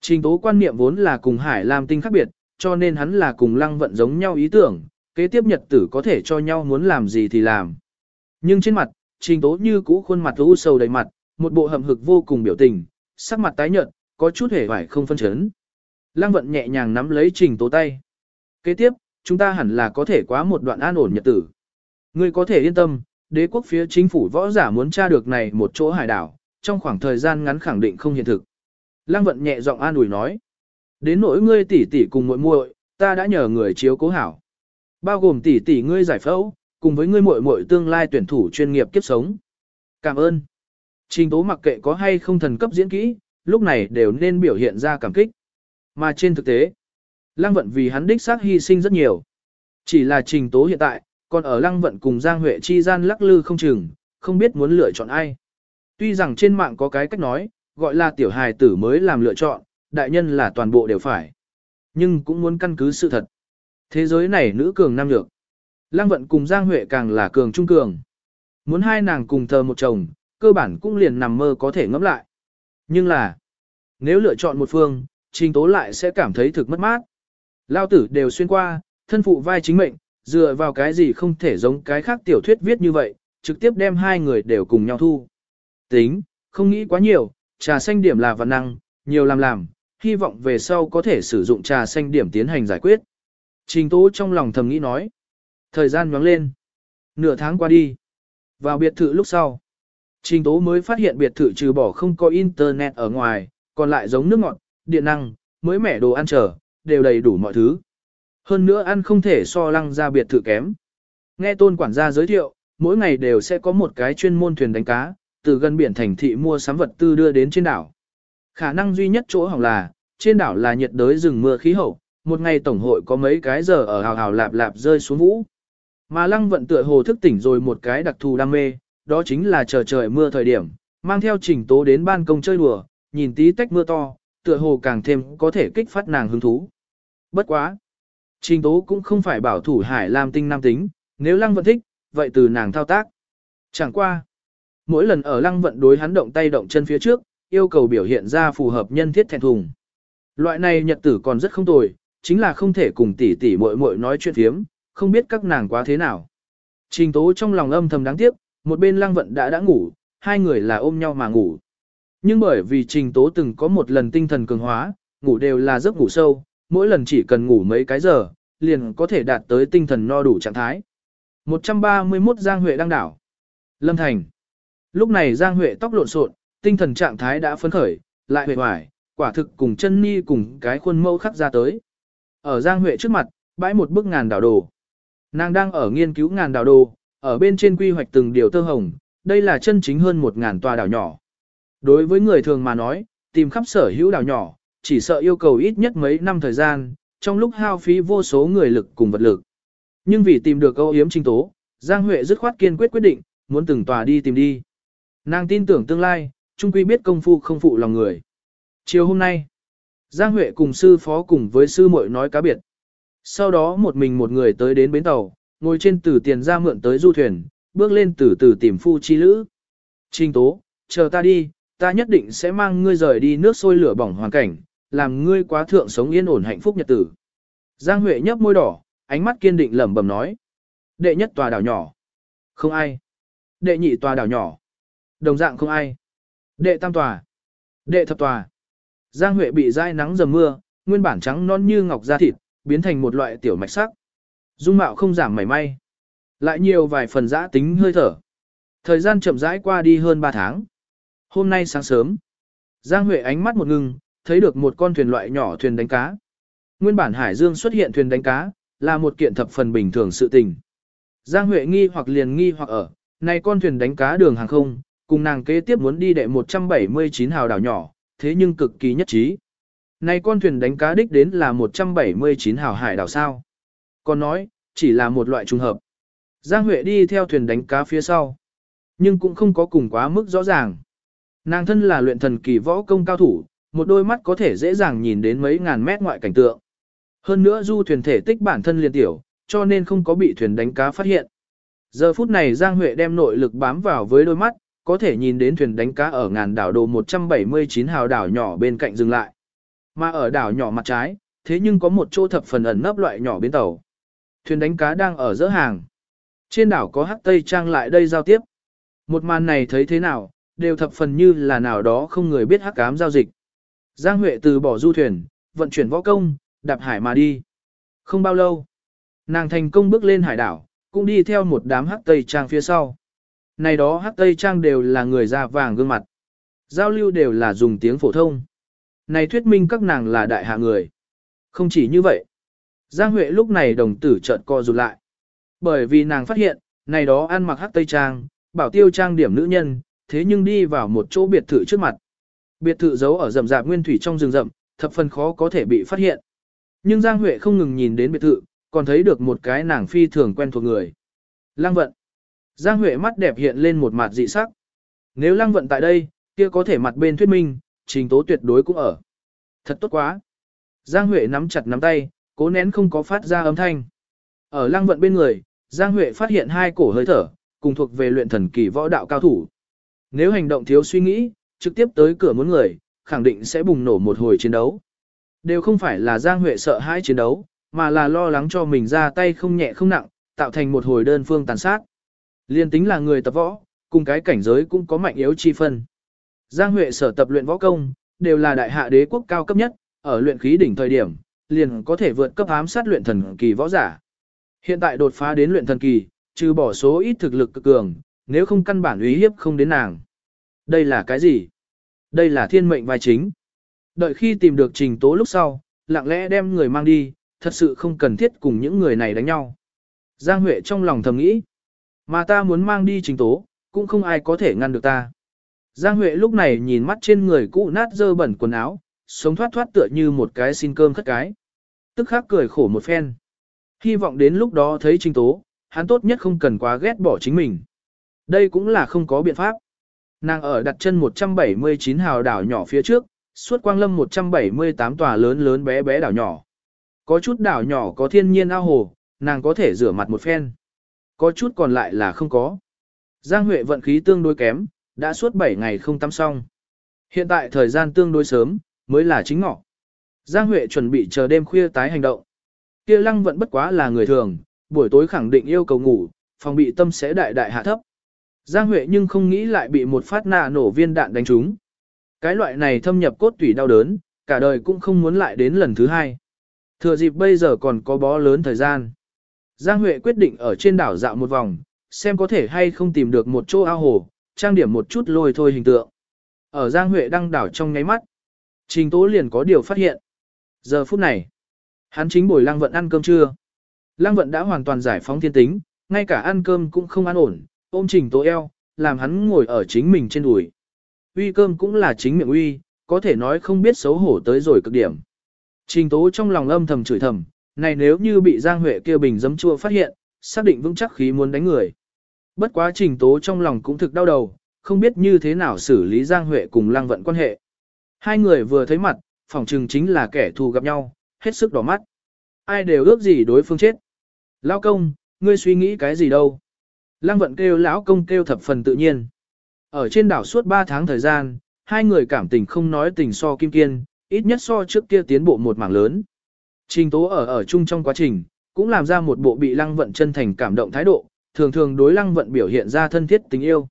Trình tố quan niệm vốn là cùng Hải Lam Tinh khác biệt, cho nên hắn là cùng lăng vận giống nhau ý tưởng, kế tiếp nhật tử có thể cho nhau muốn làm gì thì làm. Nhưng trên mặt, trình tố như cũ khuôn mặt u sầu đầy mặt, một bộ hầm hực vô cùng biểu tình, sắc mặt tái nhợt, có chút hề vải không phân chấn. Lăng vận nhẹ nhàng nắm lấy trình tố tay. Kế tiếp, chúng ta hẳn là có thể quá một đoạn an ổn nhật tử. Ngươi có thể yên tâm, đế quốc phía chính phủ võ giả muốn tra được này một chỗ hải đảo, trong khoảng thời gian ngắn khẳng định không hiện thực. Lăng vận nhẹ giọng an ủi nói. Đến nỗi ngươi tỷ tỷ cùng muội muội, ta đã nhờ người chiếu cố hảo. Bao gồm tỷ tỷ ngươi giải phẫu, cùng với ngươi muội muội tương lai tuyển thủ chuyên nghiệp kiếp sống. Cảm ơn. Trình tố mặc kệ có hay không thần cấp diễn kỹ, lúc này đều nên biểu hiện ra cảm kích. Mà trên thực tế, Lăng Vận vì hắn đích xác hy sinh rất nhiều. Chỉ là trình tố hiện tại, còn ở Lăng Vận cùng Giang Huệ chi gian lắc lư không chừng, không biết muốn lựa chọn ai. Tuy rằng trên mạng có cái cách nói, gọi là tiểu hài tử mới làm lựa chọn, đại nhân là toàn bộ đều phải. Nhưng cũng muốn căn cứ sự thật. Thế giới này nữ cường nam nhược. Lăng vận cùng Giang Huệ càng là cường trung cường. Muốn hai nàng cùng thờ một chồng, cơ bản cũng liền nằm mơ có thể ngẫm lại. Nhưng là, nếu lựa chọn một phương, trình tố lại sẽ cảm thấy thực mất mát. Lao tử đều xuyên qua, thân phụ vai chính mệnh, dựa vào cái gì không thể giống cái khác tiểu thuyết viết như vậy, trực tiếp đem hai người đều cùng nhau thu. Tính, không nghĩ quá nhiều, trà xanh điểm là văn năng, nhiều làm làm, hy vọng về sau có thể sử dụng trà xanh điểm tiến hành giải quyết. Trình tố trong lòng thầm nghĩ nói. Thời gian nhoáng lên. Nửa tháng qua đi. Vào biệt thự lúc sau. Trình tố mới phát hiện biệt thự trừ bỏ không có internet ở ngoài, còn lại giống nước ngọt, điện năng, mới mẻ đồ ăn trở, đều đầy đủ mọi thứ. Hơn nữa ăn không thể so lăng ra biệt thự kém. Nghe tôn quản gia giới thiệu, mỗi ngày đều sẽ có một cái chuyên môn thuyền đánh cá, từ gần biển thành thị mua sắm vật tư đưa đến trên đảo. Khả năng duy nhất chỗ hỏng là, trên đảo là nhiệt đới rừng mưa khí hậu, một ngày tổng hội có mấy cái giờ ở hào hào lạp lạp rơi xuống vũ. Mà lăng vận tựa hồ thức tỉnh rồi một cái đặc thù đam mê, đó chính là chờ trời mưa thời điểm, mang theo trình tố đến ban công chơi đùa, nhìn tí tách mưa to, tựa hồ càng thêm có thể kích phát nàng hứng thú. Bất quá. Trình tố cũng không phải bảo thủ hải làm tinh nam tính, nếu lăng vận thích, vậy từ nàng thao tác. Chẳng qua. Mỗi lần ở lăng vận đối hắn động tay động chân phía trước, yêu cầu biểu hiện ra phù hợp nhân thiết thẹn thùng. Loại này nhật tử còn rất không tồi, chính là không thể cùng tỷ tỷ muội muội nói chuyện phiếm, không biết các nàng quá thế nào. Trình tố trong lòng âm thầm đáng tiếc, một bên lăng vận đã đã ngủ, hai người là ôm nhau mà ngủ. Nhưng bởi vì trình tố từng có một lần tinh thần cường hóa, ngủ đều là giấc ngủ sâu, mỗi lần chỉ cần ngủ mấy cái giờ, liền có thể đạt tới tinh thần no đủ trạng thái. 131 Giang Huệ đang đảo. Lâm Thành. Lúc này Giang Huệ tóc lộn xộn, tinh thần trạng thái đã phấn khởi, lại huệ hoài, quả thực cùng chân ni cùng cái khuôn mẫu khắc ra tới. Ở Giang Huệ trước mặt, bãi một bức ngàn đảo đồ. Nàng đang ở nghiên cứu ngàn đảo đồ, ở bên trên quy hoạch từng điều tơ hồng, đây là chân chính hơn một ngàn tòa đảo nhỏ. Đối với người thường mà nói, tìm khắp sở hữu đảo nhỏ, chỉ sợ yêu cầu ít nhất mấy năm thời gian, trong lúc hao phí vô số người lực cùng vật lực. Nhưng vì tìm được câu yếm trình tố, Giang Huệ dứt khoát kiên quyết quyết định, muốn từng tòa đi tìm đi. Nàng tin tưởng tương lai, trung quy biết công phu không phụ lòng người. Chiều hôm nay, Giang Huệ cùng sư phó cùng với sư muội nói cá biệt. Sau đó một mình một người tới đến bến tàu, ngồi trên tử tiền ra mượn tới du thuyền, bước lên từ từ tìm phu chi lữ. Trình tố, chờ ta đi, ta nhất định sẽ mang ngươi rời đi nước sôi lửa bỏng hoàn cảnh, làm ngươi quá thượng sống yên ổn hạnh phúc nhật tử. Giang Huệ nhấp môi đỏ, ánh mắt kiên định lẩm bẩm nói. Đệ nhất tòa đảo nhỏ. Không ai. Đệ nhị tòa đảo nhỏ. Đồng dạng không ai. Đệ tam tòa. Đệ thập tòa. Giang Huệ bị dai nắng dầm mưa, nguyên bản trắng non như ngọc da thịt, biến thành một loại tiểu mạch sắc. Dung mạo không giảm mảy may. Lại nhiều vài phần giã tính hơi thở. Thời gian chậm rãi qua đi hơn 3 tháng. Hôm nay sáng sớm, Giang Huệ ánh mắt một ngưng, thấy được một con thuyền loại nhỏ thuyền đánh cá. Nguyên bản Hải Dương xuất hiện thuyền đánh cá, là một kiện thập phần bình thường sự tình. Giang Huệ nghi hoặc liền nghi hoặc ở, này con thuyền đánh cá đường hàng không, cùng nàng kế tiếp muốn đi đệ 179 hào đảo nhỏ, thế nhưng cực kỳ nhất trí. Này con thuyền đánh cá đích đến là 179 hào hải đảo sao. Còn nói, chỉ là một loại trùng hợp. Giang Huệ đi theo thuyền đánh cá phía sau. Nhưng cũng không có cùng quá mức rõ ràng. Nàng thân là luyện thần kỳ võ công cao thủ, một đôi mắt có thể dễ dàng nhìn đến mấy ngàn mét ngoại cảnh tượng. Hơn nữa du thuyền thể tích bản thân liên tiểu, cho nên không có bị thuyền đánh cá phát hiện. Giờ phút này Giang Huệ đem nội lực bám vào với đôi mắt, có thể nhìn đến thuyền đánh cá ở ngàn đảo đồ 179 hào đảo nhỏ bên cạnh dừng lại. Mà ở đảo nhỏ mặt trái, thế nhưng có một chỗ thập phần ẩn nấp loại nhỏ bến tàu. Thuyền đánh cá đang ở giữa hàng. Trên đảo có hắc tây trang lại đây giao tiếp. Một màn này thấy thế nào, đều thập phần như là nào đó không người biết hắc cám giao dịch. Giang Huệ từ bỏ du thuyền, vận chuyển võ công, đạp hải mà đi. Không bao lâu, nàng thành công bước lên hải đảo, cũng đi theo một đám hắc tây trang phía sau. Này đó hắc tây trang đều là người da vàng gương mặt. Giao lưu đều là dùng tiếng phổ thông. Này thuyết minh các nàng là đại hạ người. Không chỉ như vậy. Giang Huệ lúc này đồng tử trợn co rụt lại. Bởi vì nàng phát hiện, này đó ăn mặc hắc tây trang, bảo tiêu trang điểm nữ nhân, thế nhưng đi vào một chỗ biệt thự trước mặt. Biệt thự giấu ở rậm rạp nguyên thủy trong rừng rậm, thập phần khó có thể bị phát hiện. Nhưng Giang Huệ không ngừng nhìn đến biệt thự, còn thấy được một cái nàng phi thường quen thuộc người. Lăng vận. Giang Huệ mắt đẹp hiện lên một mặt dị sắc. Nếu lăng vận tại đây, kia có thể mặt bên thuyết minh, trình tố tuyệt đối cũng ở. Thật tốt quá. Giang Huệ nắm chặt nắm tay, cố nén không có phát ra âm thanh. Ở lăng vận bên người, Giang Huệ phát hiện hai cổ hơi thở, cùng thuộc về luyện thần kỳ võ đạo cao thủ. Nếu hành động thiếu suy nghĩ, trực tiếp tới cửa muốn người, khẳng định sẽ bùng nổ một hồi chiến đấu. Đều không phải là Giang Huệ sợ hãi chiến đấu, mà là lo lắng cho mình ra tay không nhẹ không nặng, tạo thành một hồi đơn phương tàn sát. Liên tính là người tập võ, cùng cái cảnh giới cũng có mạnh yếu chi phân. Giang Huệ sở tập luyện võ công, đều là đại hạ đế quốc cao cấp nhất, ở luyện khí đỉnh thời điểm, liền có thể vượt cấp ám sát luyện thần kỳ võ giả. Hiện tại đột phá đến luyện thần kỳ, trừ bỏ số ít thực lực cực cường, nếu không căn bản uy hiếp không đến nàng. Đây là cái gì? Đây là thiên mệnh vai chính. Đợi khi tìm được trình tố lúc sau, lặng lẽ đem người mang đi, thật sự không cần thiết cùng những người này đánh nhau. Giang Huệ trong lòng thầm nghĩ, mà ta muốn mang đi trình tố, cũng không ai có thể ngăn được ta. Giang Huệ lúc này nhìn mắt trên người cũ nát dơ bẩn quần áo, sống thoát thoát tựa như một cái xin cơm khất cái. Tức khắc cười khổ một phen. Hy vọng đến lúc đó thấy trình tố, hắn tốt nhất không cần quá ghét bỏ chính mình. Đây cũng là không có biện pháp. Nàng ở đặt chân 179 hào đảo nhỏ phía trước, suốt quang lâm 178 tòa lớn lớn bé bé đảo nhỏ. Có chút đảo nhỏ có thiên nhiên ao hồ, nàng có thể rửa mặt một phen. Có chút còn lại là không có. Giang Huệ vận khí tương đối kém, đã suốt 7 ngày không tắm xong. Hiện tại thời gian tương đối sớm, mới là chính ngọ. Giang Huệ chuẩn bị chờ đêm khuya tái hành động. Kia lăng vận bất quá là người thường, buổi tối khẳng định yêu cầu ngủ, phòng bị tâm sẽ đại đại hạ thấp. Giang Huệ nhưng không nghĩ lại bị một phát nạ nổ viên đạn đánh trúng. Cái loại này thâm nhập cốt tủy đau đớn, cả đời cũng không muốn lại đến lần thứ hai. Thừa dịp bây giờ còn có bó lớn thời gian. Giang Huệ quyết định ở trên đảo dạo một vòng, xem có thể hay không tìm được một chỗ ao hồ, trang điểm một chút lôi thôi hình tượng. Ở Giang Huệ đăng đảo trong nháy mắt. Trình Tố liền có điều phát hiện. Giờ phút này, hắn chính bồi Lăng Vận ăn cơm trưa. Lăng Vận đã hoàn toàn giải phóng thiên tính, ngay cả ăn cơm cũng không ăn ổn, ôm Trình Tố eo, làm hắn ngồi ở chính mình trên đùi. Uy cơm cũng là chính miệng uy, có thể nói không biết xấu hổ tới rồi cực điểm. Trình Tố trong lòng âm thầm chửi thầm, này nếu như bị Giang Huệ kia bình dấm chua phát hiện, xác định vững chắc khí muốn đánh người. Bất quá Trình Tố trong lòng cũng thực đau đầu, không biết như thế nào xử lý Giang Huệ cùng Lăng Vận quan hệ. Hai người vừa thấy mặt, phỏng trừng chính là kẻ thù gặp nhau, hết sức đỏ mắt. Ai đều ước gì đối phương chết. Lão công, ngươi suy nghĩ cái gì đâu? Lăng Vận kêu lão công kêu thập phần tự nhiên. Ở trên đảo suốt 3 tháng thời gian, hai người cảm tình không nói tình so kim kiên, ít nhất so trước kia tiến bộ một mảng lớn. Trình tố ở ở chung trong quá trình, cũng làm ra một bộ bị lăng vận chân thành cảm động thái độ, thường thường đối lăng vận biểu hiện ra thân thiết tình yêu.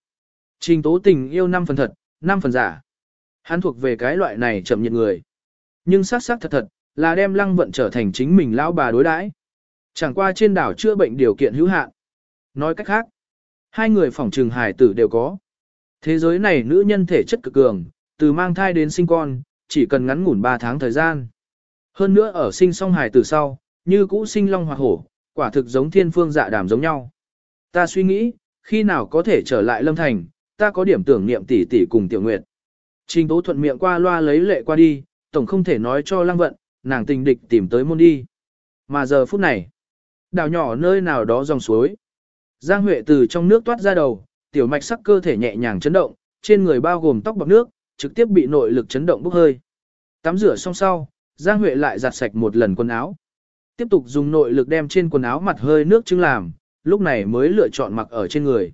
Trình tố tình yêu 5 phần thật, 5 phần giả. Hắn thuộc về cái loại này chậm nhiệt người. Nhưng xác xác thật thật, là đem lăng vận trở thành chính mình lão bà đối đãi. Chẳng qua trên đảo chữa bệnh điều kiện hữu hạn. Nói cách khác, hai người phỏng trừng hải tử đều có. Thế giới này nữ nhân thể chất cực cường, từ mang thai đến sinh con, chỉ cần ngắn ngủn 3 tháng thời gian. Hơn nữa ở sinh song hài từ sau, như cũ sinh long hoặc hổ, quả thực giống thiên phương dạ đàm giống nhau. Ta suy nghĩ, khi nào có thể trở lại lâm thành, ta có điểm tưởng niệm tỷ tỷ cùng tiểu nguyệt. Trình tố thuận miệng qua loa lấy lệ qua đi, tổng không thể nói cho lăng vận, nàng tình địch tìm tới môn đi. Mà giờ phút này, đảo nhỏ nơi nào đó dòng suối. Giang Huệ từ trong nước toát ra đầu, tiểu mạch sắc cơ thể nhẹ nhàng chấn động, trên người bao gồm tóc bọc nước, trực tiếp bị nội lực chấn động bốc hơi. Tắm rửa xong sau, Giang Huệ lại giặt sạch một lần quần áo. Tiếp tục dùng nội lực đem trên quần áo mặt hơi nước chứng làm, lúc này mới lựa chọn mặc ở trên người.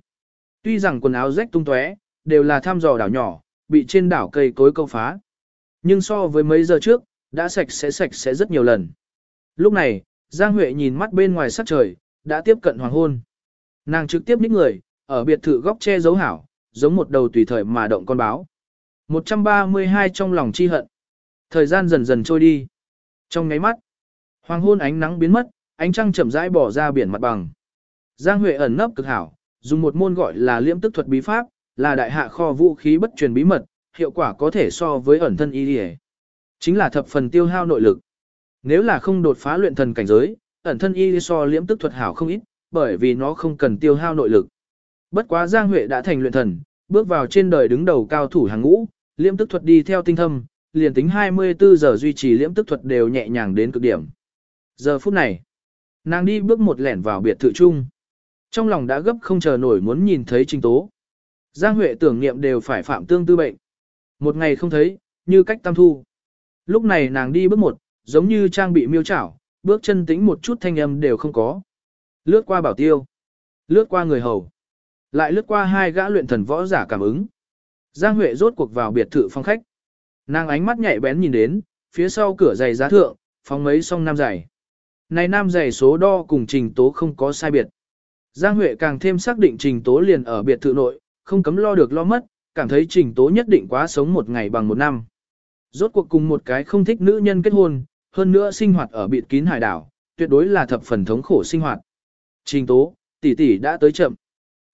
Tuy rằng quần áo rách tung tóe, đều là thăm dò đảo nhỏ, bị trên đảo cây cối câu phá. Nhưng so với mấy giờ trước, đã sạch sẽ sạch sẽ rất nhiều lần. Lúc này, Giang Huệ nhìn mắt bên ngoài sắc trời, đã tiếp cận hoàng hôn. Nàng trực tiếp ních người, ở biệt thự góc che dấu hảo, giống một đầu tùy thời mà động con báo. 132 trong lòng chi hận. Thời gian dần dần trôi đi. Trong ngáy mắt, hoàng hôn ánh nắng biến mất, ánh trăng chậm rãi bỏ ra biển mặt bằng. Giang Huệ ẩn nấp cực hảo, dùng một môn gọi là liễm tức thuật bí pháp, là đại hạ kho vũ khí bất truyền bí mật, hiệu quả có thể so với ẩn thân y đi Chính là thập phần tiêu hao nội lực. Nếu là không đột phá luyện thần cảnh giới, ẩn thân y so liễm tức thuật hảo không ít, bởi vì nó không cần tiêu hao nội lực. Bất quá Giang Huệ đã thành luyện thần, bước vào trên đời đứng đầu cao thủ hàng ngũ, liễm tức thuật đi theo tinh thâm, liền tính 24 giờ duy trì liễm tức thuật đều nhẹ nhàng đến cực điểm. Giờ phút này, nàng đi bước một lẻn vào biệt thự chung. Trong lòng đã gấp không chờ nổi muốn nhìn thấy Trình Tố. Giang Huệ tưởng niệm đều phải phạm tương tư bệnh. Một ngày không thấy, như cách tam thu. Lúc này nàng đi bước một, giống như trang bị miêu chảo, bước chân tĩnh một chút thanh âm đều không có. Lướt qua bảo tiêu. Lướt qua người hầu. Lại lướt qua hai gã luyện thần võ giả cảm ứng. Giang Huệ rốt cuộc vào biệt thự phong khách. Nàng ánh mắt nhạy bén nhìn đến, phía sau cửa giày giá thượng, phóng mấy song nam giày. Này nam giày số đo cùng trình tố không có sai biệt. Giang Huệ càng thêm xác định trình tố liền ở biệt thự nội, không cấm lo được lo mất, cảm thấy trình tố nhất định quá sống một ngày bằng một năm. Rốt cuộc cùng một cái không thích nữ nhân kết hôn, hơn nữa sinh hoạt ở biệt kín hải đảo, tuyệt đối là thập phần thống khổ sinh hoạt. Trình tố, tỷ tỷ đã tới chậm.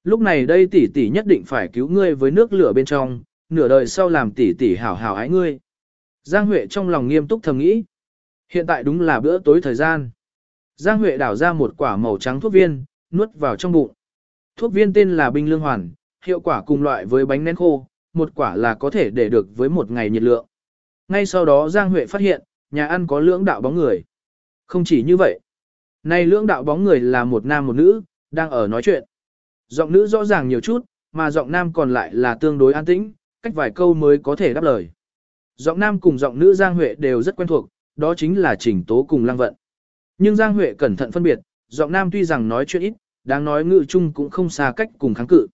Lúc này đây tỷ tỷ nhất định phải cứu ngươi với nước lửa bên trong, nửa đời sau làm tỷ tỷ hảo hảo ái ngươi. Giang Huệ trong lòng nghiêm túc thầm nghĩ. Hiện tại đúng là bữa tối thời gian. Giang Huệ đảo ra một quả màu trắng thuốc viên, nuốt vào trong bụng. Thuốc viên tên là binh lương hoàn, hiệu quả cùng loại với bánh nén khô, một quả là có thể để được với một ngày nhiệt lượng. Ngay sau đó Giang Huệ phát hiện, nhà ăn có lưỡng đạo bóng người. Không chỉ như vậy. Này lưỡng đạo bóng người là một nam một nữ, đang ở nói chuyện. Giọng nữ rõ ràng nhiều chút, mà giọng nam còn lại là tương đối an tĩnh, cách vài câu mới có thể đáp lời. Giọng nam cùng giọng nữ Giang Huệ đều rất quen thuộc, đó chính là Trình Tố cùng Lăng Vận. Nhưng Giang Huệ cẩn thận phân biệt, giọng nam tuy rằng nói chuyện ít, đáng nói ngự chung cũng không xa cách cùng kháng cự.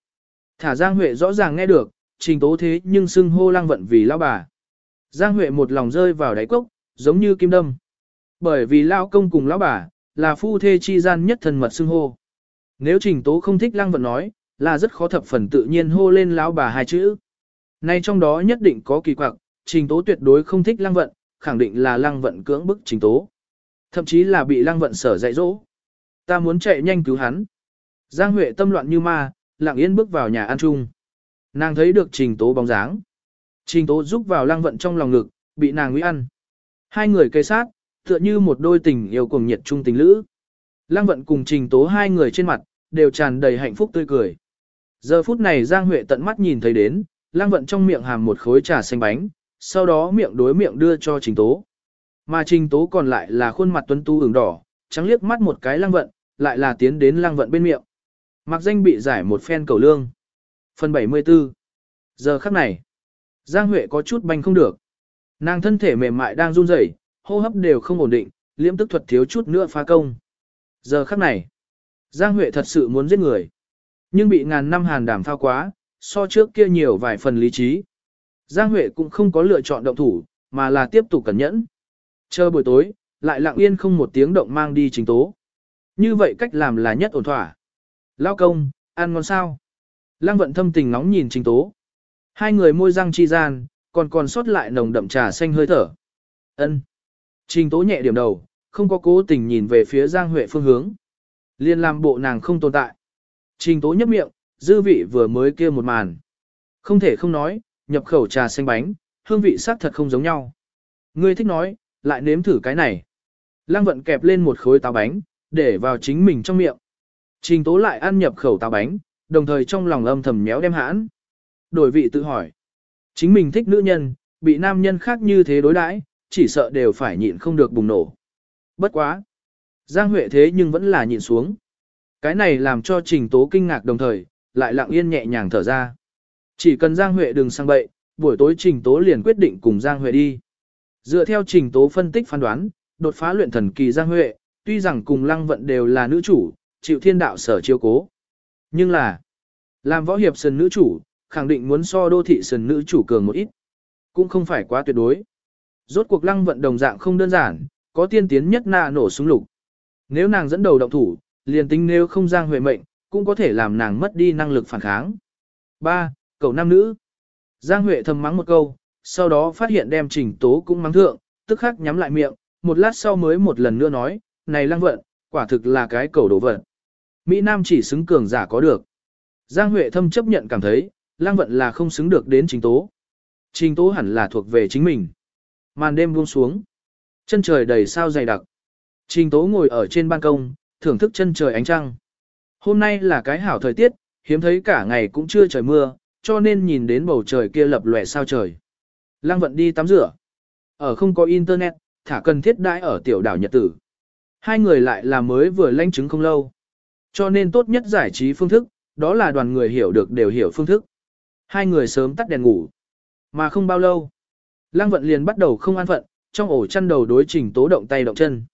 Thả Giang Huệ rõ ràng nghe được, Trình Tố thế nhưng xưng hô Lăng Vận vì lao bà. Giang Huệ một lòng rơi vào đáy cốc, giống như kim đâm. Bởi vì lão công cùng lão bà, là phu thê chi gian nhất thân mật xưng hô. Nếu trình tố không thích lăng vận nói, là rất khó thập phần tự nhiên hô lên lão bà hai chữ. Nay trong đó nhất định có kỳ quặc, trình tố tuyệt đối không thích lăng vận, khẳng định là lăng vận cưỡng bức trình tố. Thậm chí là bị lăng vận sở dạy dỗ. Ta muốn chạy nhanh cứu hắn. Giang Huệ tâm loạn như ma, lặng yên bước vào nhà ăn chung. Nàng thấy được trình tố bóng dáng. Trình tố giúp vào lăng vận trong lòng ngực, bị nàng nguy ăn. Hai người cây sát, tựa như một đôi tình yêu cùng nhiệt trung tình lữ. Lăng vận cùng trình tố hai người trên mặt, đều tràn đầy hạnh phúc tươi cười. Giờ phút này Giang Huệ tận mắt nhìn thấy đến, Lang vận trong miệng hàm một khối trà xanh bánh, sau đó miệng đối miệng đưa cho trình tố. Mà trình tố còn lại là khuôn mặt tuấn tu ửng đỏ, trắng liếc mắt một cái Lang vận, lại là tiến đến Lang vận bên miệng. Mặc danh bị giải một phen cầu lương. Phần 74 Giờ khắc này, Giang Huệ có chút banh không được. Nàng thân thể mềm mại đang run rẩy, hô hấp đều không ổn định, liễm tức thuật thiếu chút nữa phá công. Giờ khắc này, Giang Huệ thật sự muốn giết người. Nhưng bị ngàn năm hàn đảm phao quá, so trước kia nhiều vài phần lý trí. Giang Huệ cũng không có lựa chọn động thủ, mà là tiếp tục cẩn nhẫn. Chờ buổi tối, lại lặng yên không một tiếng động mang đi trình tố. Như vậy cách làm là nhất ổn thỏa. Lao công, ăn ngon sao? Lăng vận thâm tình ngóng nhìn trình tố. Hai người môi răng chi gian, còn còn sót lại nồng đậm trà xanh hơi thở. ân Trình tố nhẹ điểm đầu, không có cố tình nhìn về phía Giang Huệ phương hướng. Liên làm bộ nàng không tồn tại. Trình tố nhấp miệng, dư vị vừa mới kia một màn. Không thể không nói, nhập khẩu trà xanh bánh, hương vị sắc thật không giống nhau. Ngươi thích nói, lại nếm thử cái này. Lăng vận kẹp lên một khối táo bánh, để vào chính mình trong miệng. Trình tố lại ăn nhập khẩu táo bánh, đồng thời trong lòng âm thầm méo đem hãn. Đổi vị tự hỏi. Chính mình thích nữ nhân, bị nam nhân khác như thế đối đãi, chỉ sợ đều phải nhịn không được bùng nổ. Bất quá. Giang Huệ thế nhưng vẫn là nhịn xuống. Cái này làm cho trình tố kinh ngạc đồng thời, lại lặng yên nhẹ nhàng thở ra. Chỉ cần Giang Huệ đừng sang bậy, buổi tối Trình Tố liền quyết định cùng Giang Huệ đi. Dựa theo Trình Tố phân tích phán đoán, đột phá luyện thần kỳ Giang Huệ, tuy rằng cùng Lăng Vận đều là nữ chủ, chịu thiên đạo sở chiêu cố. Nhưng là, làm võ hiệp sần nữ chủ, khẳng định muốn so đô thị sần nữ chủ cường một ít. Cũng không phải quá tuyệt đối. Rốt cuộc Lăng Vận đồng dạng không đơn giản, có tiên tiến nhất nạ nổ súng lục. Nếu nàng dẫn đầu động thủ, liền tính nếu không Giang Huệ mệnh, cũng có thể làm nàng mất đi năng lực phản kháng. 3. Cậu nam nữ. Giang Huệ thầm mắng một câu, sau đó phát hiện đem trình tố cũng mắng thượng, tức khắc nhắm lại miệng, một lát sau mới một lần nữa nói, này lăng vận, quả thực là cái cầu đồ vận. Mỹ Nam chỉ xứng cường giả có được. Giang Huệ thâm chấp nhận cảm thấy, lăng vận là không xứng được đến trình tố. Trình tố hẳn là thuộc về chính mình. Màn đêm buông xuống. Chân trời đầy sao dày đặc. Trình tố ngồi ở trên ban công, thưởng thức chân trời ánh trăng. Hôm nay là cái hảo thời tiết, hiếm thấy cả ngày cũng chưa trời mưa, cho nên nhìn đến bầu trời kia lập lòe sao trời. Lăng vận đi tắm rửa. Ở không có internet, thả cần thiết đãi ở tiểu đảo Nhật Tử. Hai người lại là mới vừa lanh chứng không lâu. Cho nên tốt nhất giải trí phương thức, đó là đoàn người hiểu được đều hiểu phương thức. Hai người sớm tắt đèn ngủ. Mà không bao lâu. Lăng vận liền bắt đầu không an phận, trong ổ chăn đầu đối trình tố động tay động chân.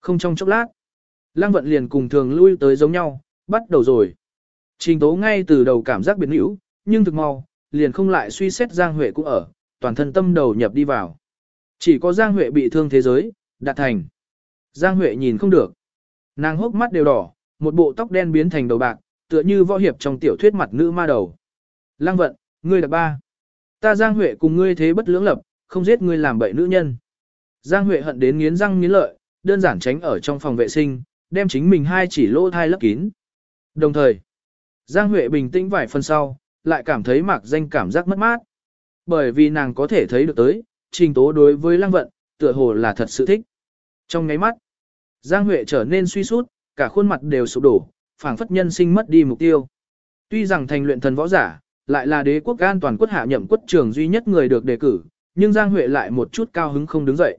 Không trong chốc lát. Lăng vận liền cùng thường lui tới giống nhau, bắt đầu rồi. Trình tố ngay từ đầu cảm giác biến hữu, nhưng thực mau, liền không lại suy xét Giang Huệ cũng ở, toàn thân tâm đầu nhập đi vào. Chỉ có Giang Huệ bị thương thế giới, đạt thành. Giang Huệ nhìn không được. Nàng hốc mắt đều đỏ, một bộ tóc đen biến thành đầu bạc, tựa như võ hiệp trong tiểu thuyết mặt nữ ma đầu. Lăng vận, ngươi là ba. Ta Giang Huệ cùng ngươi thế bất lưỡng lập, không giết ngươi làm bậy nữ nhân. Giang Huệ hận đến nghiến răng nghiến lợi, đơn giản tránh ở trong phòng vệ sinh, đem chính mình hai chỉ lỗ thai lấp kín. Đồng thời, Giang Huệ bình tĩnh vài phần sau, lại cảm thấy mạc danh cảm giác mất mát. Bởi vì nàng có thể thấy được tới, trình tố đối với lăng vận, tựa hồ là thật sự thích. Trong ngáy mắt, Giang Huệ trở nên suy sút, cả khuôn mặt đều sụp đổ, phảng phất nhân sinh mất đi mục tiêu. Tuy rằng thành luyện thần võ giả, lại là đế quốc an toàn quốc hạ nhậm quốc trường duy nhất người được đề cử, nhưng Giang Huệ lại một chút cao hứng không đứng dậy.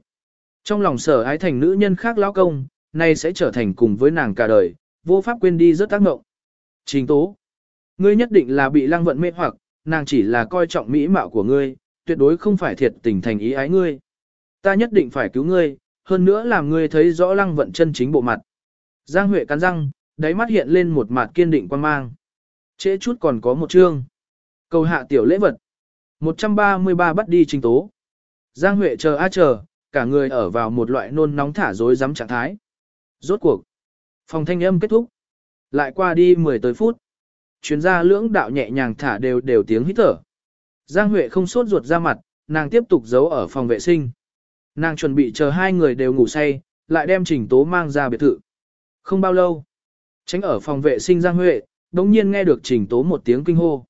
Trong lòng sở ái thành nữ nhân khác lão công, nay sẽ trở thành cùng với nàng cả đời, vô pháp quên đi rất tác mộng. Trình tố. Ngươi nhất định là bị lăng vận mê hoặc, nàng chỉ là coi trọng mỹ mạo của ngươi, tuyệt đối không phải thiệt tình thành ý ái ngươi. Ta nhất định phải cứu ngươi, hơn nữa làm ngươi thấy rõ lăng vận chân chính bộ mặt. Giang Huệ cắn răng, đáy mắt hiện lên một mặt kiên định quan mang. Trễ chút còn có một chương. Cầu hạ tiểu lễ vật. 133 bắt đi trình tố. Giang Huệ chờ a chờ, cả người ở vào một loại nôn nóng thả dối rắm trạng thái. Rốt cuộc, phòng thanh âm kết thúc. Lại qua đi 10 tới phút. Chuyến gia lưỡng đạo nhẹ nhàng thả đều đều tiếng hít thở. Giang Huệ không sốt ruột ra mặt, nàng tiếp tục giấu ở phòng vệ sinh. Nàng chuẩn bị chờ hai người đều ngủ say, lại đem trình tố mang ra biệt thự. Không bao lâu, tránh ở phòng vệ sinh Giang Huệ, đống nhiên nghe được trình tố một tiếng kinh hô.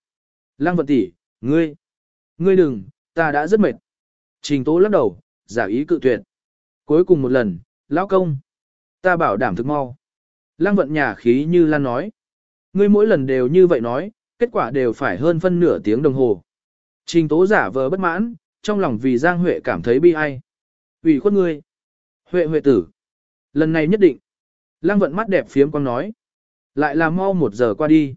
Lăng vận tỷ, ngươi, ngươi đừng, ta đã rất mệt. Trình tố lắc đầu, giả ý cự tuyệt. Cuối cùng một lần, lão công, ta bảo đảm thực mau. Lăng vận nhà khí như lan nói. Ngươi mỗi lần đều như vậy nói, kết quả đều phải hơn phân nửa tiếng đồng hồ. Trình tố giả vờ bất mãn, trong lòng vì Giang Huệ cảm thấy bi ai. ủy khuất ngươi. Huệ Huệ tử. Lần này nhất định. Lăng vận mắt đẹp phiếm con nói. Lại là mau một giờ qua đi.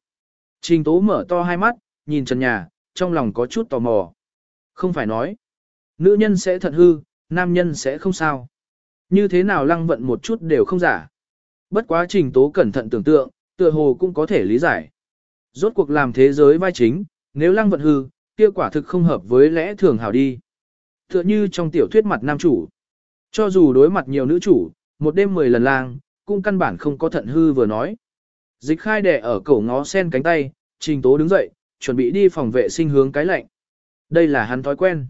Trình tố mở to hai mắt, nhìn trần nhà, trong lòng có chút tò mò. Không phải nói. Nữ nhân sẽ thận hư, nam nhân sẽ không sao. Như thế nào lăng vận một chút đều không giả. Bất quá trình tố cẩn thận tưởng tượng, tựa hồ cũng có thể lý giải. Rốt cuộc làm thế giới vai chính, nếu lăng vận hư, kia quả thực không hợp với lẽ thường hảo đi. Tựa như trong tiểu thuyết mặt nam chủ. Cho dù đối mặt nhiều nữ chủ, một đêm mười lần lang, cũng căn bản không có thận hư vừa nói. Dịch khai đẻ ở cổ ngó sen cánh tay, trình tố đứng dậy, chuẩn bị đi phòng vệ sinh hướng cái lạnh. Đây là hắn thói quen.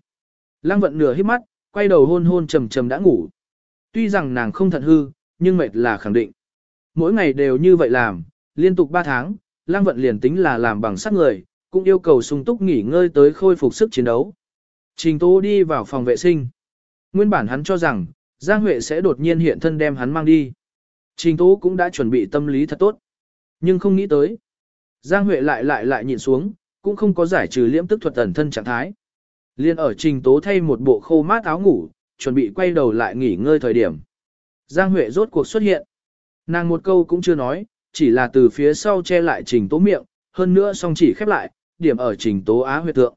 Lăng vận nửa hít mắt, quay đầu hôn hôn trầm trầm đã ngủ. Tuy rằng nàng không thận hư, nhưng mệt là khẳng định. Mỗi ngày đều như vậy làm, liên tục 3 tháng, Lăng vận liền tính là làm bằng sắt người, cũng yêu cầu sung túc nghỉ ngơi tới khôi phục sức chiến đấu. Trình Tố đi vào phòng vệ sinh. Nguyên bản hắn cho rằng, Giang Huệ sẽ đột nhiên hiện thân đem hắn mang đi. Trình Tố cũng đã chuẩn bị tâm lý thật tốt. Nhưng không nghĩ tới. Giang Huệ lại lại lại nhìn xuống, cũng không có giải trừ liễm tức thuật ẩn thân trạng thái. Liên ở Trình Tố thay một bộ khô mát áo ngủ, chuẩn bị quay đầu lại nghỉ ngơi thời điểm. Giang Huệ rốt cuộc xuất hiện. Nàng một câu cũng chưa nói, chỉ là từ phía sau che lại Trình Tố miệng, hơn nữa song chỉ khép lại, điểm ở Trình Tố á huyệt tượng.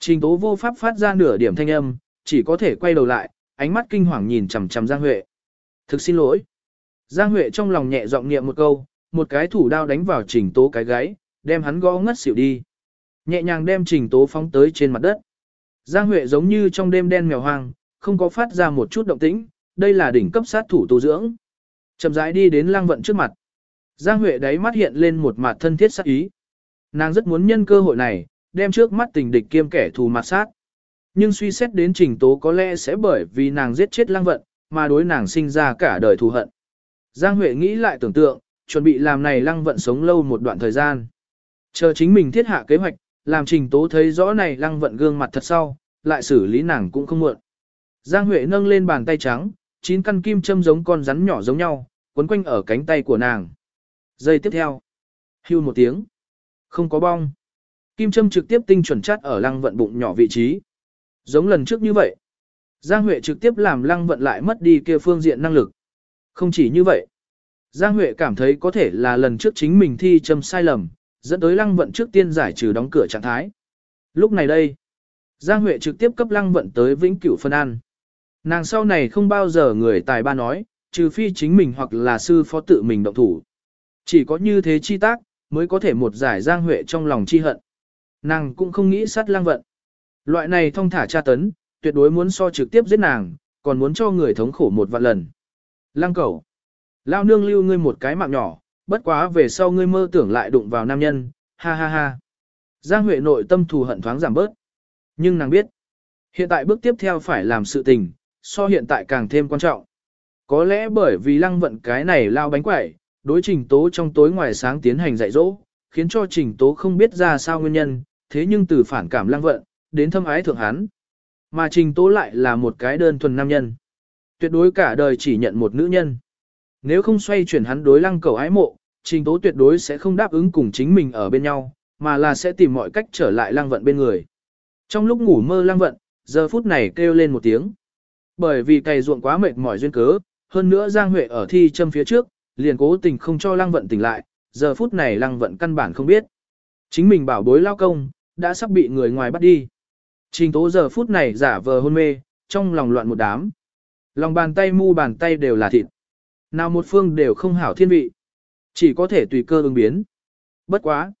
Trình Tố vô pháp phát ra nửa điểm thanh âm, chỉ có thể quay đầu lại, ánh mắt kinh hoàng nhìn chằm chằm Giang Huệ. Thực xin lỗi. Giang Huệ trong lòng nhẹ giọng niệm một câu, một cái thủ đao đánh vào Trình Tố cái gáy, đem hắn gõ ngất xỉu đi. Nhẹ nhàng đem Trình Tố phóng tới trên mặt đất. Giang Huệ giống như trong đêm đen mèo hoang, không có phát ra một chút động tĩnh, đây là đỉnh cấp sát thủ tu dưỡng. Chậm rãi đi đến Lang Vận trước mặt. Giang Huệ đáy mắt hiện lên một mặt thân thiết sát ý. Nàng rất muốn nhân cơ hội này, đem trước mắt tình địch kiêm kẻ thù mặt sát. Nhưng suy xét đến trình tố có lẽ sẽ bởi vì nàng giết chết Lang Vận, mà đối nàng sinh ra cả đời thù hận. Giang Huệ nghĩ lại tưởng tượng, chuẩn bị làm này Lăng Vận sống lâu một đoạn thời gian. Chờ chính mình thiết hạ kế hoạch, làm trình tố thấy rõ này Lăng Vận gương mặt thật sau, lại xử lý nàng cũng không muộn. Giang Huệ nâng lên bàn tay trắng, chín căn kim châm giống con rắn nhỏ giống nhau, quấn quanh ở cánh tay của nàng. Giây tiếp theo, hưu một tiếng, không có bong. Kim châm trực tiếp tinh chuẩn chát ở lăng vận bụng nhỏ vị trí. Giống lần trước như vậy, Giang Huệ trực tiếp làm lăng vận lại mất đi kia phương diện năng lực. Không chỉ như vậy, Giang Huệ cảm thấy có thể là lần trước chính mình thi châm sai lầm, dẫn tới lăng vận trước tiên giải trừ đóng cửa trạng thái. Lúc này đây, Giang Huệ trực tiếp cấp lăng vận tới vĩnh cửu phân an. Nàng sau này không bao giờ người tài ba nói, trừ phi chính mình hoặc là sư phó tự mình động thủ. Chỉ có như thế chi tác, mới có thể một giải Giang Huệ trong lòng chi hận. Nàng cũng không nghĩ sát lang vận. Loại này thông thả tra tấn, tuyệt đối muốn so trực tiếp giết nàng, còn muốn cho người thống khổ một vạn lần. Lăng cầu. Lao nương lưu ngươi một cái mạng nhỏ, bất quá về sau ngươi mơ tưởng lại đụng vào nam nhân, ha ha ha. Giang Huệ nội tâm thù hận thoáng giảm bớt. Nhưng nàng biết, hiện tại bước tiếp theo phải làm sự tình, so hiện tại càng thêm quan trọng. Có lẽ bởi vì lăng vận cái này lao bánh quẩy, đối trình tố trong tối ngoài sáng tiến hành dạy dỗ, khiến cho trình tố không biết ra sao nguyên nhân, thế nhưng từ phản cảm lăng vận, đến thâm ái thượng hắn. Mà trình tố lại là một cái đơn thuần nam nhân. Tuyệt đối cả đời chỉ nhận một nữ nhân. Nếu không xoay chuyển hắn đối lăng cầu ái mộ, trình tố tuyệt đối sẽ không đáp ứng cùng chính mình ở bên nhau, mà là sẽ tìm mọi cách trở lại lăng vận bên người. Trong lúc ngủ mơ lăng vận, giờ phút này kêu lên một tiếng. Bởi vì cày ruộng quá mệt mỏi duyên cớ, hơn nữa Giang Huệ ở thi châm phía trước, liền cố tình không cho Lăng Vận tỉnh lại, giờ phút này Lăng Vận căn bản không biết. Chính mình bảo bối lao công, đã sắp bị người ngoài bắt đi. Trình tố giờ phút này giả vờ hôn mê, trong lòng loạn một đám. Lòng bàn tay mu bàn tay đều là thịt. Nào một phương đều không hảo thiên vị. Chỉ có thể tùy cơ ứng biến. Bất quá.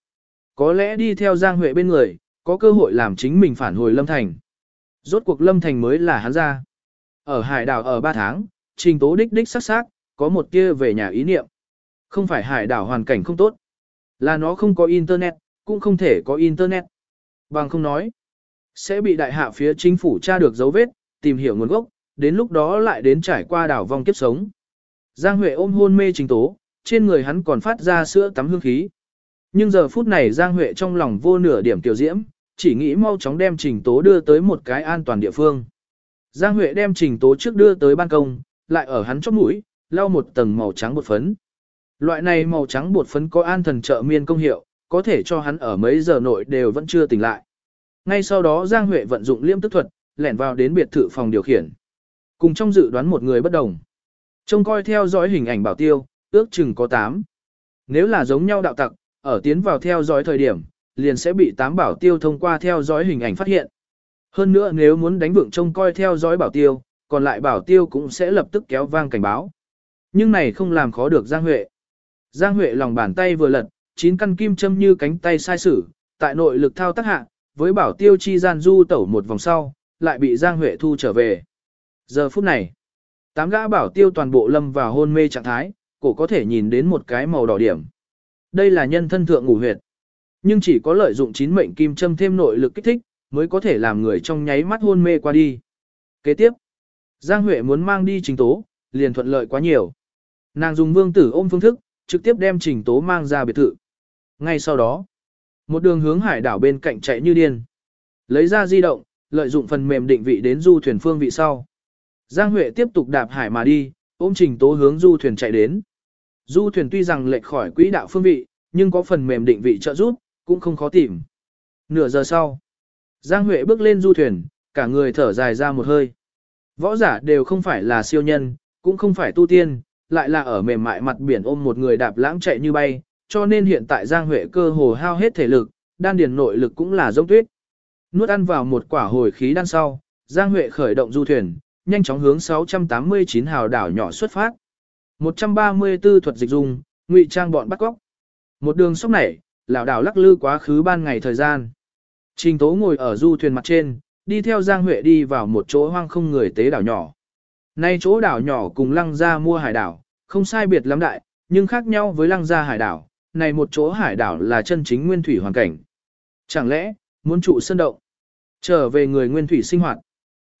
Có lẽ đi theo Giang Huệ bên người, có cơ hội làm chính mình phản hồi Lâm Thành. Rốt cuộc Lâm Thành mới là hắn ra. Ở hải đảo ở 3 tháng, trình tố đích đích sắc sắc, có một kia về nhà ý niệm. Không phải hải đảo hoàn cảnh không tốt, là nó không có internet, cũng không thể có internet. Bằng không nói, sẽ bị đại hạ phía chính phủ tra được dấu vết, tìm hiểu nguồn gốc, đến lúc đó lại đến trải qua đảo vong kiếp sống. Giang Huệ ôm hôn mê trình tố, trên người hắn còn phát ra sữa tắm hương khí. Nhưng giờ phút này Giang Huệ trong lòng vô nửa điểm tiểu diễm, chỉ nghĩ mau chóng đem trình tố đưa tới một cái an toàn địa phương. Giang Huệ đem trình tố trước đưa tới ban công, lại ở hắn chóp mũi, lau một tầng màu trắng bột phấn. Loại này màu trắng bột phấn có an thần trợ miên công hiệu, có thể cho hắn ở mấy giờ nội đều vẫn chưa tỉnh lại. Ngay sau đó Giang Huệ vận dụng liêm tức thuật, lẻn vào đến biệt thự phòng điều khiển. Cùng trong dự đoán một người bất đồng. Trông coi theo dõi hình ảnh bảo tiêu, ước chừng có 8. Nếu là giống nhau đạo tặc, ở tiến vào theo dõi thời điểm, liền sẽ bị 8 bảo tiêu thông qua theo dõi hình ảnh phát hiện. Hơn nữa nếu muốn đánh vượng trông coi theo dõi bảo tiêu, còn lại bảo tiêu cũng sẽ lập tức kéo vang cảnh báo. Nhưng này không làm khó được Giang Huệ. Giang Huệ lòng bàn tay vừa lật, chín căn kim châm như cánh tay sai sử, tại nội lực thao tác hạ, với bảo tiêu chi gian du tẩu một vòng sau, lại bị Giang Huệ thu trở về. Giờ phút này, tám gã bảo tiêu toàn bộ lâm vào hôn mê trạng thái, cổ có thể nhìn đến một cái màu đỏ điểm. Đây là nhân thân thượng ngủ huyệt. Nhưng chỉ có lợi dụng chín mệnh kim châm thêm nội lực kích thích, mới có thể làm người trong nháy mắt hôn mê qua đi. Kế tiếp, Giang Huệ muốn mang đi trình tố, liền thuận lợi quá nhiều. Nàng dùng vương tử ôm phương thức, trực tiếp đem trình tố mang ra biệt thự. Ngay sau đó, một đường hướng hải đảo bên cạnh chạy như điên. Lấy ra di động, lợi dụng phần mềm định vị đến du thuyền phương vị sau. Giang Huệ tiếp tục đạp hải mà đi, ôm trình tố hướng du thuyền chạy đến. Du thuyền tuy rằng lệch khỏi quỹ đạo phương vị, nhưng có phần mềm định vị trợ giúp, cũng không khó tìm. Nửa giờ sau, Giang Huệ bước lên du thuyền, cả người thở dài ra một hơi. Võ giả đều không phải là siêu nhân, cũng không phải tu tiên, lại là ở mềm mại mặt biển ôm một người đạp lãng chạy như bay, cho nên hiện tại Giang Huệ cơ hồ hao hết thể lực, đan điền nội lực cũng là giống tuyết. Nuốt ăn vào một quả hồi khí đan sau, Giang Huệ khởi động du thuyền, nhanh chóng hướng 689 hào đảo nhỏ xuất phát. 134 thuật dịch dung, ngụy trang bọn bắt cóc. Một đường sóc nảy, lão đảo lắc lư quá khứ ban ngày thời gian. Trình Tố ngồi ở du thuyền mặt trên, đi theo Giang Huệ đi vào một chỗ hoang không người tế đảo nhỏ. Nay chỗ đảo nhỏ cùng lăng gia mua hải đảo, không sai biệt lắm đại, nhưng khác nhau với lăng gia hải đảo, này một chỗ hải đảo là chân chính nguyên thủy hoàn cảnh. Chẳng lẽ, muốn trụ sơn động, trở về người nguyên thủy sinh hoạt.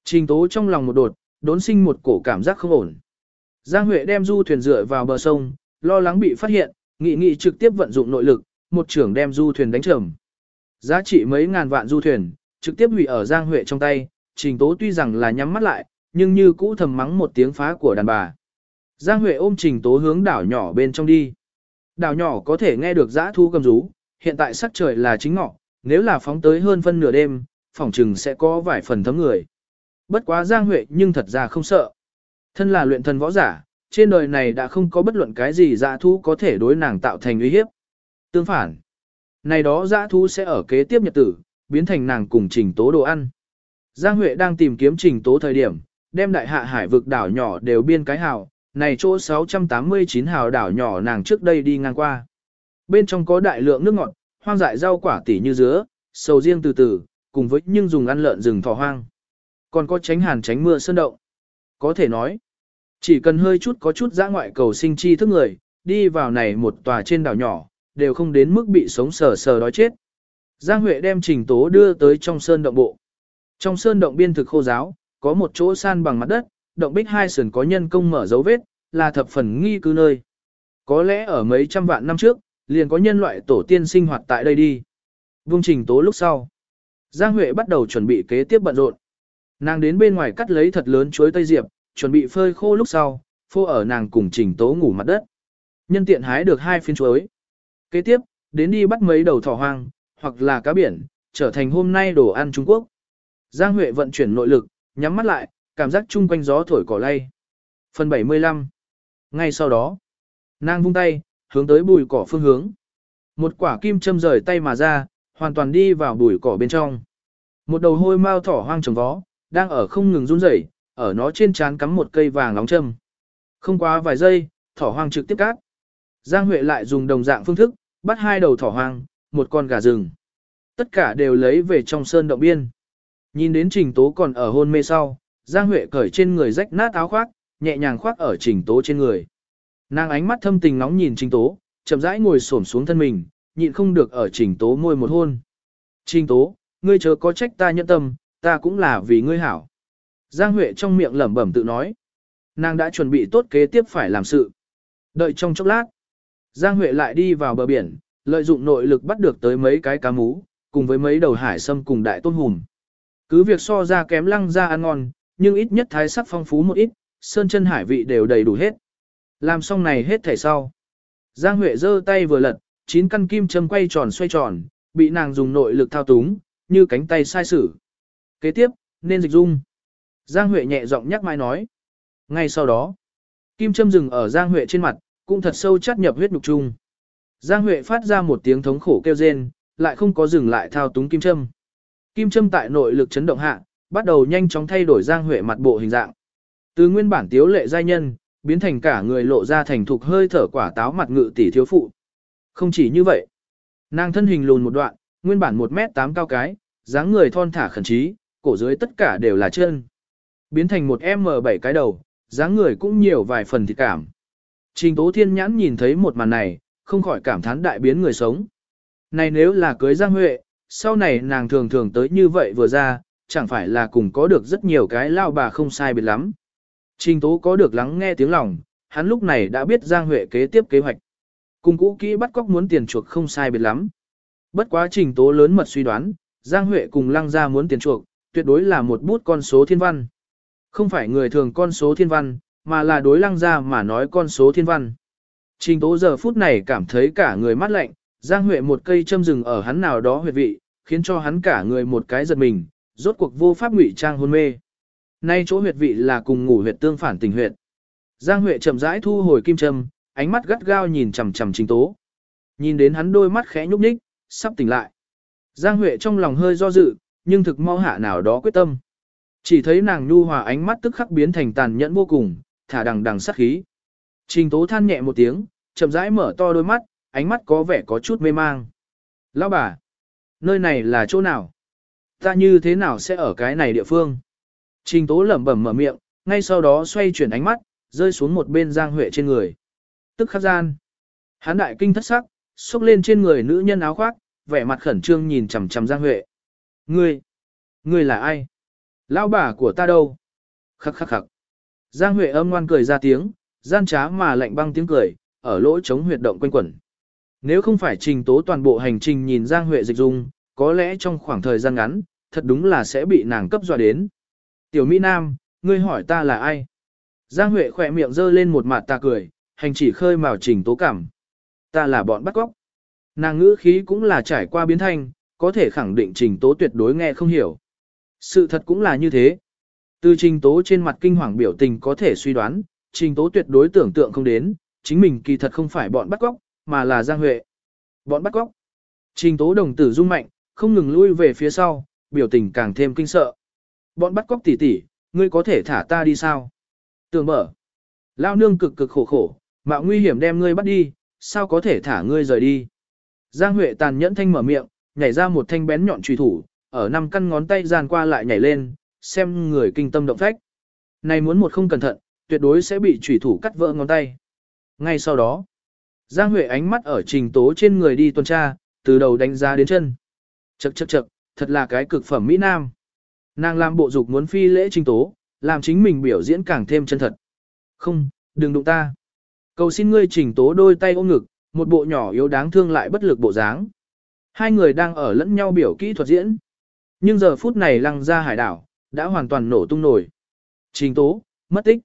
Trình tố trong lòng một đột, đốn sinh một cổ cảm giác không ổn. Giang Huệ đem du thuyền dựa vào bờ sông, lo lắng bị phát hiện, nghị nghị trực tiếp vận dụng nội lực, một trưởng đem du thuyền đánh trầm. Giá trị mấy ngàn vạn du thuyền, trực tiếp hủy ở Giang Huệ trong tay, trình tố tuy rằng là nhắm mắt lại, nhưng như cũ thầm mắng một tiếng phá của đàn bà. Giang Huệ ôm trình tố hướng đảo nhỏ bên trong đi. Đảo nhỏ có thể nghe được giã thu cầm rú, hiện tại sắc trời là chính ngọ, nếu là phóng tới hơn phân nửa đêm, phòng trừng sẽ có vài phần thấm người. Bất quá Giang Huệ nhưng thật ra không sợ. Thân là luyện thần võ giả, trên đời này đã không có bất luận cái gì dã thú có thể đối nàng tạo thành uy hiếp. Tương phản, này đó dã thú sẽ ở kế tiếp nhật tử, biến thành nàng cùng trình tố đồ ăn. Giang Huệ đang tìm kiếm trình tố thời điểm, đem đại hạ hải vực đảo nhỏ đều biên cái hào, này chỗ 689 hào đảo nhỏ nàng trước đây đi ngang qua. Bên trong có đại lượng nước ngọt, hoang dại rau quả tỉ như dứa, sầu riêng từ từ, cùng với nhưng dùng ăn lợn rừng thỏ hoang. Còn có tránh hàn tránh mưa sơn động. Có thể nói, chỉ cần hơi chút có chút dã ngoại cầu sinh chi thức người, đi vào này một tòa trên đảo nhỏ, đều không đến mức bị sống sờ sờ đói chết. Giang Huệ đem trình tố đưa tới trong sơn động bộ. Trong sơn động biên thực khô giáo, có một chỗ san bằng mặt đất, động bích hai sườn có nhân công mở dấu vết, là thập phần nghi cư nơi. Có lẽ ở mấy trăm vạn năm trước, liền có nhân loại tổ tiên sinh hoạt tại đây đi. Vương trình tố lúc sau. Giang Huệ bắt đầu chuẩn bị kế tiếp bận rộn. Nàng đến bên ngoài cắt lấy thật lớn chuối tây diệp, chuẩn bị phơi khô lúc sau, phô ở nàng cùng trình tố ngủ mặt đất. Nhân tiện hái được hai phiến chuối. Kế tiếp, đến đi bắt mấy đầu thỏ hoang, hoặc là cá biển, trở thành hôm nay đồ ăn Trung Quốc. Giang Huệ vận chuyển nội lực, nhắm mắt lại, cảm giác chung quanh gió thổi cỏ lay. Phần 75 Ngay sau đó, nàng vung tay, hướng tới bùi cỏ phương hướng. Một quả kim châm rời tay mà ra, hoàn toàn đi vào bùi cỏ bên trong. Một đầu hôi mao thỏ hoang trồng vó, đang ở không ngừng run rẩy, ở nó trên trán cắm một cây vàng nóng châm. Không quá vài giây, thỏ hoang trực tiếp cát. Giang Huệ lại dùng đồng dạng phương thức, bắt hai đầu thỏ hoang, một con gà rừng. Tất cả đều lấy về trong sơn động biên. Nhìn đến trình tố còn ở hôn mê sau, Giang Huệ cởi trên người rách nát áo khoác, nhẹ nhàng khoác ở Trình Tố trên người. Nàng ánh mắt thâm tình nóng nhìn Trình Tố, chậm rãi ngồi xổm xuống thân mình, nhịn không được ở Trình Tố môi một hôn. Trình Tố, ngươi chớ có trách ta nhẫn tâm, ta cũng là vì ngươi hảo. Giang Huệ trong miệng lẩm bẩm tự nói. Nàng đã chuẩn bị tốt kế tiếp phải làm sự. Đợi trong chốc lát, Giang Huệ lại đi vào bờ biển, lợi dụng nội lực bắt được tới mấy cái cá mú, cùng với mấy đầu hải sâm cùng đại tôn hùm. Cứ việc so ra kém lăng ra ăn ngon, nhưng ít nhất thái sắc phong phú một ít, sơn chân hải vị đều đầy đủ hết. Làm xong này hết thể sau. Giang Huệ giơ tay vừa lật, chín căn kim châm quay tròn xoay tròn, bị nàng dùng nội lực thao túng, như cánh tay sai sử. Kế tiếp, nên dịch dung. Giang Huệ nhẹ giọng nhắc mai nói. Ngay sau đó, kim châm dừng ở Giang Huệ trên mặt, cũng thật sâu chắt nhập huyết nhục chung. Giang Huệ phát ra một tiếng thống khổ kêu rên, lại không có dừng lại thao túng kim châm. Kim châm tại nội lực chấn động hạ, bắt đầu nhanh chóng thay đổi Giang Huệ mặt bộ hình dạng. Từ nguyên bản tiếu lệ giai nhân, biến thành cả người lộ ra thành thục hơi thở quả táo mặt ngự tỷ thiếu phụ. Không chỉ như vậy, nàng thân hình lùn một đoạn, nguyên bản 1m8 cao cái, dáng người thon thả khẩn trí, cổ dưới tất cả đều là chân. Biến thành một M7 cái đầu, dáng người cũng nhiều vài phần thịt cảm. Trình Tố Thiên Nhãn nhìn thấy một màn này, không khỏi cảm thán đại biến người sống. Này nếu là cưới Giang Huệ, sau này nàng thường thường tới như vậy vừa ra, chẳng phải là cùng có được rất nhiều cái lao bà không sai biệt lắm. Trình Tố có được lắng nghe tiếng lòng, hắn lúc này đã biết Giang Huệ kế tiếp kế hoạch. Cùng cũ kỹ bắt cóc muốn tiền chuộc không sai biệt lắm. Bất quá Trình Tố lớn mật suy đoán, Giang Huệ cùng Lăng Gia muốn tiền chuộc, tuyệt đối là một bút con số thiên văn. Không phải người thường con số thiên văn, mà là đối Lăng ra mà nói con số thiên văn. Trình Tố giờ phút này cảm thấy cả người mát lạnh, Giang Huệ một cây châm rừng ở hắn nào đó huyệt vị, khiến cho hắn cả người một cái giật mình, rốt cuộc vô pháp ngụy trang hôn mê. Nay chỗ huyệt vị là cùng ngủ huyệt tương phản tình huyệt. Giang Huệ chậm rãi thu hồi kim châm, ánh mắt gắt gao nhìn chằm chằm Trình Tố. Nhìn đến hắn đôi mắt khẽ nhúc nhích, sắp tỉnh lại. Giang Huệ trong lòng hơi do dự, nhưng thực mau hạ nào đó quyết tâm. Chỉ thấy nàng nhu hòa ánh mắt tức khắc biến thành tàn nhẫn vô cùng, thả đằng đằng sát khí. Trình Tố than nhẹ một tiếng, chậm rãi mở to đôi mắt, ánh mắt có vẻ có chút mê mang. Lão bà, nơi này là chỗ nào? Ta như thế nào sẽ ở cái này địa phương? Trình tố lẩm bẩm mở miệng, ngay sau đó xoay chuyển ánh mắt, rơi xuống một bên Giang Huệ trên người. Tức khắc gian. Hán đại kinh thất sắc, xúc lên trên người nữ nhân áo khoác, vẻ mặt khẩn trương nhìn chằm chằm Giang Huệ. Ngươi, ngươi là ai? Lão bà của ta đâu? Khắc khắc khắc. Giang Huệ âm ngoan cười ra tiếng, gian trá mà lạnh băng tiếng cười, ở lỗ trống huyệt động quanh quẩn. Nếu không phải trình tố toàn bộ hành trình nhìn Giang Huệ dịch dung, có lẽ trong khoảng thời gian ngắn, thật đúng là sẽ bị nàng cấp dọa đến. Tiểu Mỹ Nam, ngươi hỏi ta là ai? Giang Huệ khỏe miệng giơ lên một mặt ta cười, hành chỉ khơi mào trình tố cảm. Ta là bọn bắt cóc. Nàng ngữ khí cũng là trải qua biến thanh, có thể khẳng định trình tố tuyệt đối nghe không hiểu. Sự thật cũng là như thế. Từ trình tố trên mặt kinh hoàng biểu tình có thể suy đoán, trình tố tuyệt đối tưởng tượng không đến, chính mình kỳ thật không phải bọn bắt cóc, mà là Giang Huệ. Bọn bắt cóc. Trình tố đồng tử rung mạnh, không ngừng lui về phía sau, biểu tình càng thêm kinh sợ. Bọn bắt cóc tỷ tỷ, ngươi có thể thả ta đi sao? Tường mở. Lao nương cực cực khổ khổ, mạo nguy hiểm đem ngươi bắt đi, sao có thể thả ngươi rời đi? Giang Huệ tàn nhẫn thanh mở miệng, nhảy ra một thanh bén nhọn truy thủ, ở năm căn ngón tay giàn qua lại nhảy lên, xem người kinh tâm động phách. Này muốn một không cẩn thận, tuyệt đối sẽ bị chủy thủ cắt vỡ ngón tay. Ngay sau đó, Giang Huệ ánh mắt ở trình tố trên người đi tuần tra, từ đầu đánh giá đến chân. Chậc chậc chậc, thật là cái cực phẩm Mỹ Nam. Nàng làm bộ dục muốn phi lễ trình tố, làm chính mình biểu diễn càng thêm chân thật. Không, đừng đụng ta. Cầu xin ngươi trình tố đôi tay ôm ngực, một bộ nhỏ yếu đáng thương lại bất lực bộ dáng. Hai người đang ở lẫn nhau biểu kỹ thuật diễn. Nhưng giờ phút này lăng ra hải đảo, đã hoàn toàn nổ tung nổi. Trình tố, mất tích.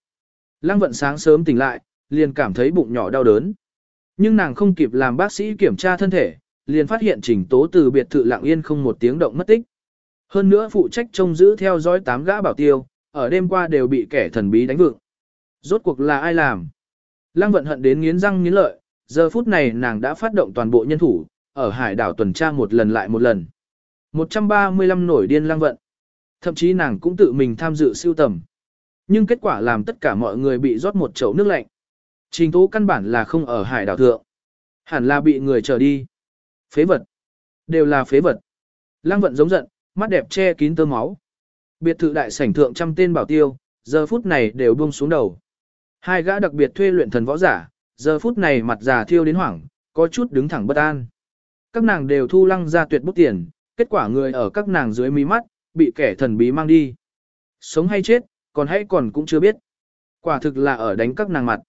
Lăng vận sáng sớm tỉnh lại, liền cảm thấy bụng nhỏ đau đớn. Nhưng nàng không kịp làm bác sĩ kiểm tra thân thể, liền phát hiện trình tố từ biệt thự lặng yên không một tiếng động mất tích. Hơn nữa phụ trách trông giữ theo dõi tám gã bảo tiêu, ở đêm qua đều bị kẻ thần bí đánh vượng. Rốt cuộc là ai làm? Lăng vận hận đến nghiến răng nghiến lợi, giờ phút này nàng đã phát động toàn bộ nhân thủ, ở hải đảo tuần tra một lần lại một lần. 135 nổi điên lăng vận. Thậm chí nàng cũng tự mình tham dự siêu tầm. Nhưng kết quả làm tất cả mọi người bị rót một chậu nước lạnh. Trình tố căn bản là không ở hải đảo thượng. Hẳn là bị người trở đi. Phế vật. Đều là phế vật. Lăng vận giống giận, mắt đẹp che kín tơ máu. Biệt thự đại sảnh thượng trăm tên bảo tiêu, giờ phút này đều buông xuống đầu. Hai gã đặc biệt thuê luyện thần võ giả, giờ phút này mặt già thiêu đến hoảng, có chút đứng thẳng bất an. Các nàng đều thu lăng ra tuyệt bút tiền, kết quả người ở các nàng dưới mí mắt, bị kẻ thần bí mang đi. Sống hay chết, còn hay còn cũng chưa biết. Quả thực là ở đánh các nàng mặt.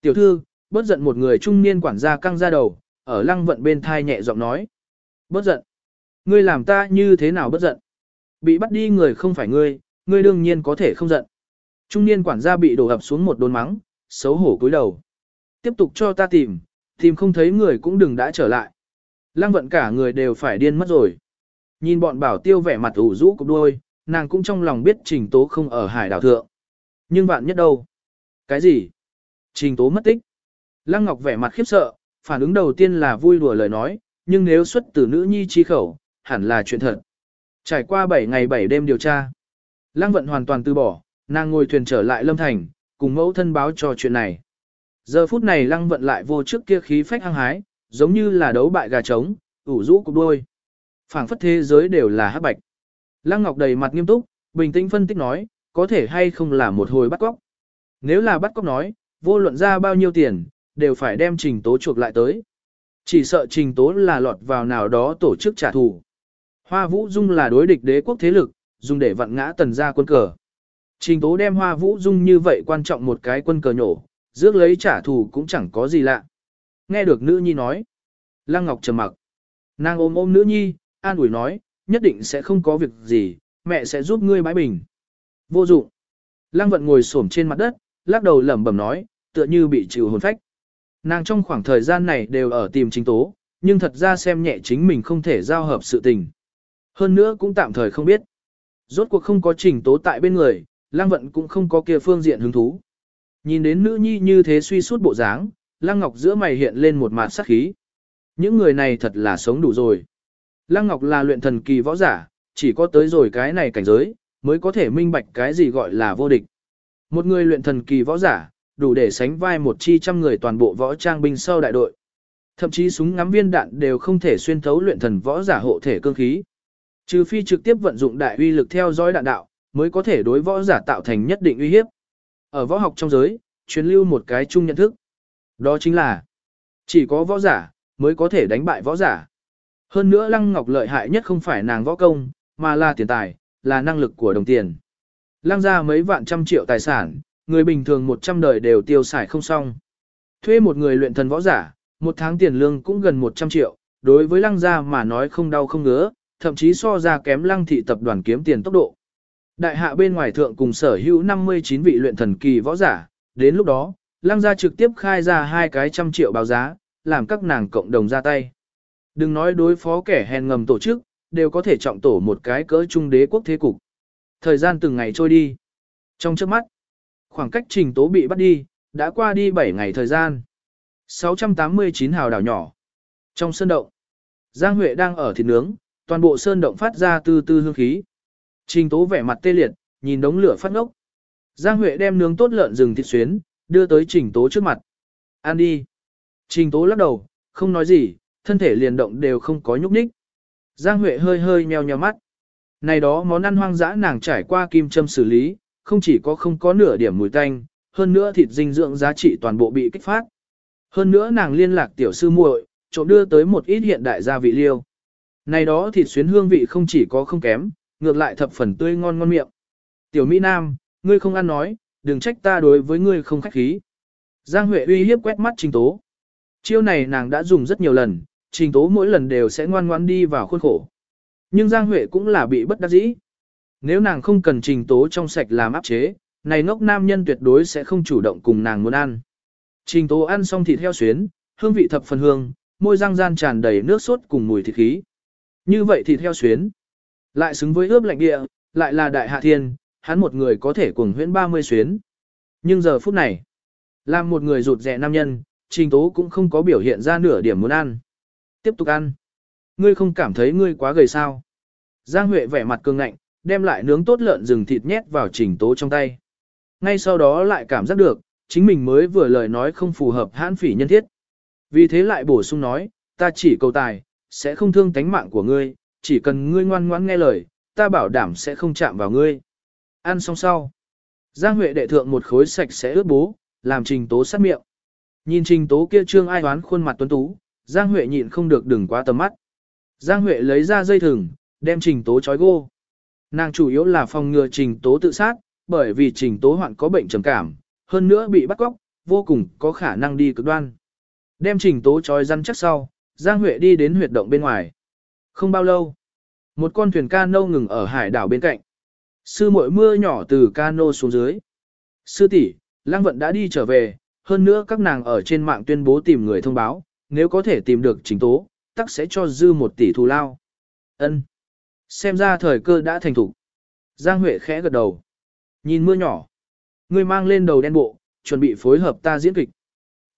Tiểu thư, bớt giận một người trung niên quản gia căng ra đầu, ở lăng vận bên thai nhẹ giọng nói. Bớt giận. Ngươi làm ta như thế nào bớt giận? Bị bắt đi người không phải ngươi, ngươi đương nhiên có thể không giận. Trung niên quản gia bị đổ ập xuống một đồn mắng, xấu hổ cúi đầu. Tiếp tục cho ta tìm, tìm không thấy người cũng đừng đã trở lại. Lăng vận cả người đều phải điên mất rồi. Nhìn bọn bảo tiêu vẻ mặt ủ rũ cục đôi, nàng cũng trong lòng biết trình tố không ở hải đảo thượng. Nhưng bạn nhất đâu? Cái gì? Trình tố mất tích. Lăng Ngọc vẻ mặt khiếp sợ, phản ứng đầu tiên là vui đùa lời nói, nhưng nếu xuất từ nữ nhi chi khẩu, hẳn là chuyện thật. Trải qua 7 ngày 7 đêm điều tra, Lăng Vận hoàn toàn từ bỏ, nàng ngồi thuyền trở lại Lâm Thành, cùng mẫu thân báo cho chuyện này. Giờ phút này Lăng Vận lại vô trước kia khí phách hăng hái, giống như là đấu bại gà trống, ủ rũ cục đuôi phảng phất thế giới đều là hắc bạch. Lăng Ngọc đầy mặt nghiêm túc, bình tĩnh phân tích nói, có thể hay không là một hồi bắt cóc. Nếu là bắt cóc nói, vô luận ra bao nhiêu tiền, đều phải đem trình tố chuộc lại tới. Chỉ sợ trình tố là lọt vào nào đó tổ chức trả thù. Hoa Vũ Dung là đối địch đế quốc thế lực, dùng để vặn ngã tần gia quân cờ. Trình tố đem Hoa Vũ Dung như vậy quan trọng một cái quân cờ nhổ, rước lấy trả thù cũng chẳng có gì lạ. Nghe được nữ nhi nói. Lăng Ngọc trầm mặc. Nàng ôm ôm nữ nhi, an ủi nói, nhất định sẽ không có việc gì, mẹ sẽ giúp ngươi bãi bình. Vô dụng. Lăng vận ngồi xổm trên mặt đất, lắc đầu lẩm bẩm nói, tựa như bị chịu hồn phách. Nàng trong khoảng thời gian này đều ở tìm chính tố, nhưng thật ra xem nhẹ chính mình không thể giao hợp sự tình. Hơn nữa cũng tạm thời không biết. Rốt cuộc không có trình tố tại bên người, lang vận cũng không có kia phương diện hứng thú. Nhìn đến nữ nhi như thế suy suốt bộ dáng, lang ngọc giữa mày hiện lên một mặt sắc khí. Những người này thật là sống đủ rồi. Lăng Ngọc là luyện thần kỳ võ giả, chỉ có tới rồi cái này cảnh giới, mới có thể minh bạch cái gì gọi là vô địch. Một người luyện thần kỳ võ giả, đủ để sánh vai một chi trăm người toàn bộ võ trang binh sau đại đội. Thậm chí súng ngắm viên đạn đều không thể xuyên thấu luyện thần võ giả hộ thể cương khí. Trừ phi trực tiếp vận dụng đại uy lực theo dõi đạn đạo, mới có thể đối võ giả tạo thành nhất định uy hiếp. Ở võ học trong giới, truyền lưu một cái chung nhận thức. Đó chính là, chỉ có võ giả, mới có thể đánh bại võ giả. Hơn nữa Lăng Ngọc lợi hại nhất không phải nàng võ công, mà là tiền tài, là năng lực của đồng tiền. Lăng ra mấy vạn trăm triệu tài sản, người bình thường 100 đời đều tiêu xài không xong. Thuê một người luyện thần võ giả, một tháng tiền lương cũng gần 100 triệu, đối với lăng gia mà nói không đau không ngứa, thậm chí so ra kém lăng thị tập đoàn kiếm tiền tốc độ. Đại hạ bên ngoài thượng cùng sở hữu 59 vị luyện thần kỳ võ giả, đến lúc đó, lăng gia trực tiếp khai ra hai cái trăm triệu báo giá, làm các nàng cộng đồng ra tay. Đừng nói đối phó kẻ hèn ngầm tổ chức, đều có thể trọng tổ một cái cỡ trung đế quốc thế cục. Thời gian từng ngày trôi đi. Trong trước mắt, khoảng cách trình tố bị bắt đi, đã qua đi 7 ngày thời gian. 689 hào đảo nhỏ. Trong sơn động, Giang Huệ đang ở thịt nướng, toàn bộ sơn động phát ra từ từ hương khí. Trình tố vẻ mặt tê liệt, nhìn đống lửa phát ngốc. Giang Huệ đem nướng tốt lợn rừng thịt xuyến, đưa tới trình tố trước mặt. Ăn đi. Trình tố lắc đầu, không nói gì, thân thể liền động đều không có nhúc nhích. Giang Huệ hơi hơi nheo nheo mắt. Này đó món ăn hoang dã nàng trải qua kim châm xử lý, không chỉ có không có nửa điểm mùi tanh, hơn nữa thịt dinh dưỡng giá trị toàn bộ bị kích phát. Hơn nữa nàng liên lạc tiểu sư muội, trộm đưa tới một ít hiện đại gia vị liêu. Này đó thịt xuyến hương vị không chỉ có không kém, ngược lại thập phần tươi ngon ngon miệng. Tiểu Mỹ Nam, ngươi không ăn nói, đừng trách ta đối với ngươi không khách khí. Giang Huệ uy hiếp quét mắt Trình Tố. Chiêu này nàng đã dùng rất nhiều lần, Trình Tố mỗi lần đều sẽ ngoan ngoan đi vào khuôn khổ. Nhưng Giang Huệ cũng là bị bất đắc dĩ. Nếu nàng không cần Trình Tố trong sạch làm áp chế, này ngốc nam nhân tuyệt đối sẽ không chủ động cùng nàng muốn ăn. Trình Tố ăn xong thịt heo xuyến, hương vị thập phần hương, môi răng gian tràn đầy nước sốt cùng mùi thịt khí. Như vậy thịt heo xuyến, lại xứng với ướp lạnh địa, lại là đại hạ thiên, hắn một người có thể cuồng huyễn 30 xuyến. Nhưng giờ phút này, làm một người rụt rẻ nam nhân, Trình Tố cũng không có biểu hiện ra nửa điểm muốn ăn. Tiếp tục ăn. Ngươi không cảm thấy ngươi quá gầy sao? Giang Huệ vẻ mặt cường ngạnh, đem lại nướng tốt lợn rừng thịt nhét vào Trình Tố trong tay. Ngay sau đó lại cảm giác được, chính mình mới vừa lời nói không phù hợp hãn phỉ nhân thiết. Vì thế lại bổ sung nói, ta chỉ cầu tài, sẽ không thương tánh mạng của ngươi, chỉ cần ngươi ngoan ngoãn nghe lời, ta bảo đảm sẽ không chạm vào ngươi. Ăn xong sau. Giang Huệ đệ thượng một khối sạch sẽ ướt bố, làm trình tố sát miệng. Nhìn trình tố kia trương ai đoán khuôn mặt tuấn tú, Giang Huệ nhịn không được đừng quá tầm mắt. Giang Huệ lấy ra dây thừng, đem trình tố Chói gô. Nàng chủ yếu là phòng ngừa trình tố tự sát, bởi vì trình tố hoạn có bệnh trầm cảm, hơn nữa bị bắt cóc, vô cùng có khả năng đi cực đoan. Đem trình tố Chói răn chắc sau, Giang Huệ đi đến huyệt động bên ngoài. Không bao lâu, một con thuyền cano ngừng ở hải đảo bên cạnh. Sư muội mưa nhỏ từ cano xuống dưới. Sư tỷ, Lăng Vận đã đi trở về, hơn nữa các nàng ở trên mạng tuyên bố tìm người thông báo, nếu có thể tìm được trình tố, tắc sẽ cho dư một tỷ thù lao. Ân. Xem ra thời cơ đã thành thủ. Giang Huệ khẽ gật đầu. Nhìn mưa nhỏ. Người mang lên đầu đen bộ, chuẩn bị phối hợp ta diễn kịch.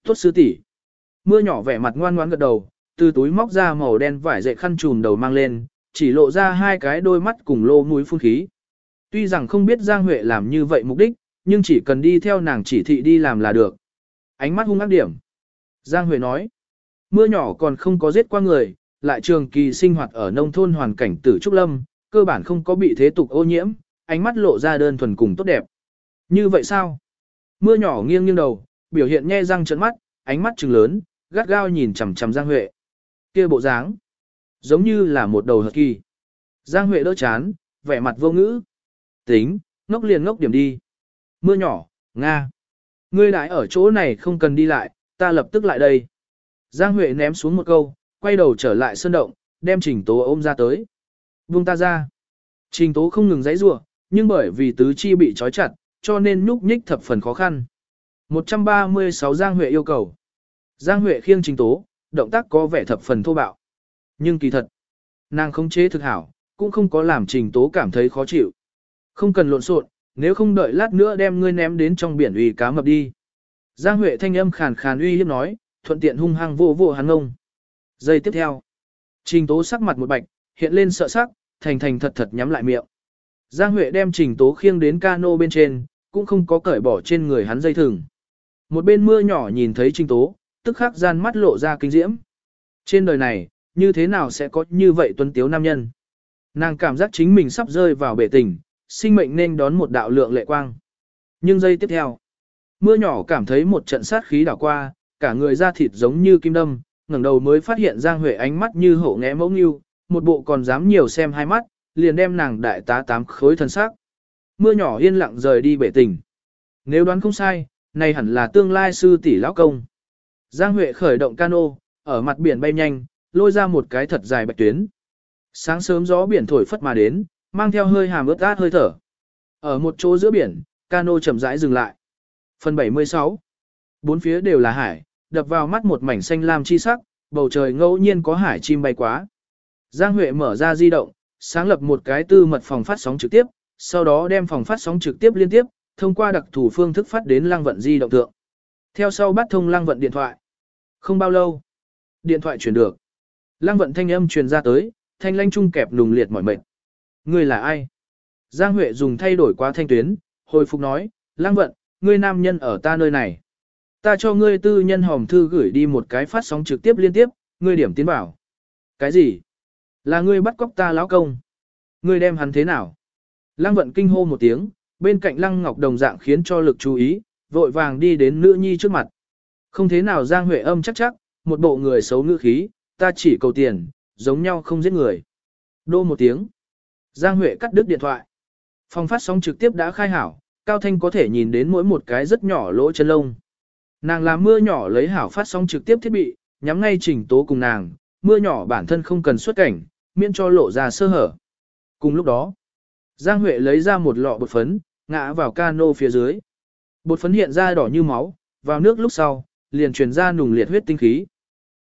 Tốt sư tỷ. Mưa nhỏ vẻ mặt ngoan ngoãn gật đầu, từ túi móc ra màu đen vải dậy khăn trùm đầu mang lên, chỉ lộ ra hai cái đôi mắt cùng lô mũi phun khí. Tuy rằng không biết Giang Huệ làm như vậy mục đích, nhưng chỉ cần đi theo nàng chỉ thị đi làm là được. Ánh mắt hung ác điểm. Giang Huệ nói, mưa nhỏ còn không có giết qua người, lại trường kỳ sinh hoạt ở nông thôn hoàn cảnh tử trúc lâm, cơ bản không có bị thế tục ô nhiễm, ánh mắt lộ ra đơn thuần cùng tốt đẹp. Như vậy sao? Mưa nhỏ nghiêng nghiêng đầu, biểu hiện nhe răng trợn mắt, ánh mắt trừng lớn, gắt gao nhìn chằm chằm Giang Huệ. Kia bộ dáng, giống như là một đầu hợp kỳ. Giang Huệ đỡ chán, vẻ mặt vô ngữ. Tính, ngốc liền ngốc điểm đi. Mưa nhỏ, Nga. Ngươi lại ở chỗ này không cần đi lại, ta lập tức lại đây. Giang Huệ ném xuống một câu, quay đầu trở lại sơn động, đem trình tố ôm ra tới. Buông ta ra. Trình tố không ngừng giãy giụa, nhưng bởi vì tứ chi bị trói chặt, cho nên nhúc nhích thập phần khó khăn. 136 Giang Huệ yêu cầu. Giang Huệ khiêng trình tố, động tác có vẻ thập phần thô bạo. Nhưng kỳ thật, nàng không chế thực hảo, cũng không có làm trình tố cảm thấy khó chịu. Không cần lộn xộn, nếu không đợi lát nữa đem ngươi ném đến trong biển uy cá mập đi. Giang Huệ thanh âm khàn khàn uy hiếp nói, thuận tiện hung hăng vô vô hắn ngông. Giây tiếp theo, trình tố sắc mặt một bạch, hiện lên sợ sắc, thành thành thật thật nhắm lại miệng. Giang Huệ đem trình tố khiêng đến cano bên trên, cũng không có cởi bỏ trên người hắn dây thừng. Một bên mưa nhỏ nhìn thấy trình tố, tức khắc gian mắt lộ ra kinh diễm. Trên đời này, như thế nào sẽ có như vậy tuấn tiếu nam nhân? Nàng cảm giác chính mình sắp rơi vào bể tình, sinh mệnh nên đón một đạo lượng lệ quang. Nhưng giây tiếp theo, mưa nhỏ cảm thấy một trận sát khí đảo qua, cả người da thịt giống như kim đâm, ngẩng đầu mới phát hiện Giang Huệ ánh mắt như hổ ngẽ mẫu nghiêu, một bộ còn dám nhiều xem hai mắt, liền đem nàng đại tá tám khối thân xác. Mưa nhỏ yên lặng rời đi bể tình. Nếu đoán không sai, này hẳn là tương lai sư tỷ lão công. Giang Huệ khởi động cano, ở mặt biển bay nhanh, lôi ra một cái thật dài bạch tuyến. Sáng sớm gió biển thổi phất mà đến, mang theo hơi hàm ướt át hơi thở. Ở một chỗ giữa biển, cano chậm rãi dừng lại. Phần 76 Bốn phía đều là hải, đập vào mắt một mảnh xanh lam chi sắc, bầu trời ngẫu nhiên có hải chim bay quá. Giang Huệ mở ra di động, sáng lập một cái tư mật phòng phát sóng trực tiếp, sau đó đem phòng phát sóng trực tiếp liên tiếp, thông qua đặc thủ phương thức phát đến lăng vận di động thượng. Theo sau bắt thông lăng vận điện thoại. Không bao lâu, điện thoại chuyển được. Lăng vận thanh âm truyền ra tới, thanh lanh trung kẹp nùng liệt mỏi mệt. Ngươi là ai? Giang Huệ dùng thay đổi qua thanh tuyến, hồi phục nói, Lăng vận, ngươi nam nhân ở ta nơi này. Ta cho ngươi tư nhân hòm thư gửi đi một cái phát sóng trực tiếp liên tiếp, ngươi điểm tiến bảo. Cái gì? Là ngươi bắt cóc ta lão công. Ngươi đem hắn thế nào? Lăng vận kinh hô một tiếng, bên cạnh lăng ngọc đồng dạng khiến cho lực chú ý, vội vàng đi đến nữ nhi trước mặt. Không thế nào Giang Huệ âm chắc chắc, một bộ người xấu ngữ khí, ta chỉ cầu tiền, giống nhau không giết người. Đô một tiếng. Giang Huệ cắt đứt điện thoại. Phòng phát sóng trực tiếp đã khai hảo, Cao Thanh có thể nhìn đến mỗi một cái rất nhỏ lỗ chân lông. Nàng làm mưa nhỏ lấy hảo phát sóng trực tiếp thiết bị, nhắm ngay trình tố cùng nàng, mưa nhỏ bản thân không cần xuất cảnh, miễn cho lộ ra sơ hở. Cùng lúc đó, Giang Huệ lấy ra một lọ bột phấn, ngã vào cano phía dưới. Bột phấn hiện ra đỏ như máu, vào nước lúc sau, liền truyền ra nùng liệt huyết tinh khí.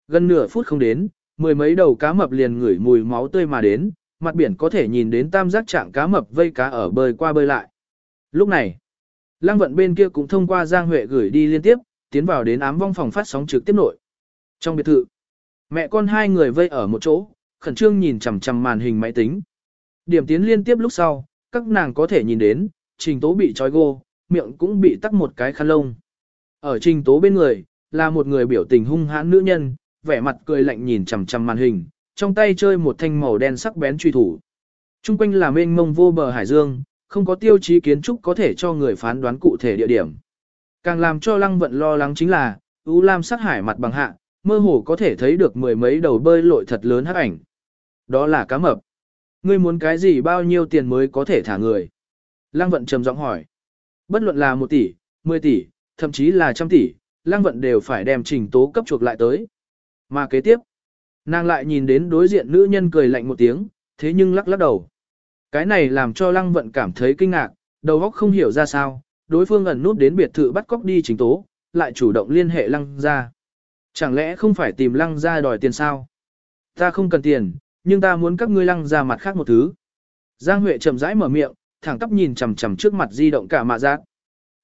Gần nửa phút không đến, mười mấy đầu cá mập liền ngửi mùi máu tươi mà đến, mặt biển có thể nhìn đến tam giác trạng cá mập vây cá ở bơi qua bơi lại. Lúc này, Lăng vận bên kia cũng thông qua Giang Huệ gửi đi liên tiếp, tiến vào đến ám vong phòng phát sóng trực tiếp nội. Trong biệt thự, mẹ con hai người vây ở một chỗ, khẩn trương nhìn chằm chằm màn hình máy tính. Điểm tiến liên tiếp lúc sau, các nàng có thể nhìn đến, trình tố bị trói gô, miệng cũng bị tắc một cái khăn lông. Ở trình tố bên người, là một người biểu tình hung hãn nữ nhân, vẻ mặt cười lạnh nhìn chằm chằm màn hình, trong tay chơi một thanh màu đen sắc bén truy thủ. Trung quanh là mênh mông vô bờ hải dương, không có tiêu chí kiến trúc có thể cho người phán đoán cụ thể địa điểm. Càng làm cho lăng vận lo lắng chính là, U Lam sắc hải mặt bằng hạ, mơ hồ có thể thấy được mười mấy đầu bơi lội thật lớn hắc ảnh. Đó là cá mập. Ngươi muốn cái gì bao nhiêu tiền mới có thể thả người? Lăng vận trầm giọng hỏi. Bất luận là một tỷ, 10 tỷ, thậm chí là trăm tỷ, lăng vận đều phải đem trình tố cấp chuộc lại tới. Mà kế tiếp, nàng lại nhìn đến đối diện nữ nhân cười lạnh một tiếng, thế nhưng lắc lắc đầu. Cái này làm cho lăng vận cảm thấy kinh ngạc, đầu óc không hiểu ra sao, đối phương ẩn nút đến biệt thự bắt cóc đi trình tố, lại chủ động liên hệ lăng ra. Chẳng lẽ không phải tìm lăng ra đòi tiền sao? Ta không cần tiền, nhưng ta muốn các ngươi lăng ra mặt khác một thứ. Giang Huệ chậm rãi mở miệng, thẳng tắp nhìn chằm chằm trước mặt di động cả mạ giác.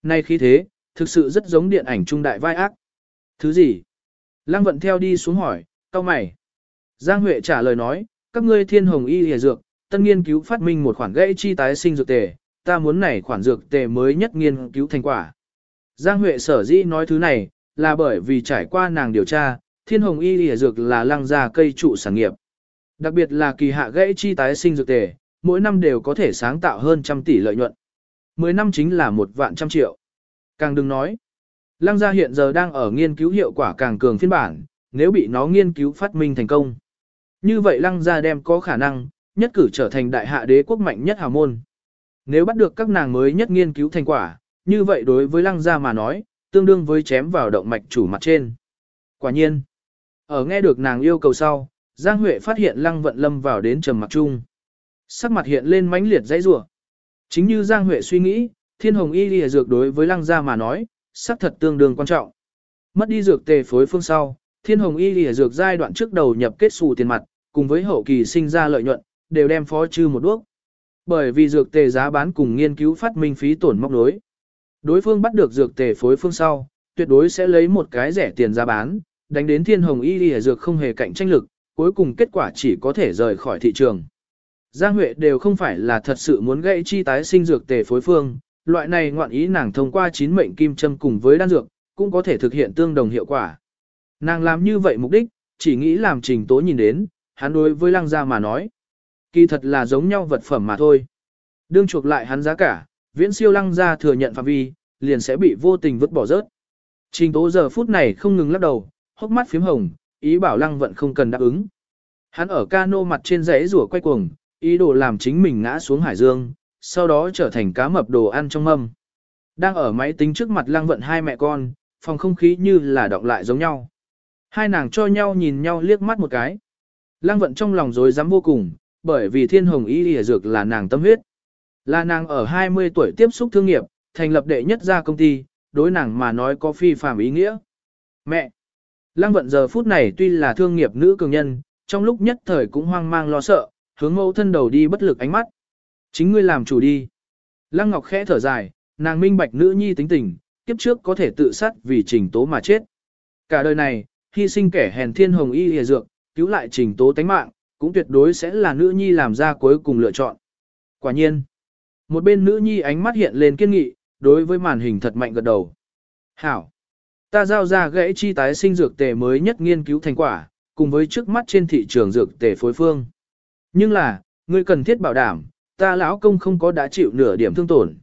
Nay khi thế, thực sự rất giống điện ảnh trung đại vai ác. Thứ gì? Lăng vận theo đi xuống hỏi, cao mày. Giang Huệ trả lời nói, các ngươi thiên hồng y hề dược, tân nghiên cứu phát minh một khoản gãy chi tái sinh dược tề, ta muốn này khoản dược tề mới nhất nghiên cứu thành quả. Giang Huệ sở dĩ nói thứ này, là bởi vì trải qua nàng điều tra, thiên hồng y lìa dược là lăng gia cây trụ sản nghiệp. Đặc biệt là kỳ hạ gãy chi tái sinh dược tề, mỗi năm đều có thể sáng tạo hơn trăm tỷ lợi nhuận. Mười năm chính là một vạn trăm triệu. Càng đừng nói. Lăng gia hiện giờ đang ở nghiên cứu hiệu quả càng cường phiên bản, nếu bị nó nghiên cứu phát minh thành công. Như vậy lăng gia đem có khả năng, nhất cử trở thành đại hạ đế quốc mạnh nhất hào môn. Nếu bắt được các nàng mới nhất nghiên cứu thành quả, như vậy đối với lăng gia mà nói, tương đương với chém vào động mạch chủ mặt trên. Quả nhiên, ở nghe được nàng yêu cầu sau, Giang Huệ phát hiện lăng vận lâm vào đến trầm mặc chung. Sắc mặt hiện lên mãnh liệt dãy rủa. Chính như Giang Huệ suy nghĩ, thiên hồng y lìa dược đối với lăng gia mà nói, sắc thật tương đương quan trọng. Mất đi dược tề phối phương sau, thiên hồng y lìa dược giai đoạn trước đầu nhập kết xù tiền mặt, cùng với hậu kỳ sinh ra lợi nhuận, đều đem phó trừ một đuốc. Bởi vì dược tề giá bán cùng nghiên cứu phát minh phí tổn móc đối. Đối phương bắt được dược tề phối phương sau, tuyệt đối sẽ lấy một cái rẻ tiền giá bán, đánh đến thiên hồng y đi dược không hề cạnh tranh lực, cuối cùng kết quả chỉ có thể rời khỏi thị trường. Giang Huệ đều không phải là thật sự muốn gãy chi tái sinh dược tề phối phương, loại này ngoạn ý nàng thông qua chín mệnh kim châm cùng với đan dược, cũng có thể thực hiện tương đồng hiệu quả. Nàng làm như vậy mục đích, chỉ nghĩ làm trình tố nhìn đến, hắn đối với lăng gia mà nói. Kỳ thật là giống nhau vật phẩm mà thôi. Đương chuộc lại hắn giá cả, viễn siêu lăng ra thừa nhận phạm vi, liền sẽ bị vô tình vứt bỏ rớt. Trình tố giờ phút này không ngừng lắc đầu, hốc mắt phím hồng, ý bảo lăng vận không cần đáp ứng. Hắn ở cano mặt trên rẽ rủa quay cuồng, ý đồ làm chính mình ngã xuống hải dương, sau đó trở thành cá mập đồ ăn trong mâm. Đang ở máy tính trước mặt lăng vận hai mẹ con, phòng không khí như là đọng lại giống nhau. Hai nàng cho nhau nhìn nhau liếc mắt một cái. Lăng vận trong lòng rối rắm vô cùng, bởi vì thiên hồng y lìa dược là nàng tâm huyết. Là nàng ở 20 tuổi tiếp xúc thương nghiệp, thành lập đệ nhất gia công ty, đối nàng mà nói có phi phàm ý nghĩa. Mẹ! Lăng vận giờ phút này tuy là thương nghiệp nữ cường nhân, trong lúc nhất thời cũng hoang mang lo sợ, hướng mẫu thân đầu đi bất lực ánh mắt. Chính ngươi làm chủ đi. Lăng Ngọc khẽ thở dài, nàng minh bạch nữ nhi tính tình, kiếp trước có thể tự sát vì trình tố mà chết. Cả đời này, hy sinh kẻ hèn thiên hồng y hề dược, cứu lại trình tố tánh mạng, cũng tuyệt đối sẽ là nữ nhi làm ra cuối cùng lựa chọn. Quả nhiên, một bên nữ nhi ánh mắt hiện lên kiên nghị, đối với màn hình thật mạnh gật đầu. Hảo! Ta giao ra gãy chi tái sinh dược tề mới nhất nghiên cứu thành quả, cùng với trước mắt trên thị trường dược tề phối phương. Nhưng là, ngươi cần thiết bảo đảm, ta lão công không có đã chịu nửa điểm thương tổn.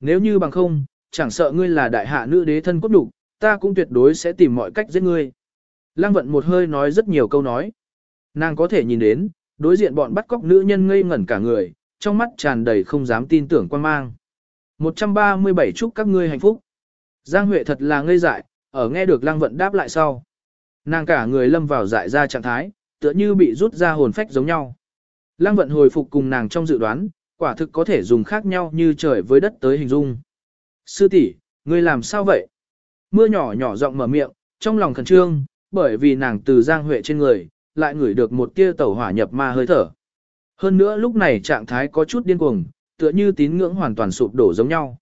Nếu như bằng không, chẳng sợ ngươi là đại hạ nữ đế thân cốt đục, ta cũng tuyệt đối sẽ tìm mọi cách giết ngươi. Lăng vận một hơi nói rất nhiều câu nói. Nàng có thể nhìn đến, đối diện bọn bắt cóc nữ nhân ngây ngẩn cả người, trong mắt tràn đầy không dám tin tưởng quan mang. 137 chúc các ngươi hạnh phúc. Giang Huệ thật là ngây dại, ở nghe được Lăng Vận đáp lại sau. Nàng cả người lâm vào dại ra trạng thái, tựa như bị rút ra hồn phách giống nhau. Lăng Vận hồi phục cùng nàng trong dự đoán, quả thực có thể dùng khác nhau như trời với đất tới hình dung. Sư tỷ, ngươi làm sao vậy? Mưa nhỏ nhỏ giọng mở miệng, trong lòng khẩn trương, bởi vì nàng từ Giang Huệ trên người, lại ngửi được một tia tẩu hỏa nhập ma hơi thở. Hơn nữa lúc này trạng thái có chút điên cuồng, tựa như tín ngưỡng hoàn toàn sụp đổ giống nhau.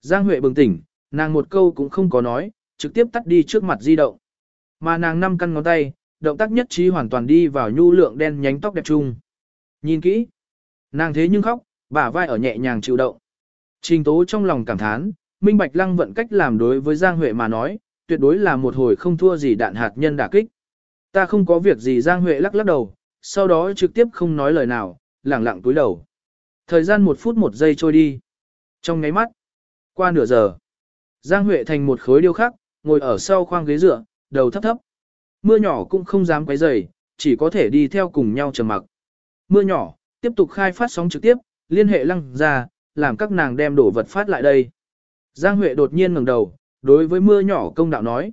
Giang Huệ bừng tỉnh, nàng một câu cũng không có nói, trực tiếp tắt đi trước mặt di động. Mà nàng năm căn ngón tay, động tác nhất trí hoàn toàn đi vào nhu lượng đen nhánh tóc đẹp trung. Nhìn kỹ, nàng thế nhưng khóc, bả vai ở nhẹ nhàng chịu động. Trình tố trong lòng cảm thán, minh bạch lăng vận cách làm đối với Giang Huệ mà nói, tuyệt đối là một hồi không thua gì đạn hạt nhân đả kích. Ta không có việc gì Giang Huệ lắc lắc đầu, sau đó trực tiếp không nói lời nào, lẳng lặng túi đầu. Thời gian một phút một giây trôi đi. Trong ngáy mắt, qua nửa giờ, Giang Huệ thành một khối điêu khắc, ngồi ở sau khoang ghế dựa, đầu thấp thấp. Mưa nhỏ cũng không dám quấy rầy, chỉ có thể đi theo cùng nhau trầm mặc. Mưa nhỏ, tiếp tục khai phát sóng trực tiếp, liên hệ lăng ra, làm các nàng đem đổ vật phát lại đây. Giang Huệ đột nhiên ngẩng đầu, đối với mưa nhỏ công đạo nói.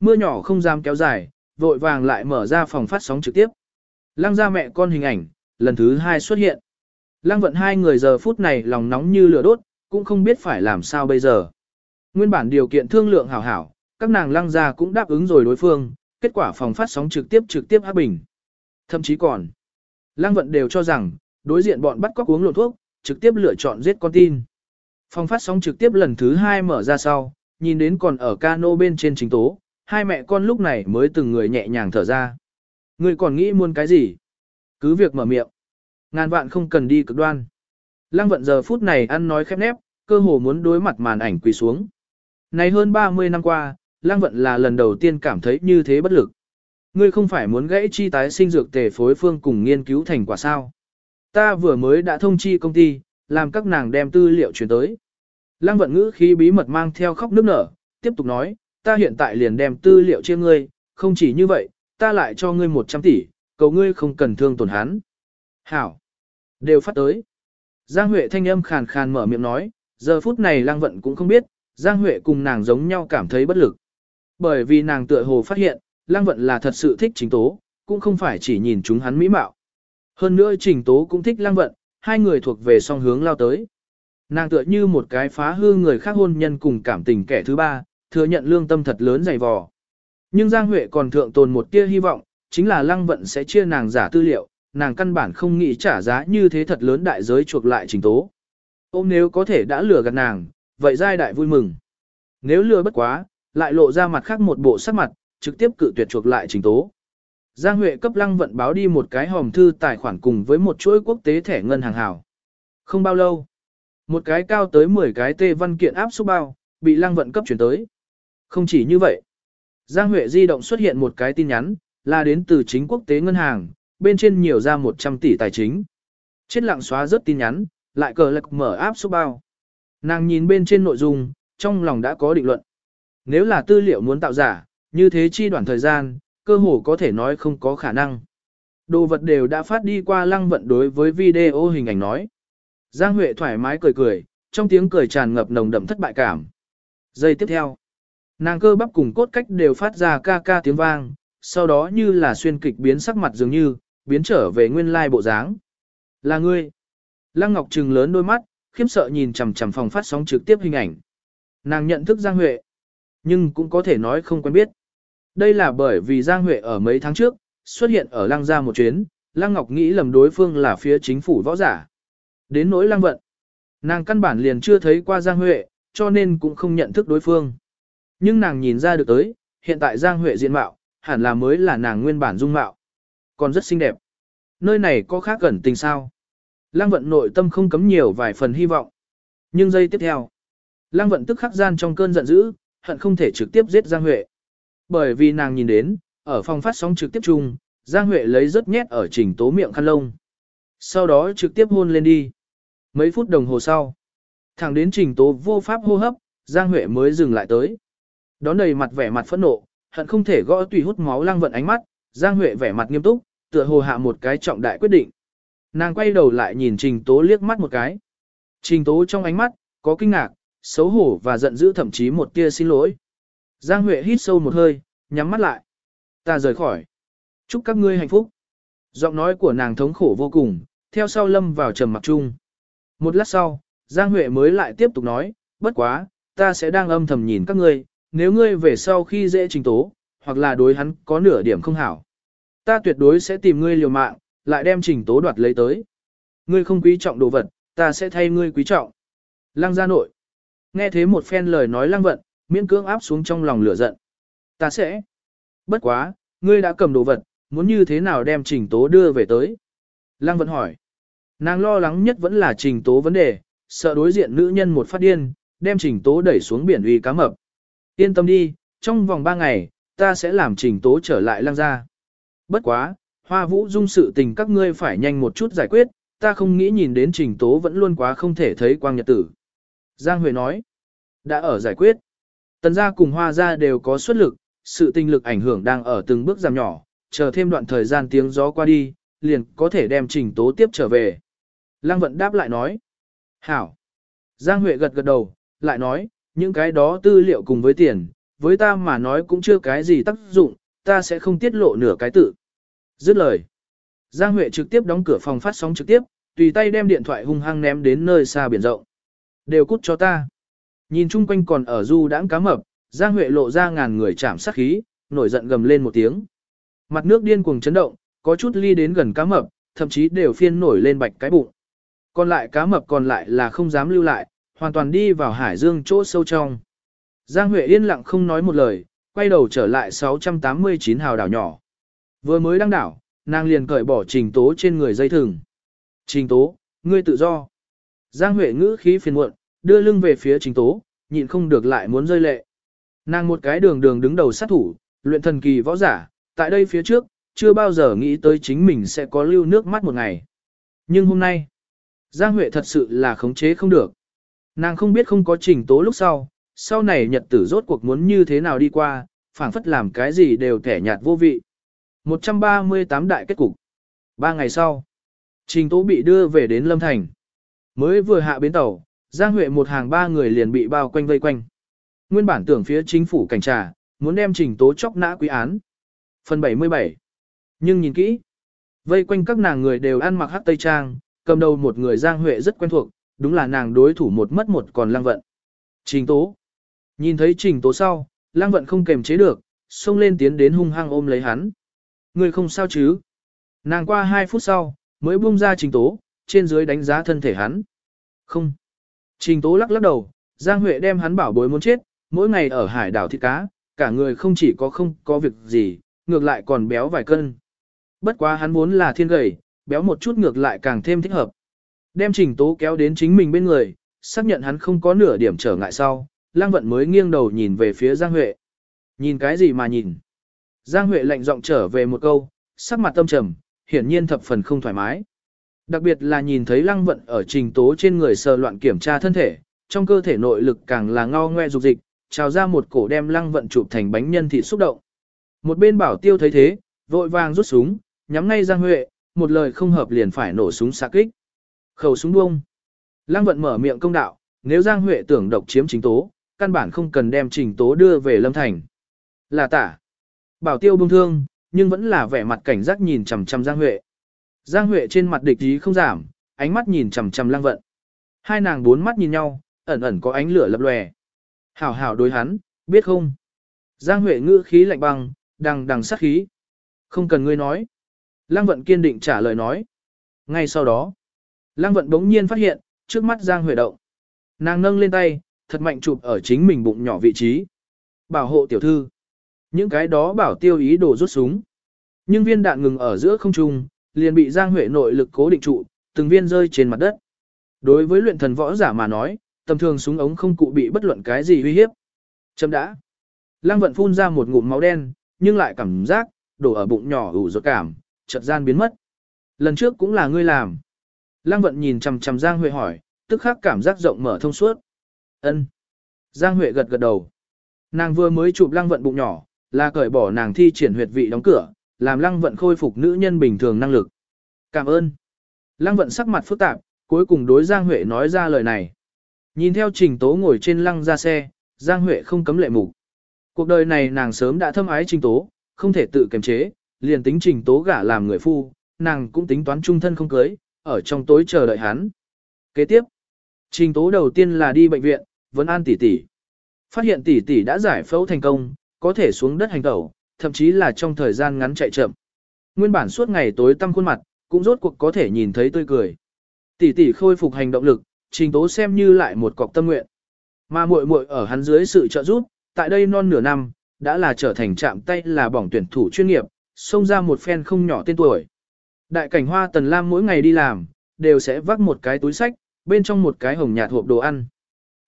Mưa nhỏ không dám kéo dài, vội vàng lại mở ra phòng phát sóng trực tiếp. Lăng ra mẹ con hình ảnh, lần thứ hai xuất hiện. Lăng vận hai người giờ phút này lòng nóng như lửa đốt, cũng không biết phải làm sao bây giờ. Nguyên bản điều kiện thương lượng hảo hảo, các nàng lăng ra cũng đáp ứng rồi đối phương, kết quả phòng phát sóng trực tiếp trực tiếp áp bình. Thậm chí còn, lăng vận đều cho rằng, đối diện bọn bắt cóc uống lộn thuốc, trực tiếp lựa chọn giết con tin. Phòng phát sóng trực tiếp lần thứ hai mở ra sau, nhìn đến còn ở cano bên trên chính tố, hai mẹ con lúc này mới từng người nhẹ nhàng thở ra. Người còn nghĩ muốn cái gì? Cứ việc mở miệng. Ngàn vạn không cần đi cực đoan. Lăng vận giờ phút này ăn nói khép nép, cơ hồ muốn đối mặt màn ảnh quỳ xuống. Này hơn 30 năm qua, Lăng vận là lần đầu tiên cảm thấy như thế bất lực. Ngươi không phải muốn gãy chi tái sinh dược tề phối phương cùng nghiên cứu thành quả sao. Ta vừa mới đã thông chi công ty, làm các nàng đem tư liệu chuyển tới. Lăng vận ngữ khí bí mật mang theo khóc nước nở, tiếp tục nói, ta hiện tại liền đem tư liệu chia ngươi, không chỉ như vậy, ta lại cho ngươi 100 tỷ, cầu ngươi không cần thương tổn hắn. Hảo. Đều phát tới. Giang Huệ thanh âm khàn khàn mở miệng nói, giờ phút này Lang Vận cũng không biết, Giang Huệ cùng nàng giống nhau cảm thấy bất lực. Bởi vì nàng tựa hồ phát hiện, Lang Vận là thật sự thích Trình Tố, cũng không phải chỉ nhìn chúng hắn mỹ mạo. Hơn nữa Trình Tố cũng thích Lang Vận, hai người thuộc về song hướng lao tới. Nàng tựa như một cái phá hư người khác hôn nhân cùng cảm tình kẻ thứ ba, thừa nhận lương tâm thật lớn dày vò. Nhưng Giang Huệ còn thượng tồn một tia hy vọng, chính là Lăng Vận sẽ chia nàng giả tư liệu, nàng căn bản không nghĩ trả giá như thế thật lớn đại giới chuộc lại trình tố. Ôm nếu có thể đã lừa gạt nàng, vậy giai đại vui mừng. Nếu lừa bất quá, lại lộ ra mặt khác một bộ sắc mặt, trực tiếp cự tuyệt chuộc lại trình tố. Giang Huệ cấp lăng vận báo đi một cái hòm thư tài khoản cùng với một chuỗi quốc tế thẻ ngân hàng hảo. Không bao lâu, một cái cao tới 10 cái tê văn kiện áp xúc bao, bị lăng vận cấp chuyển tới. Không chỉ như vậy, Giang Huệ di động xuất hiện một cái tin nhắn, là đến từ chính quốc tế ngân hàng, bên trên nhiều ra 100 tỷ tài chính. Chết lặng xóa rớt tin nhắn, lại cờ lạc mở áp số bao. Nàng nhìn bên trên nội dung, trong lòng đã có định luận. Nếu là tư liệu muốn tạo giả, như thế chi đoạn thời gian, cơ hồ có thể nói không có khả năng. Đồ vật đều đã phát đi qua lăng vận đối với video hình ảnh nói. Giang Huệ thoải mái cười cười, trong tiếng cười tràn ngập nồng đậm thất bại cảm. Giây tiếp theo, nàng cơ bắp cùng cốt cách đều phát ra ca ca tiếng vang, sau đó như là xuyên kịch biến sắc mặt dường như, biến trở về nguyên lai bộ dáng. Là ngươi. Lăng Ngọc trừng lớn đôi mắt, khiếp sợ nhìn chằm chằm phòng phát sóng trực tiếp hình ảnh. Nàng nhận thức Giang Huệ, nhưng cũng có thể nói không quen biết. Đây là bởi vì Giang Huệ ở mấy tháng trước, xuất hiện ở Lăng gia một chuyến, Lăng Ngọc nghĩ lầm đối phương là phía chính phủ võ giả. Đến nỗi Lăng Vận, nàng căn bản liền chưa thấy qua Giang Huệ, cho nên cũng không nhận thức đối phương. Nhưng nàng nhìn ra được tới, hiện tại Giang Huệ diện mạo, hẳn là mới là nàng nguyên bản dung mạo. Còn rất xinh đẹp. Nơi này có khác gần tình sao? Lăng vận nội tâm không cấm nhiều vài phần hy vọng. Nhưng giây tiếp theo, Lăng vận tức khắc gian trong cơn giận dữ, hận không thể trực tiếp giết Giang Huệ. Bởi vì nàng nhìn đến, ở phòng phát sóng trực tiếp chung, Giang Huệ lấy rất nhét ở trình tố miệng khăn lông. Sau đó trực tiếp hôn lên đi. Mấy phút đồng hồ sau, thẳng đến trình tố vô pháp hô hấp, Giang Huệ mới dừng lại tới. Đón đầy mặt vẻ mặt phẫn nộ, hận không thể gõ tùy hút máu lang vận ánh mắt, Giang Huệ vẻ mặt nghiêm túc, tựa hồ hạ một cái trọng đại quyết định. Nàng quay đầu lại nhìn Trình Tố liếc mắt một cái. Trình Tố trong ánh mắt, có kinh ngạc, xấu hổ và giận dữ thậm chí một tia xin lỗi. Giang Huệ hít sâu một hơi, nhắm mắt lại. Ta rời khỏi. Chúc các ngươi hạnh phúc. Giọng nói của nàng thống khổ vô cùng, theo sau lâm vào trầm mặc chung. Một lát sau, Giang Huệ mới lại tiếp tục nói, bất quá, ta sẽ đang âm thầm nhìn các ngươi, nếu ngươi về sau khi dễ trình tố, hoặc là đối hắn có nửa điểm không hảo. Ta tuyệt đối sẽ tìm ngươi liều mạng, lại đem trình tố đoạt lấy tới. Ngươi không quý trọng đồ vật, ta sẽ thay ngươi quý trọng. Lăng gia nội. Nghe thế một phen lời nói lăng vận, miễn cưỡng áp xuống trong lòng lửa giận. Ta sẽ. Bất quá, ngươi đã cầm đồ vật, muốn như thế nào đem trình tố đưa về tới. Lăng vận hỏi. Nàng lo lắng nhất vẫn là trình tố vấn đề, sợ đối diện nữ nhân một phát điên, đem trình tố đẩy xuống biển uy cá mập. Yên tâm đi, trong vòng 3 ngày, ta sẽ làm trình tố trở lại Lang gia. Bất quá, hoa vũ dung sự tình các ngươi phải nhanh một chút giải quyết, ta không nghĩ nhìn đến trình tố vẫn luôn quá không thể thấy quang nhật tử. Giang Huệ nói, đã ở giải quyết. Tần gia cùng hoa gia đều có xuất lực, sự tinh lực ảnh hưởng đang ở từng bước giảm nhỏ, chờ thêm đoạn thời gian tiếng gió qua đi, liền có thể đem trình tố tiếp trở về. Lăng vận đáp lại nói, hảo. Giang Huệ gật gật đầu, lại nói, những cái đó tư liệu cùng với tiền, với ta mà nói cũng chưa cái gì tác dụng, ta sẽ không tiết lộ nửa cái tự. Dứt lời. Giang Huệ trực tiếp đóng cửa phòng phát sóng trực tiếp, tùy tay đem điện thoại hung hăng ném đến nơi xa biển rộng. Đều cút cho ta. Nhìn chung quanh còn ở du đãng cá mập, Giang Huệ lộ ra ngàn người chạm sát khí, nổi giận gầm lên một tiếng. Mặt nước điên cuồng chấn động, có chút ly đến gần cá mập, thậm chí đều phiên nổi lên bạch cái bụng. Còn lại cá mập còn lại là không dám lưu lại, hoàn toàn đi vào hải dương chỗ sâu trong. Giang Huệ yên lặng không nói một lời, quay đầu trở lại 689 hào đảo nhỏ. Vừa mới đăng đảo, nàng liền cởi bỏ trình tố trên người dây thừng. Trình tố, ngươi tự do. Giang Huệ ngữ khí phiền muộn, đưa lưng về phía trình tố, nhịn không được lại muốn rơi lệ. Nàng một cái đường đường đứng đầu sát thủ, luyện thần kỳ võ giả, tại đây phía trước, chưa bao giờ nghĩ tới chính mình sẽ có lưu nước mắt một ngày. Nhưng hôm nay, Giang Huệ thật sự là khống chế không được. Nàng không biết không có trình tố lúc sau, sau này nhật tử rốt cuộc muốn như thế nào đi qua, phảng phất làm cái gì đều thẻ nhạt vô vị. 138 đại kết cục. Ba ngày sau, trình tố bị đưa về đến Lâm Thành. Mới vừa hạ bến tàu, Giang Huệ một hàng ba người liền bị bao quanh vây quanh. Nguyên bản tưởng phía chính phủ cảnh trà, muốn đem trình tố chóc nã quý án. Phần 77 Nhưng nhìn kỹ, vây quanh các nàng người đều ăn mặc hắc tây trang, cầm đầu một người Giang Huệ rất quen thuộc, đúng là nàng đối thủ một mất một còn lăng vận. Trình tố. Nhìn thấy trình tố sau, lăng vận không kềm chế được, xông lên tiến đến hung hăng ôm lấy hắn. Người không sao chứ? Nàng qua 2 phút sau, mới buông ra trình tố, trên dưới đánh giá thân thể hắn. Không. Trình tố lắc lắc đầu, Giang Huệ đem hắn bảo bối muốn chết, mỗi ngày ở hải đảo thịt cá, cả người không chỉ có không có việc gì, ngược lại còn béo vài cân. Bất quá hắn muốn là thiên gầy, béo một chút ngược lại càng thêm thích hợp. Đem trình tố kéo đến chính mình bên người, xác nhận hắn không có nửa điểm trở ngại sau, Lang Vận mới nghiêng đầu nhìn về phía Giang Huệ. Nhìn cái gì mà nhìn? Giang Huệ lạnh giọng trở về một câu, sắc mặt tâm trầm, hiển nhiên thập phần không thoải mái. Đặc biệt là nhìn thấy Lăng Vận ở trình tố trên người sờ loạn kiểm tra thân thể, trong cơ thể nội lực càng là ngao ngoe dục dịch, trào ra một cổ đem Lăng Vận chụp thành bánh nhân thịt xúc động. Một bên bảo tiêu thấy thế, vội vàng rút súng, nhắm ngay Giang Huệ, một lời không hợp liền phải nổ súng xạ kích. Khẩu súng bông. Lăng vận mở miệng công đạo, nếu Giang Huệ tưởng độc chiếm trình tố, căn bản không cần đem trình tố đưa về Lâm Thành. Là tả. Bảo tiêu bông thương, nhưng vẫn là vẻ mặt cảnh giác nhìn chằm chằm Giang Huệ. Giang Huệ trên mặt địch ý không giảm, ánh mắt nhìn chằm chằm Lăng vận. Hai nàng bốn mắt nhìn nhau, ẩn ẩn có ánh lửa lập lòe. Hảo hảo đối hắn, biết không? Giang Huệ ngữ khí lạnh băng, đằng đằng sát khí. Không cần ngươi nói. Lăng vận kiên định trả lời nói. Ngay sau đó, Lăng vận bỗng nhiên phát hiện, trước mắt Giang Huệ động. Nàng nâng lên tay, thật mạnh chụp ở chính mình bụng nhỏ vị trí. Bảo hộ tiểu thư. Những cái đó bảo tiêu ý đồ rút súng. Nhưng viên đạn ngừng ở giữa không trung, liền bị Giang Huệ nội lực cố định trụ, từng viên rơi trên mặt đất. Đối với luyện thần võ giả mà nói, tầm thường súng ống không cụ bị bất luận cái gì uy hiếp. Chấm đã. Lăng vận phun ra một ngụm máu đen, nhưng lại cảm giác, đổ ở bụng nhỏ ủ rột cảm, chợt gian biến mất. Lần trước cũng là ngươi làm. Lăng vận nhìn chằm chằm Giang Huệ hỏi, tức khắc cảm giác rộng mở thông suốt. Ân. Giang Huệ gật gật đầu. Nàng vừa mới chụp Lăng vận bụng nhỏ, là cởi bỏ nàng thi triển huyệt vị đóng cửa, làm Lăng vận khôi phục nữ nhân bình thường năng lực. Cảm ơn. Lăng vận sắc mặt phức tạp, cuối cùng đối Giang Huệ nói ra lời này. Nhìn theo trình tố ngồi trên lăng ra xe, Giang Huệ không cấm lệ mục. Cuộc đời này nàng sớm đã thâm ái trình tố, không thể tự kiềm chế, liền tính trình tố gả làm người phu, nàng cũng tính toán trung thân không cưới, ở trong tối chờ đợi hắn. Kế tiếp, trình tố đầu tiên là đi bệnh viện, vấn an tỷ tỷ. Phát hiện tỷ tỷ đã giải phẫu thành công, có thể xuống đất hành tẩu, thậm chí là trong thời gian ngắn chạy chậm. Nguyên bản suốt ngày tối tăm khuôn mặt, cũng rốt cuộc có thể nhìn thấy tươi cười. Tỷ tỷ khôi phục hành động lực, trình tố xem như lại một cọc tâm nguyện. Mà muội muội ở hắn dưới sự trợ giúp, tại đây non nửa năm, đã là trở thành chạm tay là bỏng tuyển thủ chuyên nghiệp, xông ra một phen không nhỏ tên tuổi. Đại cảnh hoa tần lam mỗi ngày đi làm, đều sẽ vác một cái túi sách, bên trong một cái hồng nhạt hộp đồ ăn.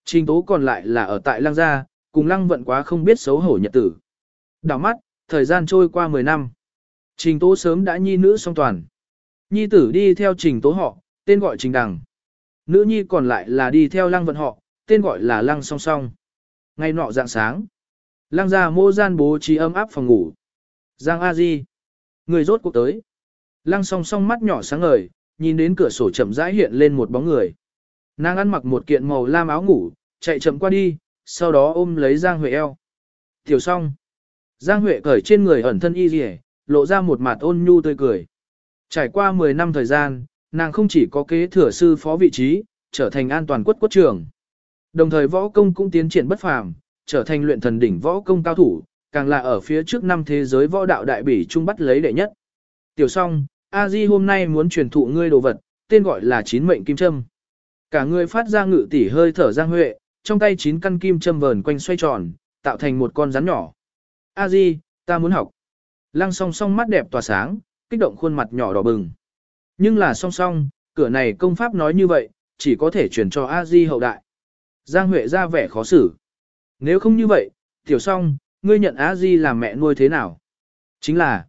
Trình tố còn lại là ở tại lăng gia, cùng lăng vận quá không biết xấu hổ nhật tử. Đảo mắt, thời gian trôi qua 10 năm. Trình tố sớm đã nhi nữ song toàn. Nhi tử đi theo trình tố họ, tên gọi Trình Đằng. Nữ nhi còn lại là đi theo lăng vận họ, tên gọi là lăng song song. Ngay nọ dạng sáng, lăng gia mô gian bố trí âm áp phòng ngủ. Giang A Di, người rốt cuộc tới. Lăng song song mắt nhỏ sáng ngời, nhìn đến cửa sổ chậm rãi hiện lên một bóng người. Nàng ăn mặc một kiện màu lam áo ngủ, chạy chậm qua đi, sau đó ôm lấy Giang Huệ eo. Tiểu song. Giang Huệ cởi trên người ẩn thân y rỉ, lộ ra một mặt ôn nhu tươi cười. Trải qua 10 năm thời gian, nàng không chỉ có kế thừa sư phó vị trí, trở thành an toàn quất quất trường. Đồng thời võ công cũng tiến triển bất phàm, trở thành luyện thần đỉnh võ công cao thủ, càng là ở phía trước năm thế giới võ đạo đại bỉ trung bắt lấy đệ nhất. Tiểu song, A Di hôm nay muốn truyền thụ ngươi đồ vật, tên gọi là chín mệnh kim châm. Cả người phát ra ngự tỉ hơi thở giang huệ, trong tay chín căn kim châm vờn quanh xoay tròn, tạo thành một con rắn nhỏ. A Di, ta muốn học. Lăng song song mắt đẹp tỏa sáng, kích động khuôn mặt nhỏ đỏ bừng. Nhưng là song song, cửa này công pháp nói như vậy, chỉ có thể truyền cho A Di hậu đại. Giang Huệ ra vẻ khó xử. Nếu không như vậy, tiểu song, ngươi nhận A Di làm mẹ nuôi thế nào? Chính là,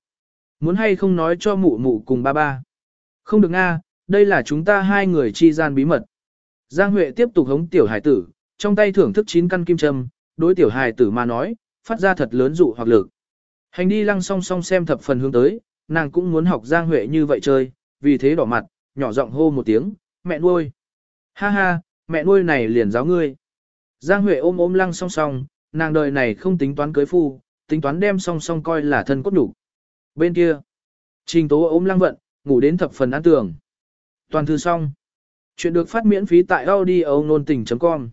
muốn hay không nói cho mụ mụ cùng ba ba. Không được nga, đây là chúng ta hai người chi gian bí mật. Giang Huệ tiếp tục hống tiểu hải tử, trong tay thưởng thức chín căn kim châm, đối tiểu hải tử mà nói, phát ra thật lớn dụ hoặc lực. Hành đi lăng song song xem thập phần hướng tới, nàng cũng muốn học Giang Huệ như vậy chơi, vì thế đỏ mặt, nhỏ giọng hô một tiếng, mẹ nuôi. Ha ha, mẹ nuôi này liền giáo ngươi. Giang Huệ ôm ôm lăng song song, nàng đời này không tính toán cưới phu, tính toán đem song song coi là thân cốt đủ. Bên kia, trình tố ôm lăng vận, ngủ đến thập phần an tường. Toàn thư xong. Chuyện được phát miễn phí tại audio nôn tình.com